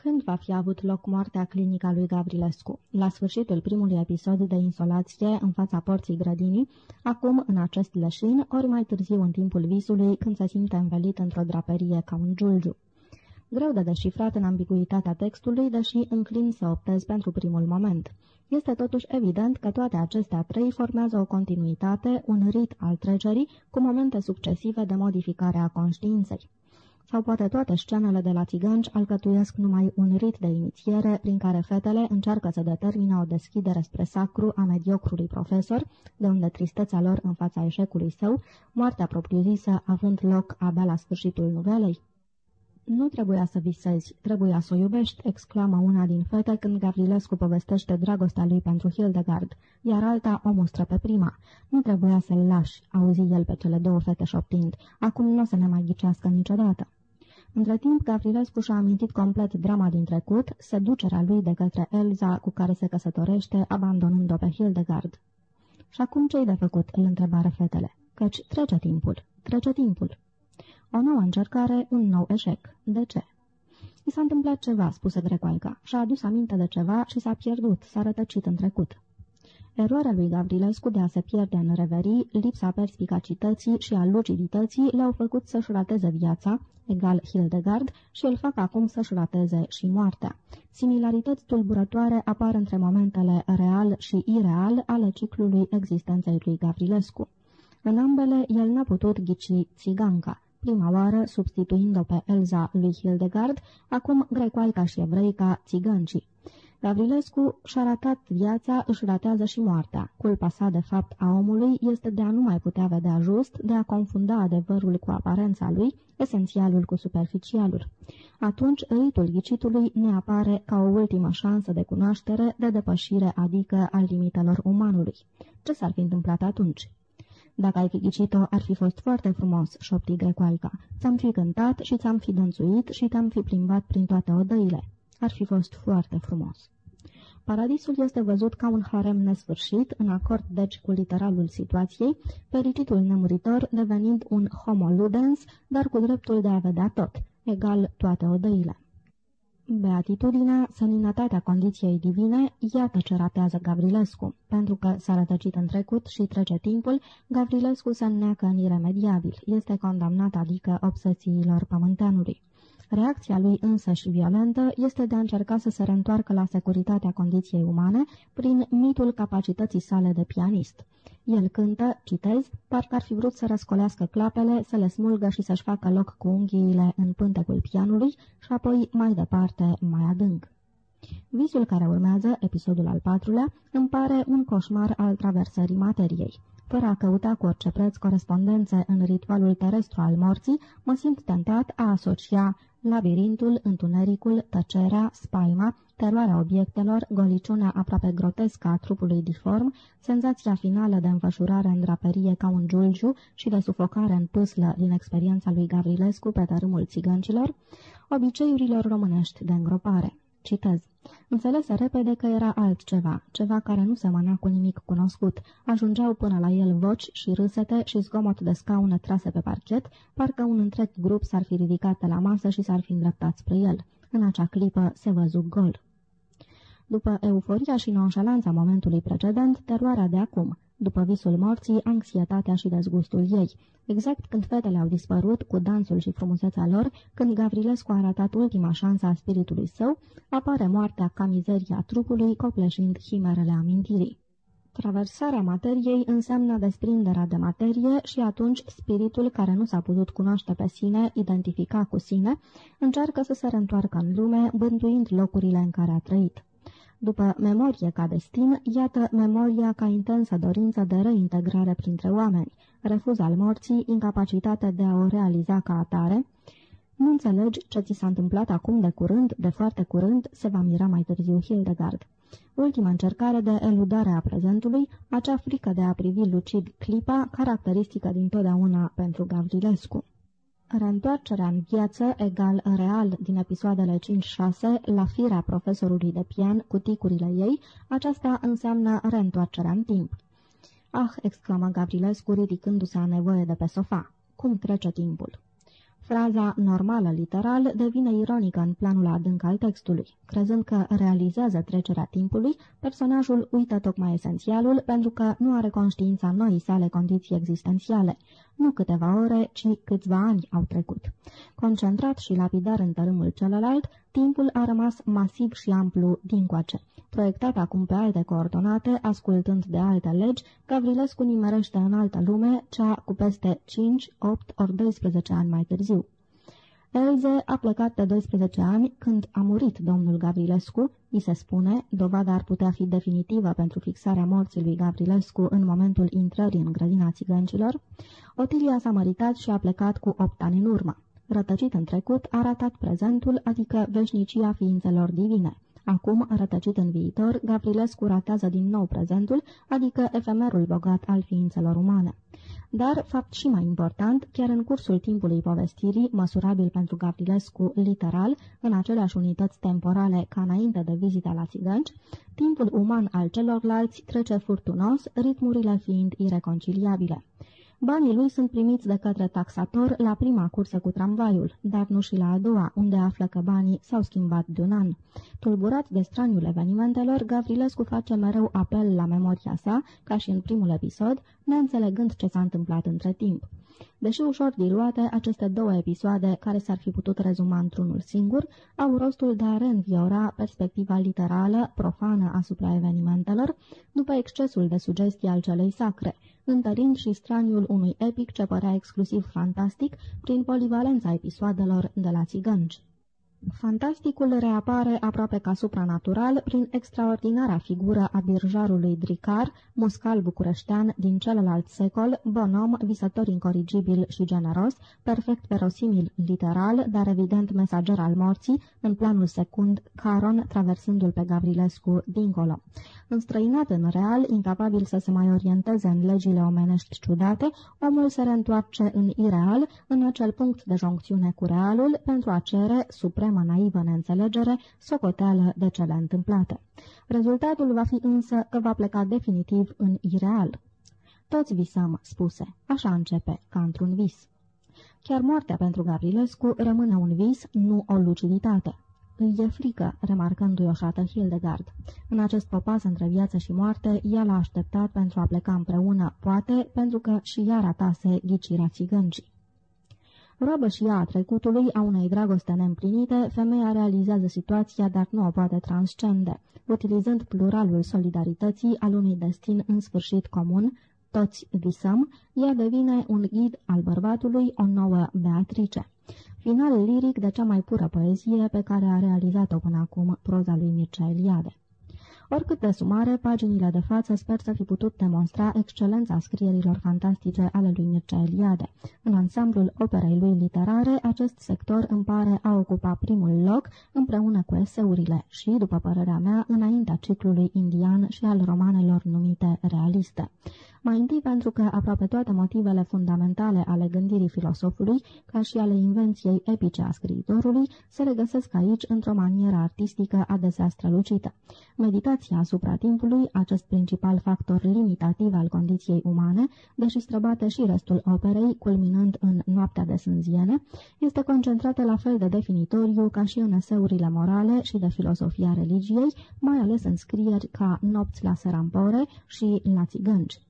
Când va fi avut loc moartea clinica lui Gavrilescu? La sfârșitul primului episod de insolație în fața porții grădinii, acum în acest leșin, ori mai târziu în timpul visului, când se simte învelit într-o draperie ca un giulgiu. Greu de deșifrat în ambiguitatea textului, deși înclin să optez pentru primul moment. Este totuși evident că toate acestea trei formează o continuitate, un rit al trecerii, cu momente succesive de modificare a conștiinței sau poate toate scenele de la țiganci alcătuiesc numai un rit de inițiere prin care fetele încearcă să determine o deschidere spre sacru a mediocrului profesor, de unde tristețea lor în fața eșecului său, moartea propriu-zisă având loc abia la sfârșitul nuvelei? Nu trebuia să visezi, trebuia să o iubești, exclamă una din fete când Gavrilescu povestește dragostea lui pentru Hildegard, iar alta o mustră pe prima. Nu trebuia să-l lași, auzi el pe cele două fete șoptind. Acum nu o să ne mai ghicească niciodată. Între timp, Gavrilescu și-a amintit complet drama din trecut, seducerea lui de către Elza, cu care se căsătorește, abandonând-o pe Hildegard. Și acum ce-i de făcut?" îl întrebară fetele. Căci trece timpul, trece timpul." O nouă încercare, un nou eșec. De ce? I s-a întâmplat ceva, spuse Grecoaica. Și-a adus aminte de ceva și s-a pierdut, s-a rătăcit în trecut. Eroarea lui Gavrilescu de a se pierde în reverii, lipsa perspicacității și a lucidității le-au făcut să-și rateze viața, egal Hildegard, și îl fac acum să-și rateze și moartea. Similarități tulburătoare apar între momentele real și ireal ale ciclului existenței lui Gavrilescu. În ambele, el n-a putut ghici țiganca. Prima oară, substituind-o pe Elza lui Hildegard, acum grecoaica și evreica țigăncii. Gavrilescu și-a ratat viața, își ratează și moartea. Culpa sa, de fapt, a omului este de a nu mai putea vedea just, de a confunda adevărul cu aparența lui, esențialul cu superficialul. Atunci, ritul ghicitului ne apare ca o ultimă șansă de cunoaștere, de depășire, adică al limitelor umanului. Ce s-ar fi întâmplat atunci? Dacă ai fi ghicit-o, ar fi fost foarte frumos, șopti grecoaica. Ți-am fi cântat și ți-am fi dănțuit și te-am fi plimbat prin toate odăile. Ar fi fost foarte frumos. Paradisul este văzut ca un harem nesfârșit, în acord deci cu literalul situației, fericitul nemuritor devenind un homo ludens, dar cu dreptul de a vedea tot, egal toate odăile. Beatitudinea, seninătatea condiției divine, iată ce ratează Gavrilescu. Pentru că s-a rătăcit în trecut și trece timpul, Gavrilescu se înneacă în iremediabil. Este condamnat, adică obsesiilor pământeanului. Reacția lui însă și violentă este de a încerca să se reîntoarcă la securitatea condiției umane prin mitul capacității sale de pianist. El cântă, citez, parcă ar fi vrut să răscolească clapele, să le smulgă și să-și facă loc cu unghiile în pântecul pianului și apoi mai departe, mai adânc. Visul care urmează, episodul al patrulea, îmi pare un coșmar al traversării materiei. Fără a căuta cu orice preț corespondențe în ritualul terestru al morții, mă simt tentat a asocia labirintul, întunericul, tăcerea, spaima, teroarea obiectelor, goliciunea aproape grotescă a trupului diform, senzația finală de înfășurare în draperie ca un giulgiu și de sufocare în pâslă din experiența lui Gavrilescu pe tărâmul țigăncilor, obiceiurilor românești de îngropare. Citez. Înțelese repede că era altceva, ceva care nu semăna cu nimic cunoscut. Ajungeau până la el voci și râsete și zgomot de scaune trase pe parchet, parcă un întreg grup s-ar fi ridicat de la masă și s-ar fi îndreptat spre el. În acea clipă se văzu gol. După euforia și nonșalanța momentului precedent, teroarea de acum, după visul morții, anxietatea și dezgustul ei. Exact când fetele au dispărut cu dansul și frumusețea lor, când Gavrilescu a arătat ultima șansă a spiritului său, apare moartea ca mizeria trupului, copleșind chimerele amintirii. Traversarea materiei înseamnă desprinderea de materie și atunci spiritul care nu s-a putut cunoaște pe sine, identifica cu sine, încearcă să se reîntoarcă în lume, bântuind locurile în care a trăit. După memorie ca destin, iată memoria ca intensă dorință de reintegrare printre oameni, refuz al morții, incapacitate de a o realiza ca atare. Nu înțelegi ce ți s-a întâmplat acum de curând, de foarte curând, se va mira mai târziu Hildegard. Ultima încercare de eludare a prezentului, acea frică de a privi lucid clipa, caracteristică din totdeauna pentru Gavrilescu. Reîntoarcerea în viață egal real din episoadele 5-6 la firea profesorului de pian cu ticurile ei, aceasta înseamnă reîntoarcerea în timp. Ah, exclamă Gavrilescu ridicându-se a nevoie de pe sofa. Cum trece timpul? Fraza normală literal devine ironică în planul adânc al textului. Crezând că realizează trecerea timpului, personajul uită tocmai esențialul pentru că nu are conștiința noii sale condiții existențiale. Nu câteva ore, ci câțiva ani au trecut. Concentrat și lapidar în tărâmul celălalt, timpul a rămas masiv și amplu dincoace. Proiectat acum pe alte coordonate, ascultând de alte legi, Gavrilescu nimerește în altă lume, cea cu peste 5, 8 ori 12 ani mai târziu. Elze a plecat de 12 ani când a murit domnul Gavrilescu, îi se spune, dovada ar putea fi definitivă pentru fixarea morții lui Gavrilescu în momentul intrării în grădina țigăncilor, Otilia s-a măritat și a plecat cu 8 ani în urmă. Rătăcit în trecut, a ratat prezentul, adică veșnicia ființelor divine. Acum, rătăcit în viitor, Gavrilescu ratează din nou prezentul, adică efemerul bogat al ființelor umane. Dar, fapt și mai important, chiar în cursul timpului povestirii, măsurabil pentru Gavrilescu literal, în aceleași unități temporale ca înainte de vizita la țigănci, timpul uman al celorlalți trece furtunos, ritmurile fiind ireconciliabile. Banii lui sunt primiți de către taxator la prima cursă cu tramvaiul, dar nu și la a doua, unde află că banii s-au schimbat de un an. Tulburat de straniul evenimentelor, Gavrilescu face mereu apel la memoria sa, ca și în primul episod, neînțelegând ce s-a întâmplat între timp. Deși ușor diluate, aceste două episoade, care s-ar fi putut rezuma într-unul singur, au rostul de a reînviora perspectiva literală, profană asupra evenimentelor, după excesul de sugestii al celei sacre, întărind și straniul unui epic ce părea exclusiv fantastic prin polivalența episoadelor de la țigănci. Fantasticul reapare aproape ca supranatural prin extraordinara figură a birjarului Dricar, muscal bucureștean din celălalt secol, bonom, visător incorrigibil și generos, perfect verosimil literal, dar evident mesager al morții, în planul secund, Caron traversându-l pe Gavrilescu dincolo. Înstrăinat în real, incapabil să se mai orienteze în legile omenești ciudate, omul se reîntoarce în ireal, în acel punct de joncțiune cu realul, pentru a cere, suprema naivă neînțelegere, socoteală de cele întâmplate. Rezultatul va fi însă că va pleca definitiv în ireal. Toți visăm, spuse. Așa începe, ca într-un vis. Chiar moartea pentru Gavrilescu rămâne un vis, nu o luciditate. Îi e frică, remarcându-i oșată Hildegard. În acest popas între viață și moarte, ea l-a așteptat pentru a pleca împreună, poate pentru că și ea ratase ghicirea țigâncii. Robă și ea a trecutului, a unei dragoste neîmplinite, femeia realizează situația, dar nu o poate transcende. Utilizând pluralul solidarității al unui destin în sfârșit comun, toți visăm, ea devine un ghid al bărbatului, o nouă Beatrice final liric de cea mai pură poezie pe care a realizat-o până acum proza lui Mircea Eliade. Oricât de sumare, paginile de față sper să fi putut demonstra excelența scrierilor fantastice ale lui Mircea Eliade. În ansamblul operei lui literare, acest sector îmi pare a ocupa primul loc, împreună cu eseurile și, după părerea mea, înaintea ciclului indian și al romanelor numite realiste. Mai întâi pentru că aproape toate motivele fundamentale ale gândirii filosofului, ca și ale invenției epice a scriitorului, se regăsesc aici într-o manieră artistică adesea strălucită. Meditația asupra timpului, acest principal factor limitativ al condiției umane, deși străbate și restul operei, culminând în Noaptea de sânziene, este concentrată la fel de definitoriu ca și în eseurile morale și de filosofia religiei, mai ales în scrieri ca Nopți la Serampore și La Țigânci.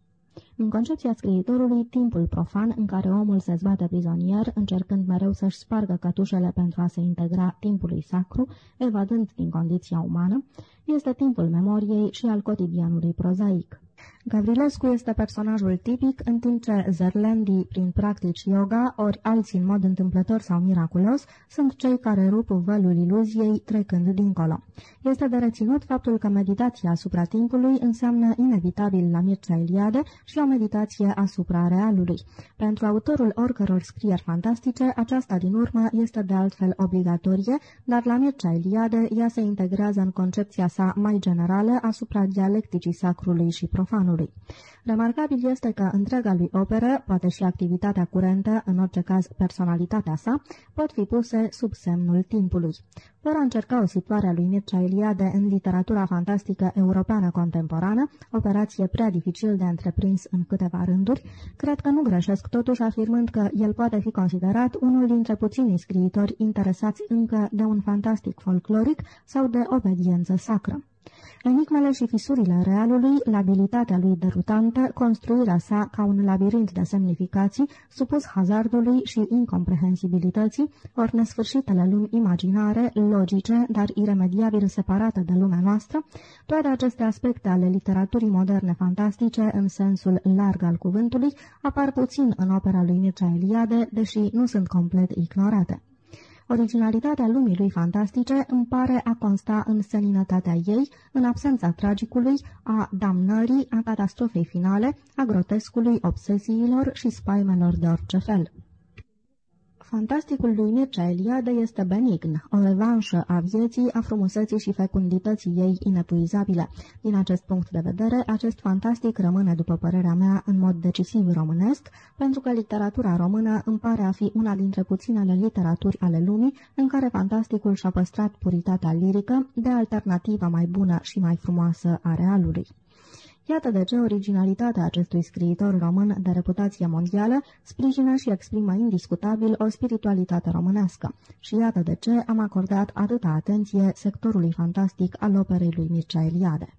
În concepția scriitorului, timpul profan în care omul se zbate prizonier, încercând mereu să-și spargă cătușele pentru a se integra timpului sacru, evadând din condiția umană, este timpul memoriei și al cotidianului prozaic. Gavrilescu este personajul tipic, în timp ce zerlendii, prin practici yoga, ori alții în mod întâmplător sau miraculos, sunt cei care rup vălul iluziei trecând dincolo. Este de reținut faptul că meditația asupra timpului înseamnă inevitabil la Mircea Eliade și o meditație asupra realului. Pentru autorul oricăror scrieri fantastice, aceasta din urmă este de altfel obligatorie, dar la Mircea Eliade ea se integrează în concepția sa mai generală asupra dialecticii sacrului și profanului omului. Remarcabil este că întreaga lui operă, poate și activitatea curentă, în orice caz personalitatea sa, pot fi puse sub semnul timpului. Fără a încerca o situare a lui Mircea Eliade în literatura fantastică europeană contemporană, operație prea dificil de întreprins în câteva rânduri, cred că nu greșesc totuși afirmând că el poate fi considerat unul dintre puținii scriitori interesați încă de un fantastic folcloric sau de obediență sacră. Enigmele și fisurile realului, labilitatea lui derutantă, construirea sa ca un labirint de semnificații, supus hazardului și incomprehensibilității, ori nesfârșitele lumi imaginare, logice, dar iremediabil separate de lumea noastră, toate aceste aspecte ale literaturii moderne fantastice, în sensul larg al cuvântului, apar puțin în opera lui Mircea Eliade, deși nu sunt complet ignorate. Originalitatea lumii lui fantastice îmi pare a consta în seninătatea ei, în absența tragicului, a damnării, a catastrofei finale, a grotescului, obsesiilor și spaimelor de orice fel. Fantasticul lui Mircea Eliade este benign, o revanșă a vieții, a frumuseții și fecundității ei inepuizabile. Din acest punct de vedere, acest fantastic rămâne, după părerea mea, în mod decisiv românesc, pentru că literatura română îmi pare a fi una dintre puținele literaturi ale lumii în care fantasticul și-a păstrat puritatea lirică de alternativa mai bună și mai frumoasă a realului. Iată de ce originalitatea acestui scriitor român de reputație mondială sprijină și exprimă indiscutabil o spiritualitate românească. Și iată de ce am acordat atâta atenție sectorului fantastic al operei lui Mircea Eliade.